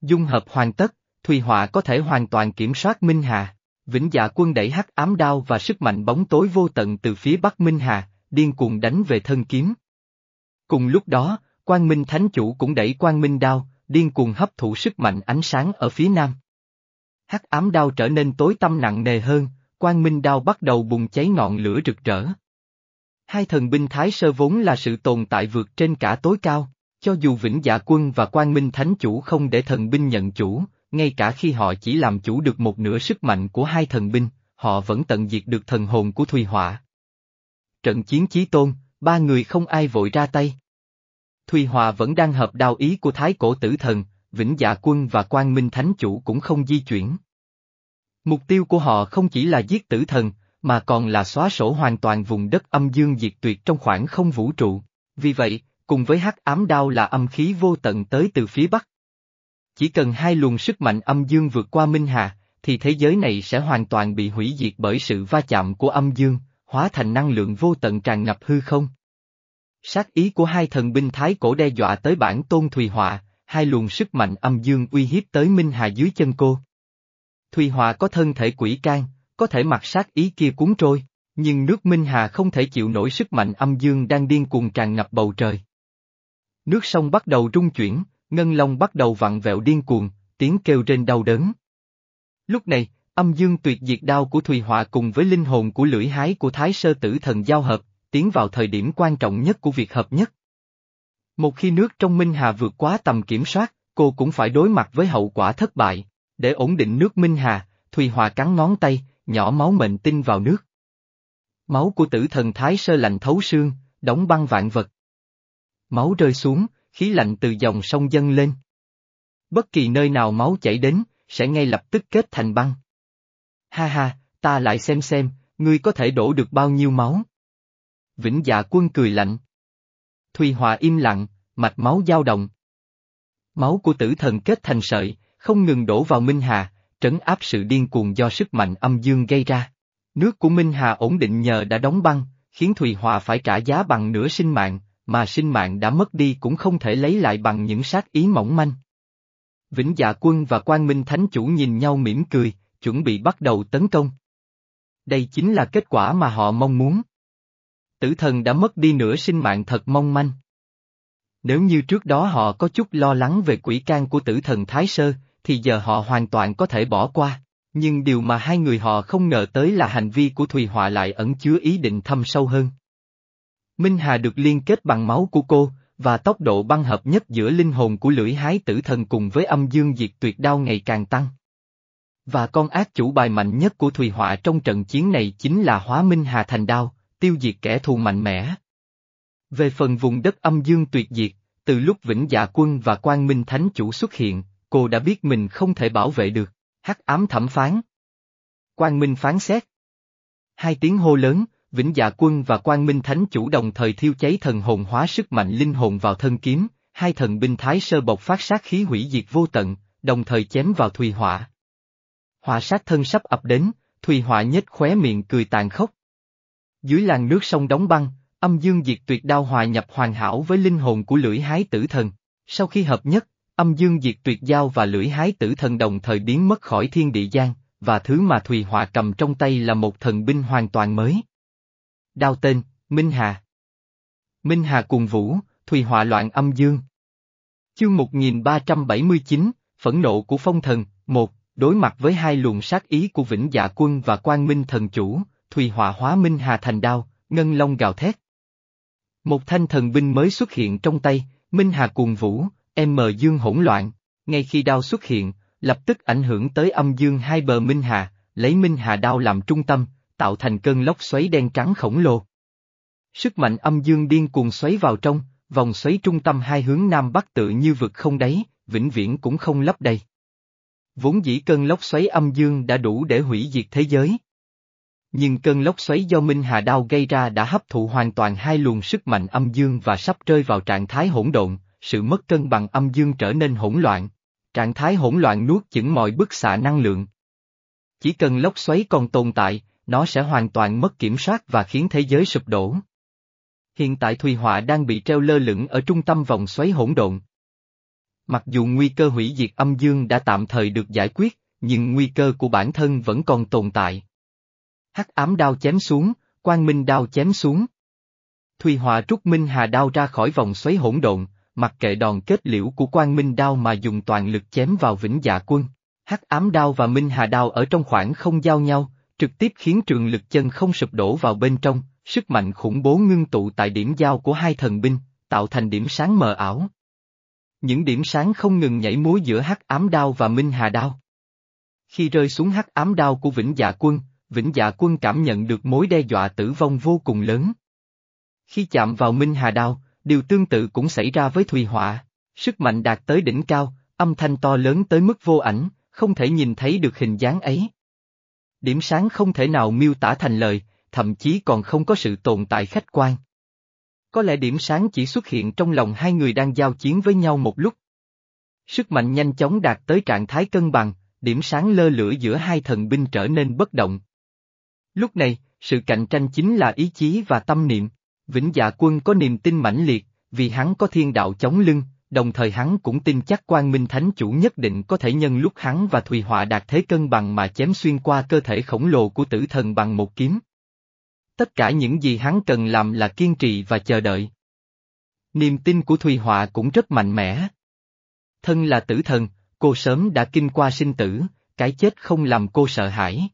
Dung hợp hoàn tất, Thùy Họa có thể hoàn toàn kiểm soát Minh Hà. Vĩnh Dạ Quân đẩy hắc ám đao và sức mạnh bóng tối vô tận từ phía Bắc Minh Hà, điên cuồng đánh về thân kiếm. Cùng lúc đó, Quang Minh Thánh Chủ cũng đẩy Quang Minh đao, điên cuồng hấp thụ sức mạnh ánh sáng ở phía Nam. Hắc ám đao trở nên tối tâm nặng nề hơn, Quang Minh đao bắt đầu bùng cháy ngọn lửa rực rỡ. Hai thần binh Thái Sơ vốn là sự tồn tại vượt trên cả tối cao, cho dù Vĩnh Dạ Quân và Quang Minh Thánh Chủ không để thần binh nhận chủ, ngay cả khi họ chỉ làm chủ được một nửa sức mạnh của hai thần binh, họ vẫn tận diệt được thần hồn của Thùy Họa. Trận chiến chí tôn, ba người không ai vội ra tay. Thùy Hòa vẫn đang hợp đao ý của Thái Cổ Tử Thần, Vĩnh Dạ Quân và Quang Minh Thánh Chủ cũng không di chuyển. Mục tiêu của họ không chỉ là giết tử thần, mà còn là xóa sổ hoàn toàn vùng đất âm dương diệt tuyệt trong khoảng không vũ trụ. Vì vậy, cùng với hắc ám đao là âm khí vô tận tới từ phía bắc. Chỉ cần hai luồng sức mạnh âm dương vượt qua Minh Hà, thì thế giới này sẽ hoàn toàn bị hủy diệt bởi sự va chạm của âm dương, hóa thành năng lượng vô tận tràn ngập hư không. Sát ý của hai thần binh thái cổ đe dọa tới bản tôn Thùy Họa, hai luồng sức mạnh âm dương uy hiếp tới Minh Hà dưới chân cô. Thùy Họa có thân thể quỷ can, có thể mặc sát ý kia cuốn trôi, nhưng nước Minh Hà không thể chịu nổi sức mạnh âm dương đang điên cuồng tràn ngập bầu trời. Nước sông bắt đầu rung chuyển, ngân long bắt đầu vặn vẹo điên cuồng, tiếng kêu trên đau đớn. Lúc này, âm dương tuyệt diệt đao của Thùy Họa cùng với linh hồn của lưỡi hái của Thái Sơ Tử Thần giao hợp, tiến vào thời điểm quan trọng nhất của việc hợp nhất. Một khi nước trong Minh Hà vượt quá tầm kiểm soát, cô cũng phải đối mặt với hậu quả thất bại. Để ổn định nước Minh Hà, Thùy Hòa cắn ngón tay, nhỏ máu mệnh tinh vào nước. Máu của tử thần Thái Sơ lạnh thấu xương, đóng băng vạn vật. Máu rơi xuống, khí lạnh từ dòng sông dâng lên. Bất kỳ nơi nào máu chảy đến, sẽ ngay lập tức kết thành băng. Ha ha, ta lại xem xem, ngươi có thể đổ được bao nhiêu máu. Vĩnh dạ quân cười lạnh. Thùy Hòa im lặng, mạch máu dao động. Máu của tử thần kết thành sợi, không ngừng đổ vào Minh Hà, trấn áp sự điên cuồng do sức mạnh âm dương gây ra. Nước của Minh Hà ổn định nhờ đã đóng băng, khiến Thùy Hòa phải trả giá bằng nửa sinh mạng, mà sinh mạng đã mất đi cũng không thể lấy lại bằng những sát ý mỏng manh. Vĩnh Dạ Quân và Quang Minh Thánh Chủ nhìn nhau mỉm cười, chuẩn bị bắt đầu tấn công. Đây chính là kết quả mà họ mong muốn. Tử thần đã mất đi nửa sinh mạng thật mong manh. Nếu như trước đó họ có chút lo lắng về quỷ can của tử thần Thái Sơ, thì giờ họ hoàn toàn có thể bỏ qua. Nhưng điều mà hai người họ không ngờ tới là hành vi của Thùy Họa lại ẩn chứa ý định thâm sâu hơn. Minh Hà được liên kết bằng máu của cô, và tốc độ băng hợp nhất giữa linh hồn của lưỡi hái tử thần cùng với âm dương diệt tuyệt đao ngày càng tăng. Và con ác chủ bài mạnh nhất của Thùy Họa trong trận chiến này chính là hóa minh hà thành đao, tiêu diệt kẻ thù mạnh mẽ. Về phần vùng đất âm dương tuyệt diệt, từ lúc Vĩnh Dạ Quân và Quang Minh Thánh Chủ xuất hiện, cô đã biết mình không thể bảo vệ được, hắc ám thẩm phán. Quang Minh phán xét. Hai tiếng hô lớn, Vĩnh Dạ Quân và Quang Minh Thánh Chủ đồng thời thiêu cháy thần hồn hóa sức mạnh linh hồn vào thân kiếm, hai thần binh thái sơ bộc phát sát khí hủy diệt vô tận, đồng thời chém vào Thùy Họa. Họa sát thân sắp ập đến, Thùy Họa nhếch khóe miệng cười tàn khốc. Dưới làn nước sông đóng băng, âm dương diệt tuyệt đao hòa nhập hoàn hảo với linh hồn của lưỡi hái tử thần. Sau khi hợp nhất, âm dương diệt tuyệt giao và lưỡi hái tử thần đồng thời biến mất khỏi thiên địa gian và thứ mà Thùy Họa cầm trong tay là một thần binh hoàn toàn mới. Đao tên, Minh Hà. Minh Hà cùng vũ, Thùy Họa loạn âm dương. Chương 1379, Phẫn nộ của phong thần, một, đối mặt với hai luồng sát ý của Vĩnh Dạ Quân và Quang Minh Thần Chủ, Thùy Họa hóa Minh Hà thành đao, ngân long gào thét. Một thanh thần binh mới xuất hiện trong tay, Minh Hà cuồng vũ, em mờ dương hỗn loạn, ngay khi đao xuất hiện, lập tức ảnh hưởng tới âm dương hai bờ Minh Hà, lấy Minh Hà đao làm trung tâm, tạo thành cơn lốc xoáy đen trắng khổng lồ. Sức mạnh âm dương điên cuồng xoáy vào trong, vòng xoáy trung tâm hai hướng nam bắc tự như vực không đáy, vĩnh viễn cũng không lấp đầy. Vốn dĩ cơn lốc xoáy âm dương đã đủ để hủy diệt thế giới. Nhưng cơn lốc xoáy do Minh Hà Đao gây ra đã hấp thụ hoàn toàn hai luồng sức mạnh âm dương và sắp rơi vào trạng thái hỗn độn, sự mất cân bằng âm dương trở nên hỗn loạn. Trạng thái hỗn loạn nuốt chửng mọi bức xạ năng lượng. Chỉ cần lốc xoáy còn tồn tại, nó sẽ hoàn toàn mất kiểm soát và khiến thế giới sụp đổ. Hiện tại Thùy Họa đang bị treo lơ lửng ở trung tâm vòng xoáy hỗn độn. Mặc dù nguy cơ hủy diệt âm dương đã tạm thời được giải quyết, nhưng nguy cơ của bản thân vẫn còn tồn tại. Hắc ám đao chém xuống, quang minh đao chém xuống. Thùy Họa trúc minh hà đao ra khỏi vòng xoáy hỗn độn, mặc kệ đòn kết liễu của quang minh đao mà dùng toàn lực chém vào vĩnh dạ quân. Hắc ám đao và minh hà đao ở trong khoảng không giao nhau, trực tiếp khiến trường lực chân không sụp đổ vào bên trong, sức mạnh khủng bố ngưng tụ tại điểm giao của hai thần binh, tạo thành điểm sáng mờ ảo. Những điểm sáng không ngừng nhảy múa giữa hắc ám đao và minh hà đao. Khi rơi xuống hắc ám đao của Vĩnh Dạ Quân, Vĩnh Dạ Quân cảm nhận được mối đe dọa tử vong vô cùng lớn. Khi chạm vào minh hà đao, điều tương tự cũng xảy ra với Thùy Họa, sức mạnh đạt tới đỉnh cao, âm thanh to lớn tới mức vô ảnh, không thể nhìn thấy được hình dáng ấy. Điểm sáng không thể nào miêu tả thành lời, thậm chí còn không có sự tồn tại khách quan. Có lẽ điểm sáng chỉ xuất hiện trong lòng hai người đang giao chiến với nhau một lúc. Sức mạnh nhanh chóng đạt tới trạng thái cân bằng, điểm sáng lơ lửa giữa hai thần binh trở nên bất động. Lúc này, sự cạnh tranh chính là ý chí và tâm niệm. Vĩnh Dạ Quân có niềm tin mãnh liệt, vì hắn có thiên đạo chống lưng, đồng thời hắn cũng tin chắc quan minh thánh chủ nhất định có thể nhân lúc hắn và Thùy Họa đạt thế cân bằng mà chém xuyên qua cơ thể khổng lồ của tử thần bằng một kiếm. Tất cả những gì hắn cần làm là kiên trì và chờ đợi. Niềm tin của Thùy Họa cũng rất mạnh mẽ. Thân là tử thần, cô sớm đã kinh qua sinh tử, cái chết không làm cô sợ hãi.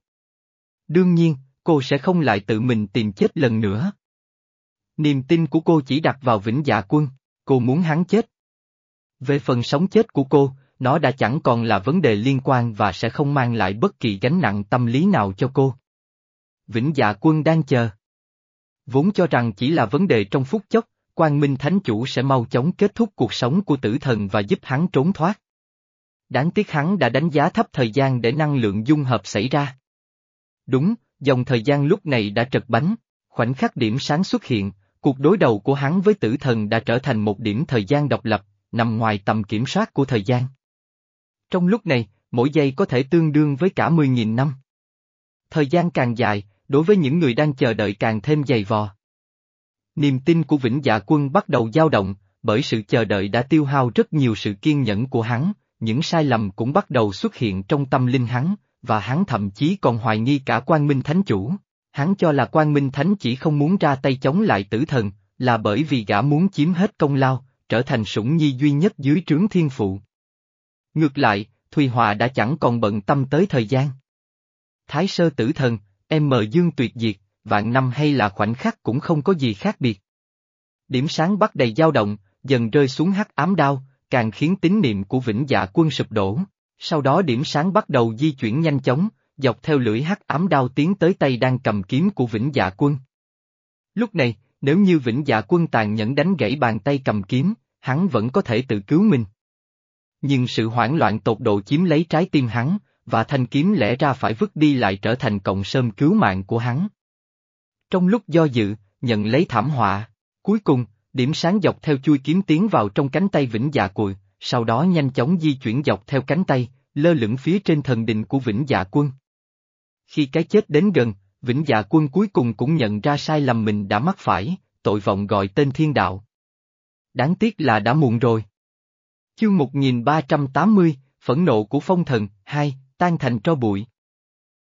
Đương nhiên, cô sẽ không lại tự mình tìm chết lần nữa. Niềm tin của cô chỉ đặt vào vĩnh dạ quân, cô muốn hắn chết. Về phần sống chết của cô, nó đã chẳng còn là vấn đề liên quan và sẽ không mang lại bất kỳ gánh nặng tâm lý nào cho cô. Vĩnh Dạ Quân đang chờ. Vốn cho rằng chỉ là vấn đề trong phút chốc, Quang Minh Thánh Chủ sẽ mau chóng kết thúc cuộc sống của tử thần và giúp hắn trốn thoát. Đáng tiếc hắn đã đánh giá thấp thời gian để năng lượng dung hợp xảy ra. Đúng, dòng thời gian lúc này đã trật bánh, khoảnh khắc điểm sáng xuất hiện, cuộc đối đầu của hắn với tử thần đã trở thành một điểm thời gian độc lập, nằm ngoài tầm kiểm soát của thời gian. Trong lúc này, mỗi giây có thể tương đương với cả 10.000 năm. Thời gian càng dài, đối với những người đang chờ đợi càng thêm dày vò. Niềm tin của Vĩnh Dạ Quân bắt đầu dao động, bởi sự chờ đợi đã tiêu hao rất nhiều sự kiên nhẫn của hắn, những sai lầm cũng bắt đầu xuất hiện trong tâm linh hắn, và hắn thậm chí còn hoài nghi cả Quan Minh Thánh Chủ. Hắn cho là Quan Minh Thánh chỉ không muốn ra tay chống lại tử thần, là bởi vì gã muốn chiếm hết công lao, trở thành sủng nhi duy nhất dưới trướng thiên phụ. Ngược lại, Thùy hòa đã chẳng còn bận tâm tới thời gian. Thái sơ tử thần, em mờ dương tuyệt diệt, vạn năm hay là khoảnh khắc cũng không có gì khác biệt. Điểm sáng bắt đầy dao động, dần rơi xuống hắc ám đao, càng khiến tín niệm của vĩnh dạ quân sụp đổ. Sau đó điểm sáng bắt đầu di chuyển nhanh chóng, dọc theo lưỡi hắc ám đao tiến tới tay đang cầm kiếm của Vĩnh Dạ Quân. Lúc này, nếu như Vĩnh Dạ Quân tàn nhẫn đánh gãy bàn tay cầm kiếm, hắn vẫn có thể tự cứu mình. Nhưng sự hoảng loạn tột độ chiếm lấy trái tim hắn, và thanh kiếm lẽ ra phải vứt đi lại trở thành cộng sơm cứu mạng của hắn. Trong lúc do dự, nhận lấy thảm họa, cuối cùng, điểm sáng dọc theo chui kiếm tiến vào trong cánh tay Vĩnh Dạ Quân sau đó nhanh chóng di chuyển dọc theo cánh tay, lơ lửng phía trên thần đình của Vĩnh Dạ Quân. Khi cái chết đến gần, Vĩnh Dạ Quân cuối cùng cũng nhận ra sai lầm mình đã mắc phải, tội vọng gọi tên thiên đạo. Đáng tiếc là đã muộn rồi. Chương 1380, Phẫn nộ của phong thần, 2, tan thành tro bụi.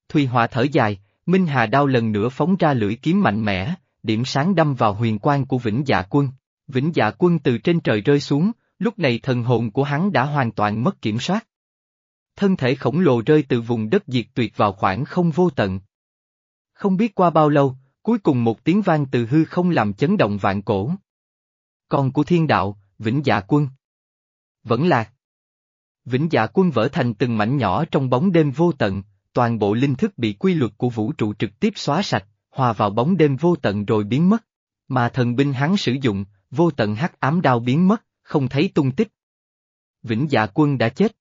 Thùy Họa thở dài, Minh Hà đao lần nữa phóng ra lưỡi kiếm mạnh mẽ, điểm sáng đâm vào huyền quang của Vĩnh Dạ Quân. Vĩnh Dạ Quân từ trên trời rơi xuống, lúc này thần hồn của hắn đã hoàn toàn mất kiểm soát. Thân thể khổng lồ rơi từ vùng đất diệt tuyệt vào khoảng không vô tận. Không biết qua bao lâu, cuối cùng một tiếng vang từ hư không làm chấn động vạn cổ. Con của thiên đạo, Vĩnh Dạ Quân. Vẫn lạc. Vĩnh Dạ Quân vỡ thành từng mảnh nhỏ trong bóng đêm vô tận, toàn bộ linh thức bị quy luật của vũ trụ trực tiếp xóa sạch, hòa vào bóng đêm vô tận rồi biến mất. Mà thần binh hắn sử dụng, vô tận hắc ám đao biến mất, không thấy tung tích. Vĩnh Dạ Quân đã chết.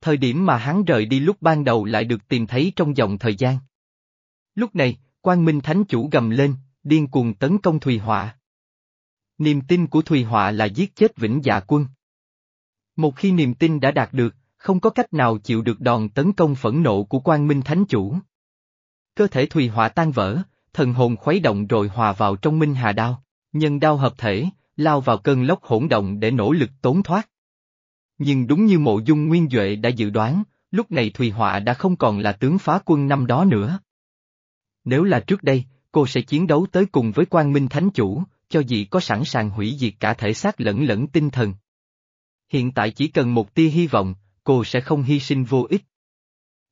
Thời điểm mà hắn rời đi lúc ban đầu lại được tìm thấy trong dòng thời gian. Lúc này, Quang Minh Thánh Chủ gầm lên, điên cuồng tấn công Thùy Họa. Niềm tin của Thùy Họa là giết chết Vĩnh Dạ Quân. Một khi niềm tin đã đạt được, không có cách nào chịu được đòn tấn công phẫn nộ của Quang Minh Thánh Chủ. Cơ thể Thùy Họa tan vỡ, thần hồn khuấy động rồi hòa vào trong Minh Hà Đao, nhân đao hợp thể, lao vào cơn lốc hỗn động để nỗ lực tốn thoát. Nhưng đúng như mộ dung nguyên Duệ đã dự đoán, lúc này Thùy Họa đã không còn là tướng phá quân năm đó nữa. Nếu là trước đây, cô sẽ chiến đấu tới cùng với Quang Minh Thánh Chủ, cho gì có sẵn sàng hủy diệt cả thể xác lẫn lẫn tinh thần. Hiện tại chỉ cần một tia hy vọng, cô sẽ không hy sinh vô ích.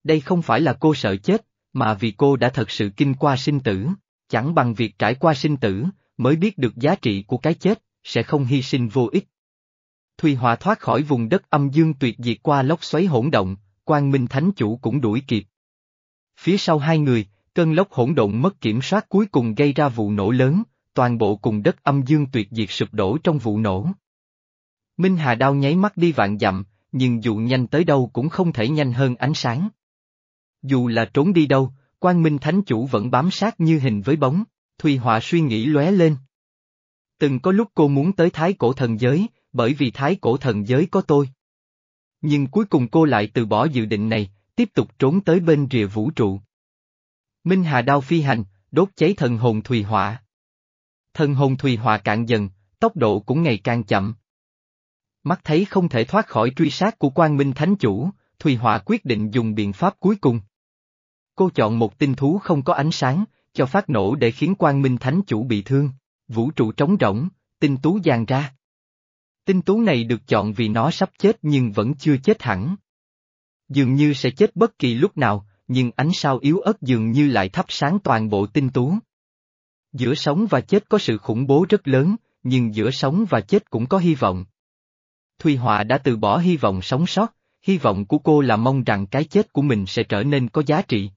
Đây không phải là cô sợ chết, mà vì cô đã thật sự kinh qua sinh tử, chẳng bằng việc trải qua sinh tử, mới biết được giá trị của cái chết, sẽ không hy sinh vô ích. Thùy Hòa thoát khỏi vùng đất âm dương tuyệt diệt qua lốc xoáy hỗn động, Quang Minh Thánh Chủ cũng đuổi kịp. Phía sau hai người, cơn lốc hỗn động mất kiểm soát cuối cùng gây ra vụ nổ lớn, toàn bộ cùng đất âm dương tuyệt diệt sụp đổ trong vụ nổ. Minh Hà đao nháy mắt đi vạn dặm, nhưng dù nhanh tới đâu cũng không thể nhanh hơn ánh sáng. Dù là trốn đi đâu, Quang Minh Thánh Chủ vẫn bám sát như hình với bóng, Thùy Họa suy nghĩ lóe lên. Từng có lúc cô muốn tới Thái Cổ Thần Giới, bởi vì Thái Cổ Thần Giới có tôi. Nhưng cuối cùng cô lại từ bỏ dự định này, tiếp tục trốn tới bên rìa vũ trụ. Minh Hà đao phi hành, đốt cháy thần hồn Thùy Họa. Thần hồn Thùy Họa cạn dần, tốc độ cũng ngày càng chậm. Mắt thấy không thể thoát khỏi truy sát của Quang Minh Thánh Chủ, Thùy Họa quyết định dùng biện pháp cuối cùng. Cô chọn một tinh thú không có ánh sáng, cho phát nổ để khiến Quang Minh Thánh Chủ bị thương, vũ trụ trống rỗng, tinh tú giàn ra. Tinh tú này được chọn vì nó sắp chết nhưng vẫn chưa chết hẳn. Dường như sẽ chết bất kỳ lúc nào, nhưng ánh sao yếu ớt dường như lại thắp sáng toàn bộ tinh tú. Giữa sống và chết có sự khủng bố rất lớn, nhưng giữa sống và chết cũng có hy vọng. Thùy Họa đã từ bỏ hy vọng sống sót, hy vọng của cô là mong rằng cái chết của mình sẽ trở nên có giá trị.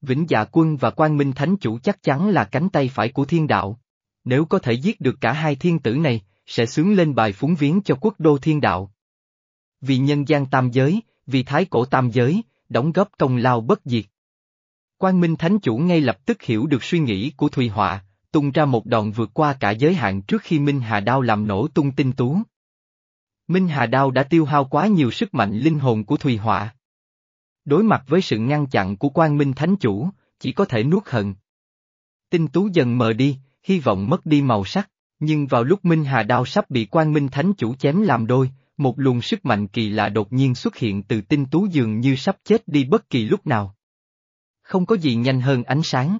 Vĩnh Dạ Quân và Quang Minh Thánh Chủ chắc chắn là cánh tay phải của thiên đạo. Nếu có thể giết được cả hai thiên tử này, sẽ sướng lên bài phúng viếng cho quốc đô thiên đạo. Vì nhân gian tam giới, vì thái cổ tam giới, đóng góp công lao bất diệt. Quang Minh Thánh Chủ ngay lập tức hiểu được suy nghĩ của Thùy Họa, tung ra một đòn vượt qua cả giới hạn trước khi Minh Hà Đao làm nổ tung tinh tú. Minh Hà Đao đã tiêu hao quá nhiều sức mạnh linh hồn của Thùy Họa. Đối mặt với sự ngăn chặn của Quang Minh Thánh Chủ, chỉ có thể nuốt hận. Tinh tú dần mờ đi, hy vọng mất đi màu sắc, nhưng vào lúc Minh Hà Đao sắp bị Quang Minh Thánh Chủ chém làm đôi, một luồng sức mạnh kỳ lạ đột nhiên xuất hiện từ tinh tú dường như sắp chết đi bất kỳ lúc nào. Không có gì nhanh hơn ánh sáng.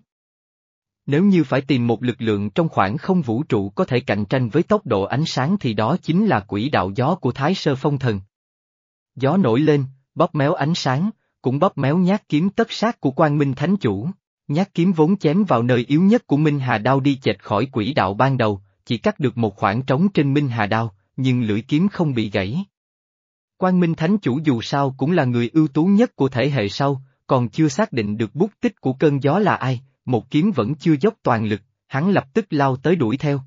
Nếu như phải tìm một lực lượng trong khoảng không vũ trụ có thể cạnh tranh với tốc độ ánh sáng thì đó chính là quỹ đạo gió của Thái Sơ Phong Thần. Gió nổi lên, bóp méo ánh sáng, cũng bóp méo nhát kiếm tất sát của Quang Minh Thánh Chủ. Nhát kiếm vốn chém vào nơi yếu nhất của Minh Hà Đao đi chệch khỏi quỹ đạo ban đầu, chỉ cắt được một khoảng trống trên Minh Hà Đao, nhưng lưỡi kiếm không bị gãy. Quang Minh Thánh Chủ dù sao cũng là người ưu tú nhất của thể hệ sau, còn chưa xác định được bút tích của cơn gió là ai, một kiếm vẫn chưa dốc toàn lực, hắn lập tức lao tới đuổi theo.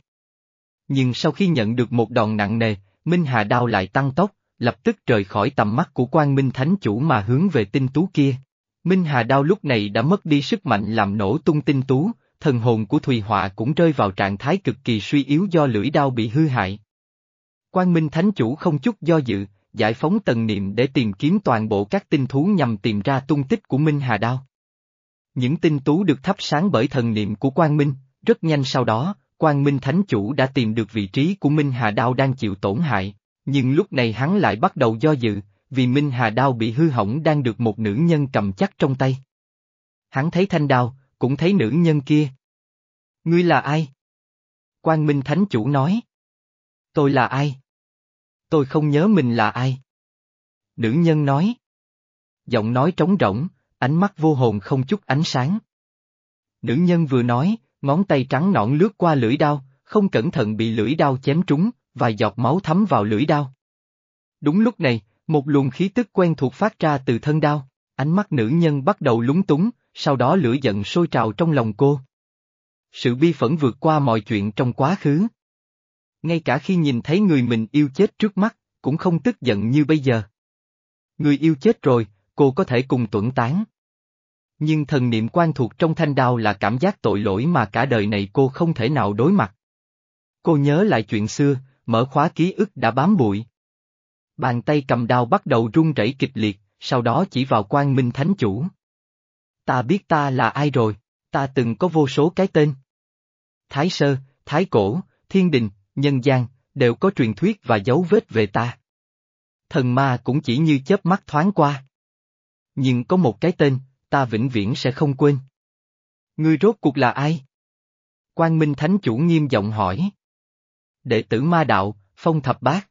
Nhưng sau khi nhận được một đòn nặng nề, Minh Hà Đao lại tăng tốc, lập tức rời khỏi tầm mắt của Quang Minh Thánh Chủ mà hướng về tinh tú kia. Minh Hà Đao lúc này đã mất đi sức mạnh làm nổ tung tinh tú, thần hồn của Thùy Họa cũng rơi vào trạng thái cực kỳ suy yếu do lưỡi đao bị hư hại. Quang Minh Thánh Chủ không chút do dự, giải phóng tần niệm để tìm kiếm toàn bộ các tinh thú nhằm tìm ra tung tích của Minh Hà Đao. Những tinh tú được thắp sáng bởi thần niệm của Quang Minh, rất nhanh sau đó, Quang Minh Thánh Chủ đã tìm được vị trí của Minh Hà Đao đang chịu tổn hại, nhưng lúc này hắn lại bắt đầu do dự, vì Minh Hà Đao bị hư hỏng đang được một nữ nhân cầm chắc trong tay. Hắn thấy thanh đao, cũng thấy nữ nhân kia. Ngươi là ai? Quang Minh Thánh Chủ nói. Tôi là ai? Tôi không nhớ mình là ai. Nữ nhân nói. Giọng nói trống rỗng, ánh mắt vô hồn không chút ánh sáng. Nữ nhân vừa nói, ngón tay trắng nõn lướt qua lưỡi đao, không cẩn thận bị lưỡi đao chém trúng, vài giọt máu thấm vào lưỡi đao. Đúng lúc này, một luồng khí tức quen thuộc phát ra từ thân đao, ánh mắt nữ nhân bắt đầu lúng túng, sau đó lửa giận sôi trào trong lòng cô. Sự bi phẫn vượt qua mọi chuyện trong quá khứ. Ngay cả khi nhìn thấy người mình yêu chết trước mắt, cũng không tức giận như bây giờ. Người yêu chết rồi, cô có thể cùng tuẩn tán. Nhưng thần niệm quan thuộc trong thanh đao là cảm giác tội lỗi mà cả đời này cô không thể nào đối mặt. Cô nhớ lại chuyện xưa, mở khóa ký ức đã bám bụi. Bàn tay cầm đao bắt đầu run rẩy kịch liệt, sau đó chỉ vào quan minh thánh chủ. Ta biết ta là ai rồi, ta từng có vô số cái tên. Thái Sơ, Thái Cổ, Thiên Đình, Nhân gian, đều có truyền thuyết và dấu vết về ta. Thần ma cũng chỉ như chớp mắt thoáng qua. Nhưng có một cái tên, ta vĩnh viễn sẽ không quên. Ngươi rốt cuộc là ai? Quang Minh Thánh Chủ nghiêm giọng hỏi. Đệ tử ma đạo, Phong Thập Bát.